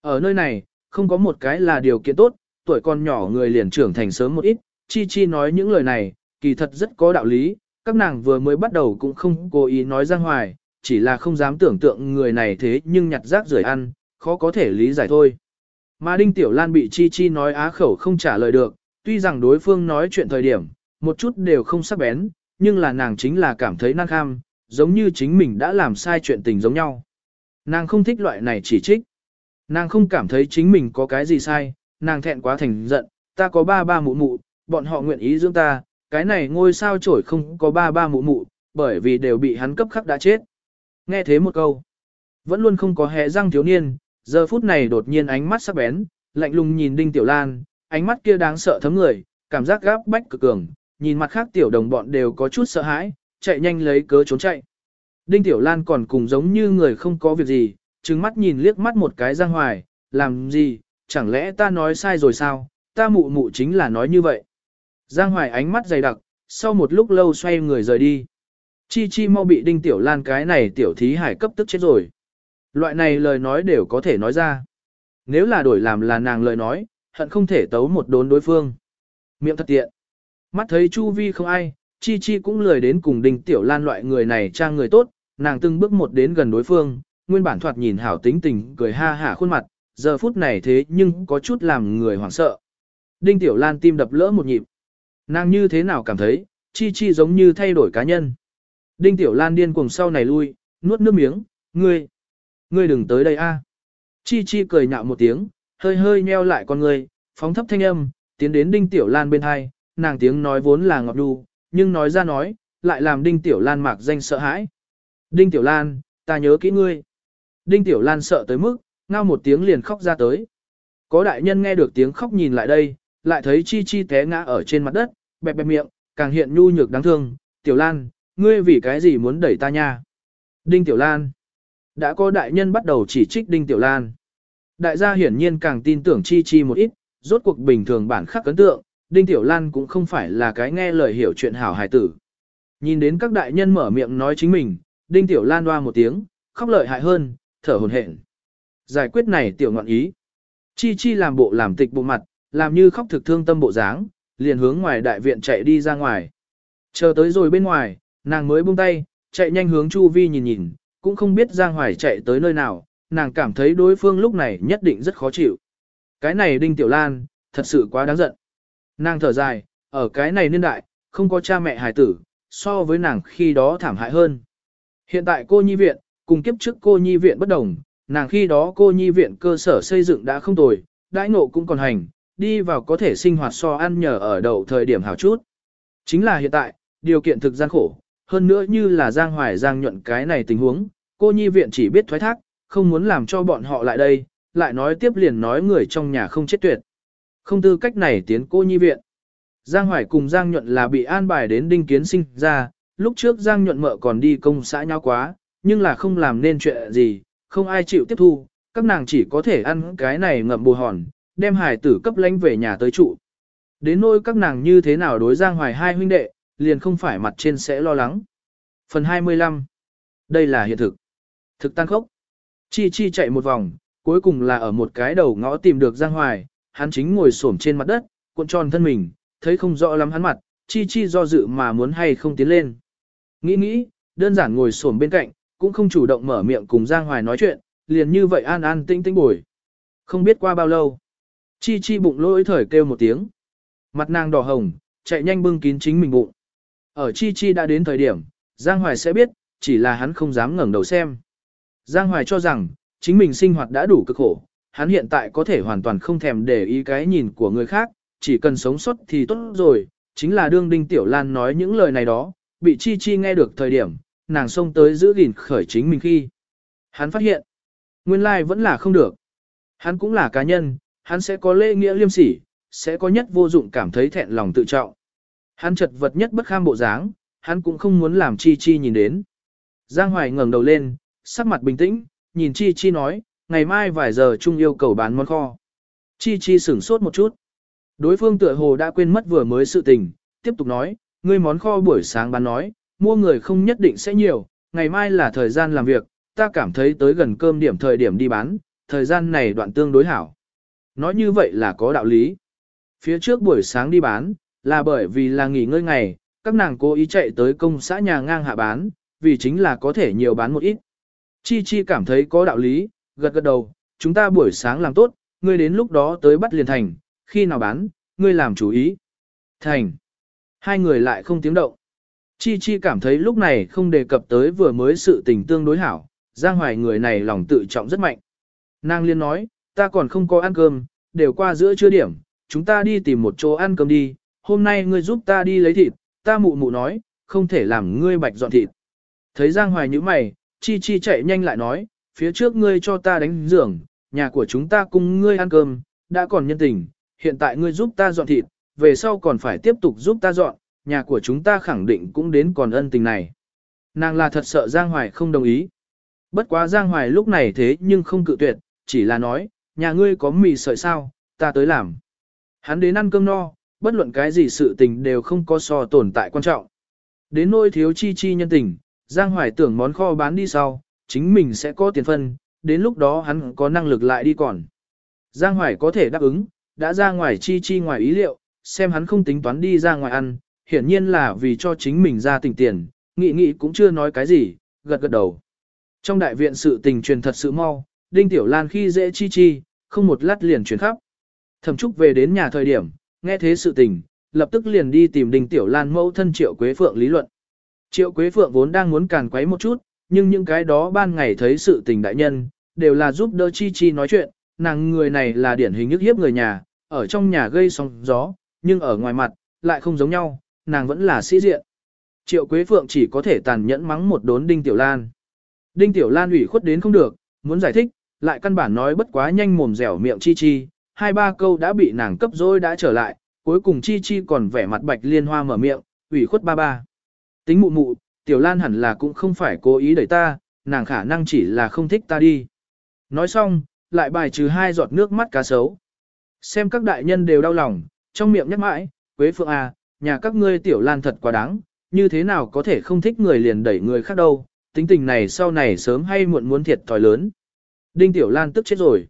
Ở nơi này, không có một cái là điều kiện tốt, tuổi còn nhỏ người liền trưởng thành sớm một ít, Chi Chi nói những lời này, kỳ thật rất có đạo lý, các nàng vừa mới bắt đầu cũng không cố ý nói Giang Hoài, chỉ là không dám tưởng tượng người này thế nhưng nhặt rác rưởi ăn, khó có thể lý giải thôi. Mà Đinh Tiểu Lan bị Chi Chi nói á khẩu không trả lời được, tuy rằng đối phương nói chuyện thời điểm, một chút đều không sắc bén, nhưng là nàng chính là cảm thấy năng kham, giống như chính mình đã làm sai chuyện tình giống nhau. Nàng không thích loại này chỉ trích. Nàng không cảm thấy chính mình có cái gì sai, nàng thẹn quá thành giận, ta có ba ba mụ mụ, bọn họ nguyện ý dưỡng ta, cái này ngôi sao trổi không có ba ba mụ mụ, bởi vì đều bị hắn cấp khắc đã chết. Nghe thế một câu, vẫn luôn không có hẹ răng thiếu niên, giờ phút này đột nhiên ánh mắt sắc bén, lạnh lùng nhìn Đinh Tiểu Lan, ánh mắt kia đáng sợ thấm người, cảm giác gáp bách cực cường, nhìn mặt khác tiểu đồng bọn đều có chút sợ hãi, chạy nhanh lấy cớ trốn chạy. Đinh Tiểu Lan còn cùng giống như người không có việc gì, trừng mắt nhìn liếc mắt một cái Giang Hoài, làm gì, chẳng lẽ ta nói sai rồi sao, ta mụ mụ chính là nói như vậy. Giang Hoài ánh mắt dày đặc, sau một lúc lâu xoay người rời đi. Chi chi mau bị Đinh Tiểu Lan cái này tiểu thí hải cấp tức chết rồi. Loại này lời nói đều có thể nói ra. nếu là đổi làm là nàng lời nói, hận không thể tấu một đốn đối phương. Miệng thật tiện. Mắt thấy Chu Vi không ai, Chi Chi cũng lười đến cùng Đinh Tiểu Lan loại người này trang người tốt, nàng từng bước một đến gần đối phương, nguyên bản thoạt nhìn hảo tính tình, cười ha hả khuôn mặt, giờ phút này thế nhưng có chút làm người hoảng sợ. Đinh Tiểu Lan tim đập lỡ một nhịp. Nàng như thế nào cảm thấy, Chi Chi giống như thay đổi cá nhân. Đinh Tiểu Lan điên cuồng sau này lui, nuốt nước miếng, ngươi, ngươi đừng tới đây a. Chi Chi cười nhạo một tiếng, hơi hơi nheo lại con ngươi, phóng thấp thanh âm, tiến đến Đinh Tiểu Lan bên hai, nàng tiếng nói vốn là ngọt đu, nhưng nói ra nói, lại làm Đinh Tiểu Lan mạc danh sợ hãi. Đinh Tiểu Lan, ta nhớ kỹ ngươi. Đinh Tiểu Lan sợ tới mức, ngao một tiếng liền khóc ra tới. Có đại nhân nghe được tiếng khóc nhìn lại đây, lại thấy Chi Chi té ngã ở trên mặt đất, bẹp bẹp miệng, càng hiện nhu nhược đáng thương. Tiểu Lan, ngươi vì cái gì muốn đẩy ta nha? Đinh Tiểu Lan. Đã có đại nhân bắt đầu chỉ trích Đinh Tiểu Lan. Đại gia hiển nhiên càng tin tưởng Chi Chi một ít, rốt cuộc bình thường bản khắc ấn tượng, Đinh Tiểu Lan cũng không phải là cái nghe lời hiểu chuyện hảo hài tử. Nhìn đến các đại nhân mở miệng nói chính mình, Đinh Tiểu Lan đoa một tiếng, khóc lợi hại hơn, thở hồn hển. Giải quyết này tiểu ngọn ý. Chi Chi làm bộ làm tịch bộ mặt, làm như khóc thực thương tâm bộ dáng, liền hướng ngoài đại viện chạy đi ra ngoài. Chờ tới rồi bên ngoài, nàng mới buông tay, chạy nhanh hướng Chu Vi nhìn nhìn, cũng không biết Giang Hoài chạy tới nơi nào, nàng cảm thấy đối phương lúc này nhất định rất khó chịu. Cái này Đinh Tiểu Lan, thật sự quá đáng giận. Nàng thở dài, ở cái này niên đại, không có cha mẹ hài tử, so với nàng khi đó thảm hại hơn. Hiện tại cô nhi viện, cùng kiếp trước cô nhi viện bất đồng, nàng khi đó cô nhi viện cơ sở xây dựng đã không tồi, đãi ngộ cũng còn hành, đi vào có thể sinh hoạt so ăn nhờ ở đầu thời điểm hào chút. Chính là hiện tại, điều kiện thực gian khổ, hơn nữa như là Giang Hoài Giang nhuận cái này tình huống, cô nhi viện chỉ biết thoái thác, không muốn làm cho bọn họ lại đây, lại nói tiếp liền nói người trong nhà không chết tuyệt. Không tư cách này tiến cô nhi viện. Giang Hoài cùng Giang Nhuận là bị an bài đến đinh kiến sinh ra, lúc trước Giang Nhuận mợ còn đi công xã nhau quá, nhưng là không làm nên chuyện gì, không ai chịu tiếp thu, các nàng chỉ có thể ăn cái này ngậm bù hòn, đem hải tử cấp lãnh về nhà tới trụ. Đến nỗi các nàng như thế nào đối Giang Hoài hai huynh đệ, liền không phải mặt trên sẽ lo lắng. Phần 25 Đây là hiện thực. Thực tăng khốc. Chi Chi chạy một vòng, cuối cùng là ở một cái đầu ngõ tìm được Giang Hoài, hắn chính ngồi xổm trên mặt đất, cuộn tròn thân mình, thấy không rõ lắm hắn mặt, Chi Chi do dự mà muốn hay không tiến lên. Nghĩ nghĩ, đơn giản ngồi xổm bên cạnh, cũng không chủ động mở miệng cùng Giang Hoài nói chuyện, liền như vậy an an tĩnh tĩnh bồi. Không biết qua bao lâu, Chi Chi bụng lỗi thời kêu một tiếng. Mặt nàng đỏ hồng, chạy nhanh bưng kín chính mình bụng. Ở Chi Chi đã đến thời điểm, Giang Hoài sẽ biết, chỉ là hắn không dám ngẩng đầu xem. Giang Hoài cho rằng, chính mình sinh hoạt đã đủ cực khổ, hắn hiện tại có thể hoàn toàn không thèm để ý cái nhìn của người khác, chỉ cần sống sót thì tốt rồi, chính là đương Đinh Tiểu Lan nói những lời này đó, bị Chi Chi nghe được thời điểm, nàng xông tới giữ gìn khởi chính mình khi. Hắn phát hiện, nguyên lai vẫn là không được. Hắn cũng là cá nhân, hắn sẽ có lễ nghĩa liêm sỉ, sẽ có nhất vô dụng cảm thấy thẹn lòng tự trọng. Hắn chật vật nhất bất kham bộ dáng, hắn cũng không muốn làm Chi Chi nhìn đến. Giang Hoài ngẩng đầu lên, sắc mặt bình tĩnh, nhìn Chi Chi nói, ngày mai vài giờ chung yêu cầu bán món kho. Chi Chi sửng sốt một chút. Đối phương tựa hồ đã quên mất vừa mới sự tình, tiếp tục nói, ngươi món kho buổi sáng bán nói, mua người không nhất định sẽ nhiều, ngày mai là thời gian làm việc, ta cảm thấy tới gần cơm điểm thời điểm đi bán, thời gian này đoạn tương đối hảo. Nói như vậy là có đạo lý. Phía trước buổi sáng đi bán, là bởi vì là nghỉ ngơi ngày, các nàng cố ý chạy tới công xã nhà ngang hạ bán, vì chính là có thể nhiều bán một ít. Chi Chi cảm thấy có đạo lý, gật gật đầu, chúng ta buổi sáng làm tốt, ngươi đến lúc đó tới bắt liền thành, khi nào bán, ngươi làm chủ ý. Thành. Hai người lại không tiếng động. Chi Chi cảm thấy lúc này không đề cập tới vừa mới sự tình tương đối hảo, Giang Hoài người này lòng tự trọng rất mạnh. Nàng liên nói, ta còn không có ăn cơm, đều qua giữa trưa điểm, chúng ta đi tìm một chỗ ăn cơm đi, hôm nay ngươi giúp ta đi lấy thịt, ta mụ mụ nói, không thể làm ngươi bạch dọn thịt. Thấy Giang Hoài như mày, Chi Chi chạy nhanh lại nói, phía trước ngươi cho ta đánh giường, nhà của chúng ta cùng ngươi ăn cơm, đã còn nhân tình, hiện tại ngươi giúp ta dọn thịt, về sau còn phải tiếp tục giúp ta dọn, nhà của chúng ta khẳng định cũng đến còn ân tình này. Nàng là thật sợ Giang Hoài không đồng ý. Bất quá Giang Hoài lúc này thế nhưng không cự tuyệt, chỉ là nói, nhà ngươi có mì sợi sao, ta tới làm. Hắn đến ăn cơm no, bất luận cái gì sự tình đều không có so tồn tại quan trọng. Đến nỗi thiếu chi chi nhân tình, Giang Hoài tưởng món kho bán đi sau, chính mình sẽ có tiền phân, đến lúc đó hắn có năng lực lại đi còn. Giang Hoài có thể đáp ứng, đã ra ngoài chi chi ngoài ý liệu, xem hắn không tính toán đi ra ngoài ăn, hiển nhiên là vì cho chính mình ra tình tiền, nghị nghị cũng chưa nói cái gì, gật gật đầu. Trong đại viện sự tình truyền thật sự mau, Đinh Tiểu Lan khi dễ chi chi, không một lát liền truyền khắp. Thẩm Trúc về đến nhà thời điểm, nghe thế sự tình, lập tức liền đi tìm Đinh Tiểu Lan mẫu thân Triệu Quế Phượng lý luận. Triệu Quế Phượng vốn đang muốn càn quấy một chút, nhưng những cái đó ban ngày thấy sự tình đại nhân, đều là giúp đỡ Chi Chi nói chuyện, nàng người này là điển hình nhức hiếp người nhà, ở trong nhà gây sóng gió, nhưng ở ngoài mặt, lại không giống nhau, nàng vẫn là sĩ diện. Triệu Quế Phượng chỉ có thể tàn nhẫn mắng một đốn Đinh Tiểu Lan. Đinh Tiểu Lan ủy khuất đến không được, muốn giải thích, lại căn bản nói bất quá nhanh mồm dẻo miệng Chi Chi, hai ba câu đã bị nàng cấp rồi đã trở lại, cuối cùng Chi Chi còn vẻ mặt bạch liên hoa mở miệng, ủy khuất ba ba. Tính mụ mụ, Tiểu Lan hẳn là cũng không phải cố ý đẩy ta, nàng khả năng chỉ là không thích ta đi. Nói xong, lại bài trừ hai giọt nước mắt cá sấu. Xem các đại nhân đều đau lòng, trong miệng nhắc mãi, Quế Phượng à, nhà các ngươi Tiểu Lan thật quá đáng, như thế nào có thể không thích người liền đẩy người khác đâu, tính tình này sau này sớm hay muộn muốn thiệt thòi lớn. Đinh Tiểu Lan tức chết rồi.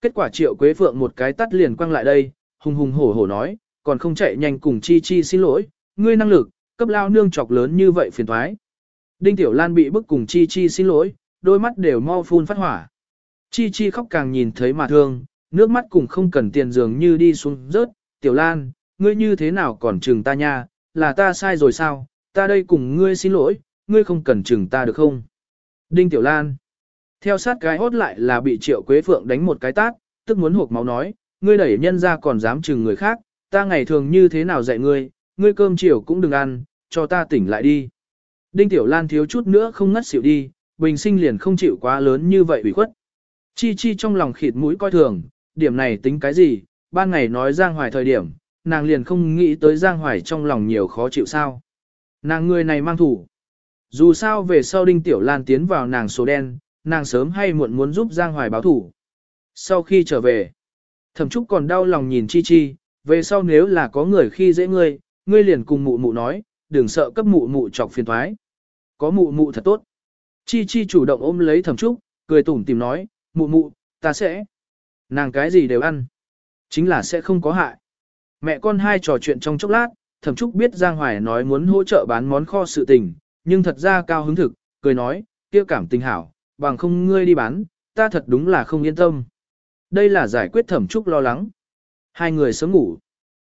Kết quả triệu Quế Phượng một cái tắt liền quăng lại đây, hùng hùng hổ hổ nói, còn không chạy nhanh cùng Chi Chi xin lỗi, ngươi năng lực, cấp lao nương chọc lớn như vậy phiền thoái. Đinh Tiểu Lan bị bức cùng Chi Chi xin lỗi, đôi mắt đều mau phun phát hỏa. Chi Chi khóc càng nhìn thấy mà thương, nước mắt cũng không cần tiền dường như đi xuống rớt. Tiểu Lan, ngươi như thế nào còn chừng ta nha, là ta sai rồi sao, ta đây cùng ngươi xin lỗi, ngươi không cần chừng ta được không? Đinh Tiểu Lan. Theo sát cái hốt lại là bị Triệu Quế Phượng đánh một cái tát, tức muốn hộp máu nói, ngươi đẩy nhân ra còn dám chừng người khác, ta ngày thường như thế nào dạy ngươi, ngươi cơm chiều cũng đừng ăn, cho ta tỉnh lại đi. Đinh Tiểu Lan thiếu chút nữa không ngất xỉu đi, bình sinh liền không chịu quá lớn như vậy ủy khuất. Chi chi trong lòng khịt mũi coi thường, điểm này tính cái gì, ban ngày nói Giang Hoài thời điểm, nàng liền không nghĩ tới Giang Hoài trong lòng nhiều khó chịu sao. Nàng người này mang thủ. Dù sao về sau Đinh Tiểu Lan tiến vào nàng số đen, nàng sớm hay muộn muốn giúp Giang Hoài báo thủ. Sau khi trở về, thẩm trúc còn đau lòng nhìn Chi Chi, về sau nếu là có người khi dễ ngươi, ngươi liền cùng mụ mụ nói, đừng sợ cấp mụ mụ chọc phiền thoái. Có mụ mụ thật tốt. Chi Chi chủ động ôm lấy thẩm trúc, cười tủm tìm nói, mụ mụ, ta sẽ. Nàng cái gì đều ăn. Chính là sẽ không có hại. Mẹ con hai trò chuyện trong chốc lát, thẩm trúc biết Giang Hoài nói muốn hỗ trợ bán món kho sự tình, nhưng thật ra cao hứng thực, cười nói, kia cảm tình hảo, bằng không ngươi đi bán, ta thật đúng là không yên tâm. Đây là giải quyết thẩm trúc lo lắng. Hai người sớm ngủ.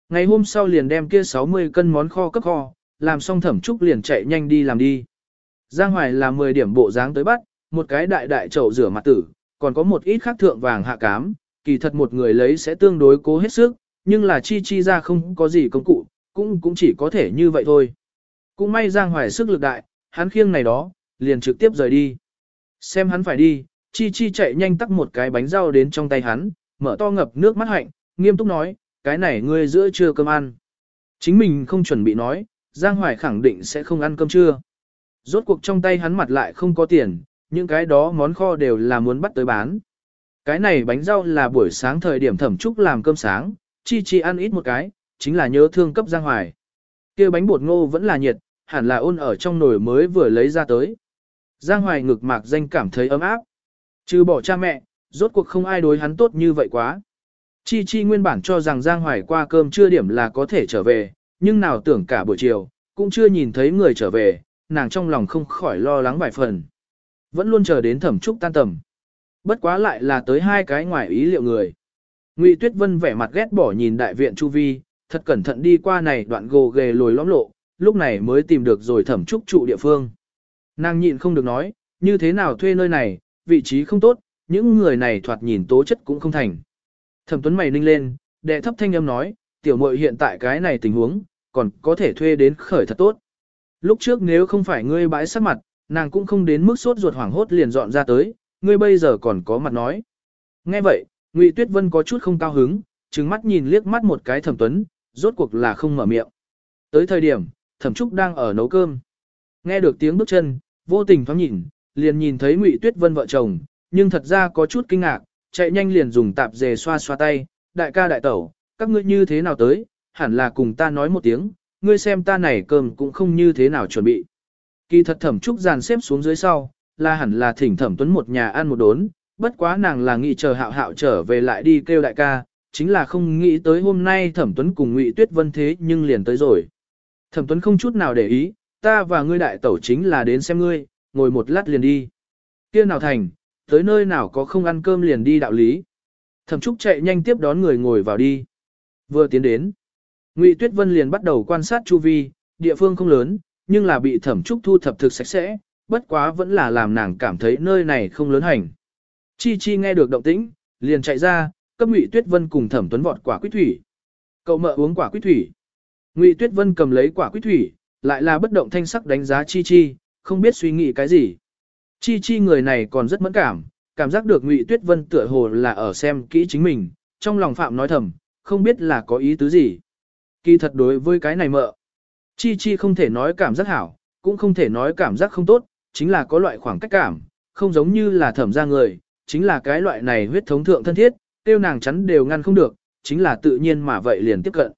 Ngày hôm sau liền đem kia 60 cân món kho cấp kho, làm xong thẩm trúc liền chạy nhanh đi làm đi. Giang Hoài là 10 điểm bộ dáng tới bắt, một cái đại đại chậu rửa mặt tử, còn có một ít khác thượng vàng hạ cám, kỳ thật một người lấy sẽ tương đối cố hết sức, nhưng là chi chi ra không có gì công cụ, cũng cũng chỉ có thể như vậy thôi. Cũng may Giang Hoài sức lực đại, hắn khiêng này đó, liền trực tiếp rời đi. Xem hắn phải đi, chi chi chạy nhanh tắt một cái bánh rau đến trong tay hắn, mở to ngập nước mắt hạnh, nghiêm túc nói, cái này ngươi giữa trưa cơm ăn. Chính mình không chuẩn bị nói, Giang Hoài khẳng định sẽ không ăn cơm trưa. Rốt cuộc trong tay hắn mặt lại không có tiền, những cái đó món kho đều là muốn bắt tới bán. Cái này bánh rau là buổi sáng thời điểm thẩm trúc làm cơm sáng, chi chi ăn ít một cái, chính là nhớ thương cấp Giang Hoài. kia bánh bột ngô vẫn là nhiệt, hẳn là ôn ở trong nồi mới vừa lấy ra tới. Giang Hoài ngực mạc danh cảm thấy ấm áp. Trừ bỏ cha mẹ, rốt cuộc không ai đối hắn tốt như vậy quá. Chi Chi nguyên bản cho rằng Giang Hoài qua cơm trưa điểm là có thể trở về, nhưng nào tưởng cả buổi chiều, cũng chưa nhìn thấy người trở về, nàng trong lòng không khỏi lo lắng vài phần. Vẫn luôn chờ đến thẩm trúc tan tầm. Bất quá lại là tới hai cái ngoài ý liệu người. Ngụy Tuyết Vân vẻ mặt ghét bỏ nhìn đại viện Chu Vi, thật cẩn thận đi qua này đoạn gồ ghề lồi lõm lộ, lúc này mới tìm được rồi thẩm trúc trụ địa phương. Nàng nhịn không được nói, như thế nào thuê nơi này, vị trí không tốt, những người này thoạt nhìn tố chất cũng không thành. Thẩm Tuấn mày ninh lên, đệ thấp thanh âm nói, tiểu muội hiện tại cái này tình huống, còn có thể thuê đến khởi thật tốt. Lúc trước nếu không phải ngươi bãi sắc mặt, nàng cũng không đến mức sốt ruột hoảng hốt liền dọn ra tới, ngươi bây giờ còn có mặt nói. Nghe vậy, Ngụy Tuyết Vân có chút không cao hứng, trừng mắt nhìn liếc mắt một cái Thẩm Tuấn, rốt cuộc là không mở miệng. Tới thời điểm, Thẩm Trúc đang ở nấu cơm. Nghe được tiếng bước chân, vô tình thoáng nhìn, liền nhìn thấy Ngụy Tuyết Vân vợ chồng, nhưng thật ra có chút kinh ngạc, chạy nhanh liền dùng tạp dề xoa xoa tay, đại ca đại tẩu, các ngươi như thế nào tới, hẳn là cùng ta nói một tiếng, ngươi xem ta này cơm cũng không như thế nào chuẩn bị. Kỳ thật thẩm trúc dàn xếp xuống dưới sau, là hẳn là thỉnh thẩm tuấn một nhà ăn một đốn, bất quá nàng là nghĩ chờ hạo hạo trở về lại đi kêu đại ca, chính là không nghĩ tới hôm nay thẩm tuấn cùng ngụy tuyết vân thế nhưng liền tới rồi. Thẩm tuấn không chút nào để ý, ta và ngươi đại tẩu chính là đến xem ngươi, ngồi một lát liền đi. Kia nào thành, tới nơi nào có không ăn cơm liền đi đạo lý. Thẩm Trúc chạy nhanh tiếp đón người ngồi vào đi. Vừa tiến đến, Ngụy Tuyết Vân liền bắt đầu quan sát chu vi, địa phương không lớn, nhưng là bị Thẩm Trúc thu thập thực sạch sẽ, bất quá vẫn là làm nàng cảm thấy nơi này không lớn hành. Chi Chi nghe được động tĩnh, liền chạy ra, cấp Ngụy Tuyết Vân cùng Thẩm Tuấn vọt quả quýt thủy. Cậu mợ uống quả quýt thủy. Ngụy Tuyết Vân cầm lấy quả quýt thủy, lại là bất động thanh sắc đánh giá Chi Chi, không biết suy nghĩ cái gì. Chi Chi người này còn rất mẫn cảm, cảm giác được Ngụy Tuyết Vân tựa hồ là ở xem kỹ chính mình, trong lòng phạm nói thầm, không biết là có ý tứ gì. Kỳ thật đối với cái này mợ, Chi Chi không thể nói cảm giác hảo, cũng không thể nói cảm giác không tốt, chính là có loại khoảng cách cảm, không giống như là thẩm ra người, chính là cái loại này huyết thống thượng thân thiết, tiêu nàng chắn đều ngăn không được, chính là tự nhiên mà vậy liền tiếp cận.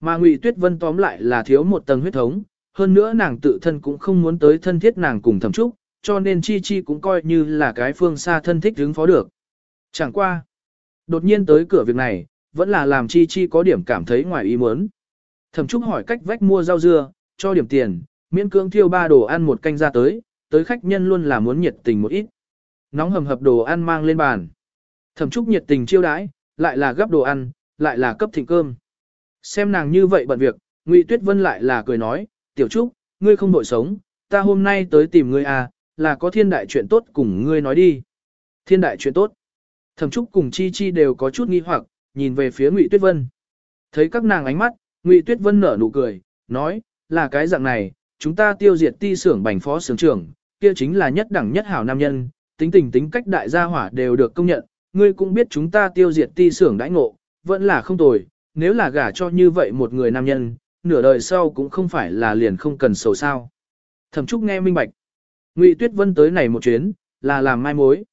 Mà Ngụy Tuyết Vân tóm lại là thiếu một tầng huyết thống, hơn nữa nàng tự thân cũng không muốn tới thân thiết nàng cùng thẩm trúc, cho nên Chi Chi cũng coi như là cái phương xa thân thích đứng phó được. Chẳng qua. Đột nhiên tới cửa việc này, vẫn là làm Chi Chi có điểm cảm thấy ngoài ý muốn. Thẩm Trúc hỏi cách vách mua rau dưa, cho điểm tiền, miễn cưỡng thiêu ba đồ ăn một canh ra tới, tới khách nhân luôn là muốn nhiệt tình một ít. Nóng hầm hập đồ ăn mang lên bàn. Thẩm Trúc nhiệt tình chiêu đãi, lại là gấp đồ ăn, lại là cấp thịnh cơm. Xem nàng như vậy bận việc, Ngụy Tuyết Vân lại là cười nói, "Tiểu Trúc, ngươi không đội sống, ta hôm nay tới tìm ngươi à, là có thiên đại chuyện tốt cùng ngươi nói đi. Thiên đại chuyện tốt. Thẩm Trúc cùng Chi Chi đều có chút nghi hoặc, nhìn về phía Ngụy Tuyết Vân. Thấy các nàng ánh mắt, Ngụy Tuyết Vân nở nụ cười, nói, là cái dạng này, chúng ta tiêu diệt ti xưởng bành phó xưởng trưởng, kia chính là nhất đẳng nhất hảo nam nhân, tính tình tính cách đại gia hỏa đều được công nhận, ngươi cũng biết chúng ta tiêu diệt ti xưởng đãi ngộ, vẫn là không tồi, nếu là gả cho như vậy một người nam nhân, nửa đời sau cũng không phải là liền không cần sầu sao. Thẩm Trúc nghe minh bạch. Ngụy Tuyết Vân tới này một chuyến, là làm mai mối.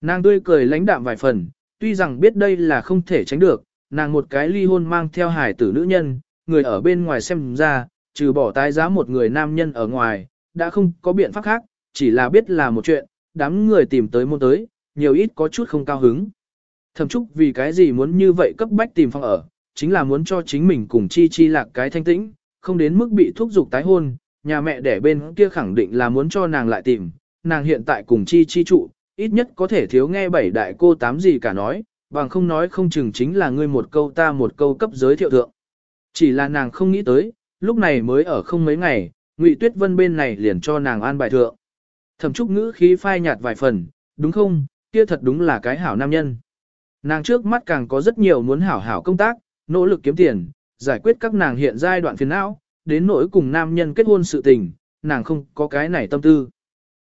Nàng tươi cười lãnh đạm vài phần, tuy rằng biết đây là không thể tránh được, nàng một cái ly hôn mang theo hải tử nữ nhân, người ở bên ngoài xem ra, trừ bỏ tái giá một người nam nhân ở ngoài, đã không có biện pháp khác, chỉ là biết là một chuyện, đám người tìm tới môn tới, nhiều ít có chút không cao hứng. Thẩm Trúc vì cái gì muốn như vậy cấp bách tìm phòng ở, chính là muốn cho chính mình cùng chi chi lạc cái thanh tĩnh, không đến mức bị thúc giục tái hôn, nhà mẹ đẻ bên kia khẳng định là muốn cho nàng lại tìm, nàng hiện tại cùng chi chi trụ, ít nhất có thể thiếu nghe bảy đại cô tám gì cả nói, bằng không nói không chừng chính là ngươi một câu ta một câu cấp giới thiệu thượng. Chỉ là nàng không nghĩ tới, lúc này mới ở không mấy ngày, Ngụy Tuyết Vân bên này liền cho nàng an bài thượng. Thẩm Trúc ngữ khí phai nhạt vài phần, đúng không, kia thật đúng là cái hảo nam nhân. Nàng trước mắt càng có rất nhiều muốn hảo hảo công tác, nỗ lực kiếm tiền, giải quyết các nàng hiện giai đoạn phiền não, đến nỗi cùng nam nhân kết hôn sự tình, nàng không có cái này tâm tư.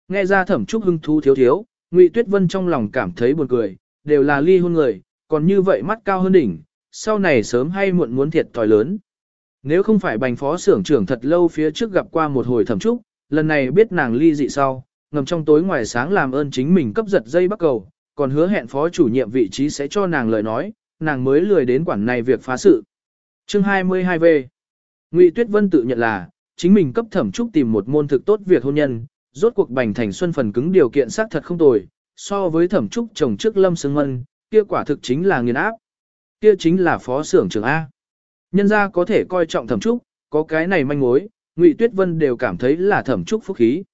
Nghe ra thẩm trúc hưng thu thiếu thiếu, Ngụy Tuyết Vân trong lòng cảm thấy buồn cười, đều là ly hôn người, còn như vậy mắt cao hơn đỉnh, sau này sớm hay muộn muốn thiệt thòi lớn. Nếu không phải bành phó xưởng trưởng thật lâu phía trước gặp qua một hồi thẩm trúc, lần này biết nàng ly dị sau, ngầm trong tối ngoài sáng làm ơn chính mình cấp giật dây bắt cầu, còn hứa hẹn phó chủ nhiệm vị trí sẽ cho nàng lời nói, nàng mới lười đến quản này việc phá sự. Chương 22V Ngụy Tuyết Vân tự nhận là, chính mình cấp thẩm trúc tìm một môn thực tốt việc hôn nhân, rốt cuộc bành thành xuân phần cứng điều kiện xác thật không tồi, so với thẩm trúc chồng trước lâm sương ngân kia quả thực chính là nghiền áp. Kia chính là phó xưởng trưởng A. Nhân gia có thể coi trọng thẩm trúc, có cái này manh mối, Ngụy Tuyết Vân đều cảm thấy là thẩm trúc phúc khí.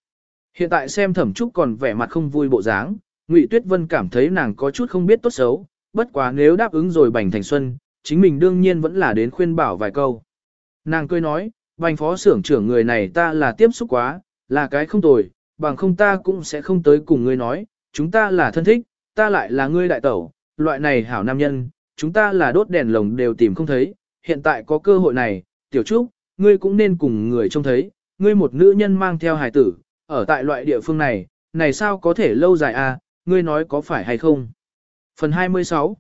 Hiện tại xem thẩm trúc còn vẻ mặt không vui bộ dáng, Ngụy Tuyết Vân cảm thấy nàng có chút không biết tốt xấu, bất quá nếu đáp ứng rồi bành thành xuân, chính mình đương nhiên vẫn là đến khuyên bảo vài câu. Nàng cười nói, bành phó xưởng trưởng người này ta là tiếp xúc quá, là cái không tồi, bằng không ta cũng sẽ không tới cùng ngươi nói, chúng ta là thân thích, ta lại là ngươi đại tẩu, loại này hảo nam nhân, chúng ta là đốt đèn lồng đều tìm không thấy, hiện tại có cơ hội này, tiểu trúc, ngươi cũng nên cùng người trông thấy, ngươi một nữ nhân mang theo hài tử, ở tại loại địa phương này, này sao có thể lâu dài à, ngươi nói có phải hay không? Phần 26